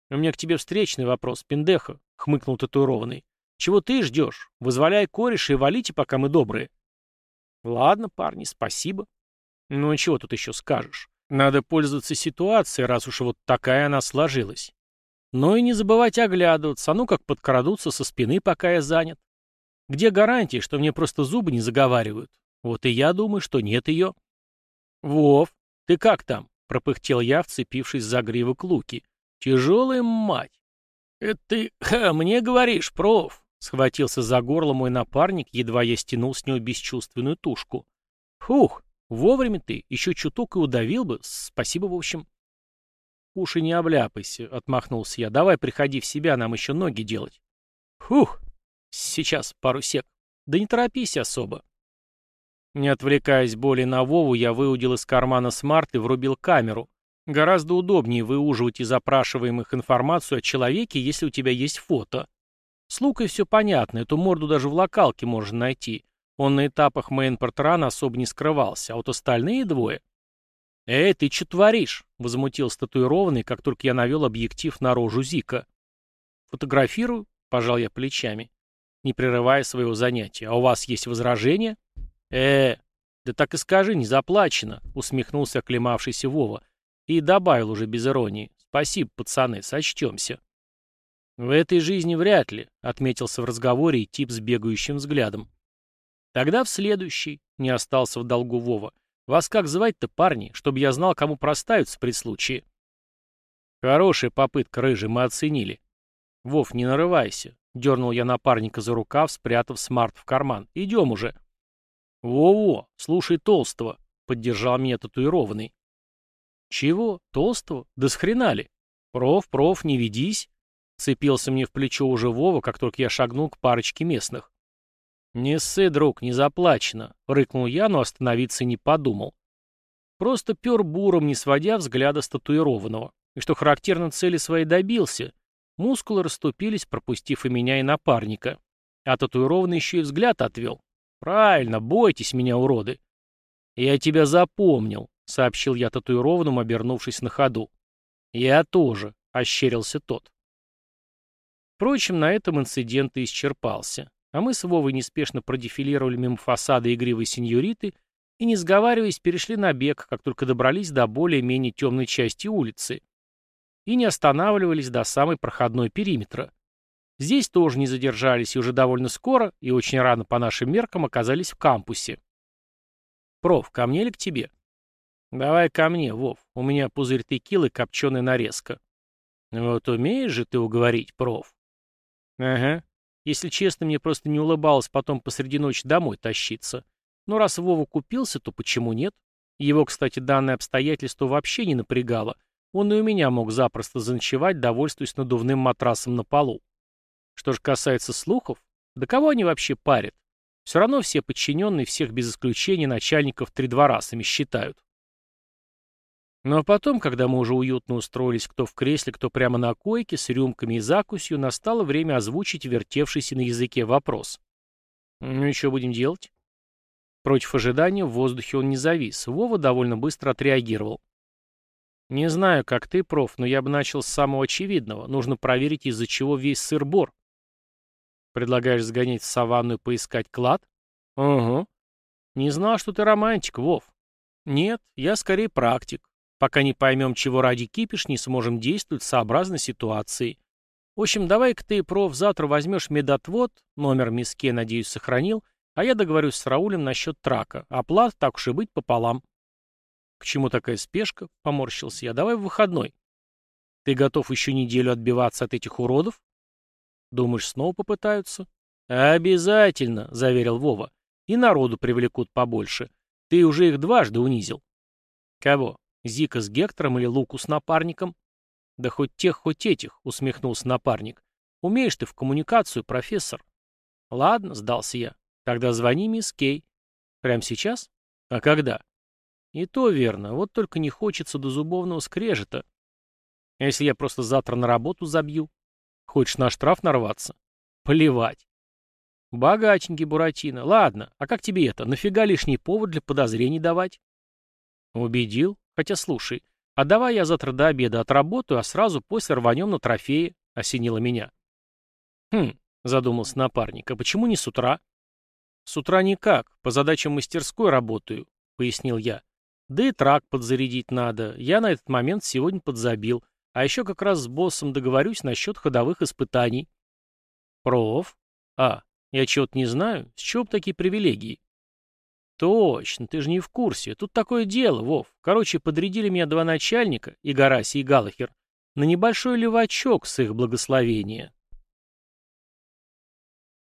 У меня к тебе встречный вопрос, пиндехо, хмыкнул татуированный. Чего ты ждешь? Вызволяй кореша и валите, пока мы добрые. Ладно, парни, спасибо. Ну а чего тут еще скажешь? Надо пользоваться ситуацией, раз уж вот такая она сложилась. Но и не забывать оглядываться, а ну как подкрадутся со спины, пока я занят. Где гарантия, что мне просто зубы не заговаривают? Вот и я думаю, что нет ее. Вов, ты как там? Пропыхтел я, вцепившись за гривок луки. Тяжелая мать. Это ты (laughs) ха, мне говоришь, проф? Схватился за горло мой напарник, едва я стянул с него бесчувственную тушку. Фух, вовремя ты, еще чуток и удавил бы. Спасибо, в общем. Уши не обляпайся, отмахнулся я. Давай приходи в себя, нам еще ноги делать. Фух, сейчас, пару сек. Да не торопись особо. Не отвлекаясь более на Вову, я выудил из кармана смарт и врубил камеру. Гораздо удобнее выуживать из запрашиваемых информацию о человеке, если у тебя есть фото. С Лукой все понятно, эту морду даже в локалке можно найти. Он на этапах мейнпортрана особо не скрывался, а вот остальные двое... «Эй, ты что творишь?» — возмутился татуированный, как только я навел объектив на рожу Зика. «Фотографирую?» — пожал я плечами, не прерывая своего занятия. «А у вас есть возражения?» э да так и скажи, не заплачено», — усмехнулся оклемавшийся Вова. И добавил уже без иронии. «Спасибо, пацаны, сочтемся». «В этой жизни вряд ли», — отметился в разговоре тип с бегающим взглядом. «Тогда в следующий», — не остался в долгу Вова. «Вас как звать-то, парни, чтобы я знал, кому проставиться при случае?» «Хорошая попытка, рыжий, мы оценили». «Вов, не нарывайся», — дернул я напарника за рукав, спрятав смарт в карман. «Идем уже». «Во-во, слушай толстого», — поддержал меня татуированный. «Чего? Толстого? Да с хрена ли? Проф, проф, не ведись!» Цепился мне в плечо уже Вова, как только я шагнул к парочке местных. «Не ссы, друг, не заплачено», — рыкнул я, но остановиться не подумал. Просто пер буром, не сводя взгляда с татуированного. И что характерно, цели своей добился. Мускулы расступились, пропустив и меня, и напарника. А татуированный еще и взгляд отвел. «Правильно, бойтесь меня, уроды!» «Я тебя запомнил», — сообщил я татуированному, обернувшись на ходу. «Я тоже», — ощерился тот. Впрочем, на этом инцидент и исчерпался а мы с Вовой неспешно продефилировали мимо фасада игривой сеньориты и, не сговариваясь, перешли на бег, как только добрались до более-менее темной части улицы. И не останавливались до самой проходной периметра. Здесь тоже не задержались и уже довольно скоро, и очень рано по нашим меркам, оказались в кампусе. «Проф, ко мне или к тебе?» «Давай ко мне, Вов. У меня пузырь текилы, копченая нарезка». «Вот умеешь же ты уговорить, проф?» «Ага. Если честно, мне просто не улыбалось потом посреди ночи домой тащиться. Но раз Вова купился, то почему нет? Его, кстати, данное обстоятельство вообще не напрягало. Он и у меня мог запросто заночевать, довольствуясь надувным матрасом на полу. Что же касается слухов, да кого они вообще парят? Все равно все подчиненные всех без исключения начальников три дворасами считают. Ну а потом, когда мы уже уютно устроились кто в кресле, кто прямо на койке, с рюмками и закусью, настало время озвучить вертевшийся на языке вопрос. «Ну и что будем делать?» Против ожидания в воздухе он не завис. Вова довольно быстро отреагировал. «Не знаю, как ты, проф, но я бы начал с самого очевидного. Нужно проверить, из-за чего весь сыр-бор». «Предлагаешь сгонять в саванну и поискать клад?» «Угу». «Не знал, что ты романтик, Вов». «Нет, я скорее практик. Пока не поймем, чего ради кипиш, не сможем действовать сообразно ситуации. В общем, давай-ка ты, проф, завтра возьмешь медотвод, номер миске, надеюсь, сохранил, а я договорюсь с Раулем насчет трака. Оплат, так уж и быть, пополам. К чему такая спешка? Поморщился я. Давай в выходной. Ты готов еще неделю отбиваться от этих уродов? Думаешь, снова попытаются? Обязательно, заверил Вова. И народу привлекут побольше. Ты уже их дважды унизил. Кого? Зика с Гектором или Луку с напарником? Да хоть тех, хоть этих, усмехнулся напарник. Умеешь ты в коммуникацию, профессор. Ладно, сдался я. Тогда звони мисс Кей. Прямо сейчас? А когда? И то верно, вот только не хочется до зубовного скрежета. А если я просто завтра на работу забью? Хочешь на штраф нарваться? Плевать. Богатенький Буратино. Ладно, а как тебе это? Нафига лишний повод для подозрений давать? Убедил? Хотя, слушай, а давай я завтра до обеда отработаю, а сразу после рванем на трофеи, — осенило меня. Хм, задумался напарник, а почему не с утра? С утра никак, по задачам мастерской работаю, — пояснил я. Да и трак подзарядить надо, я на этот момент сегодня подзабил, а еще как раз с боссом договорюсь насчет ходовых испытаний. Проф? А, я чего-то не знаю, с чего бы такие привилегии? Точно, ты же не в курсе. Тут такое дело, Вов. Короче, подрядили меня два начальника, и Гараси, и Галахер, на небольшой левачок с их благословения.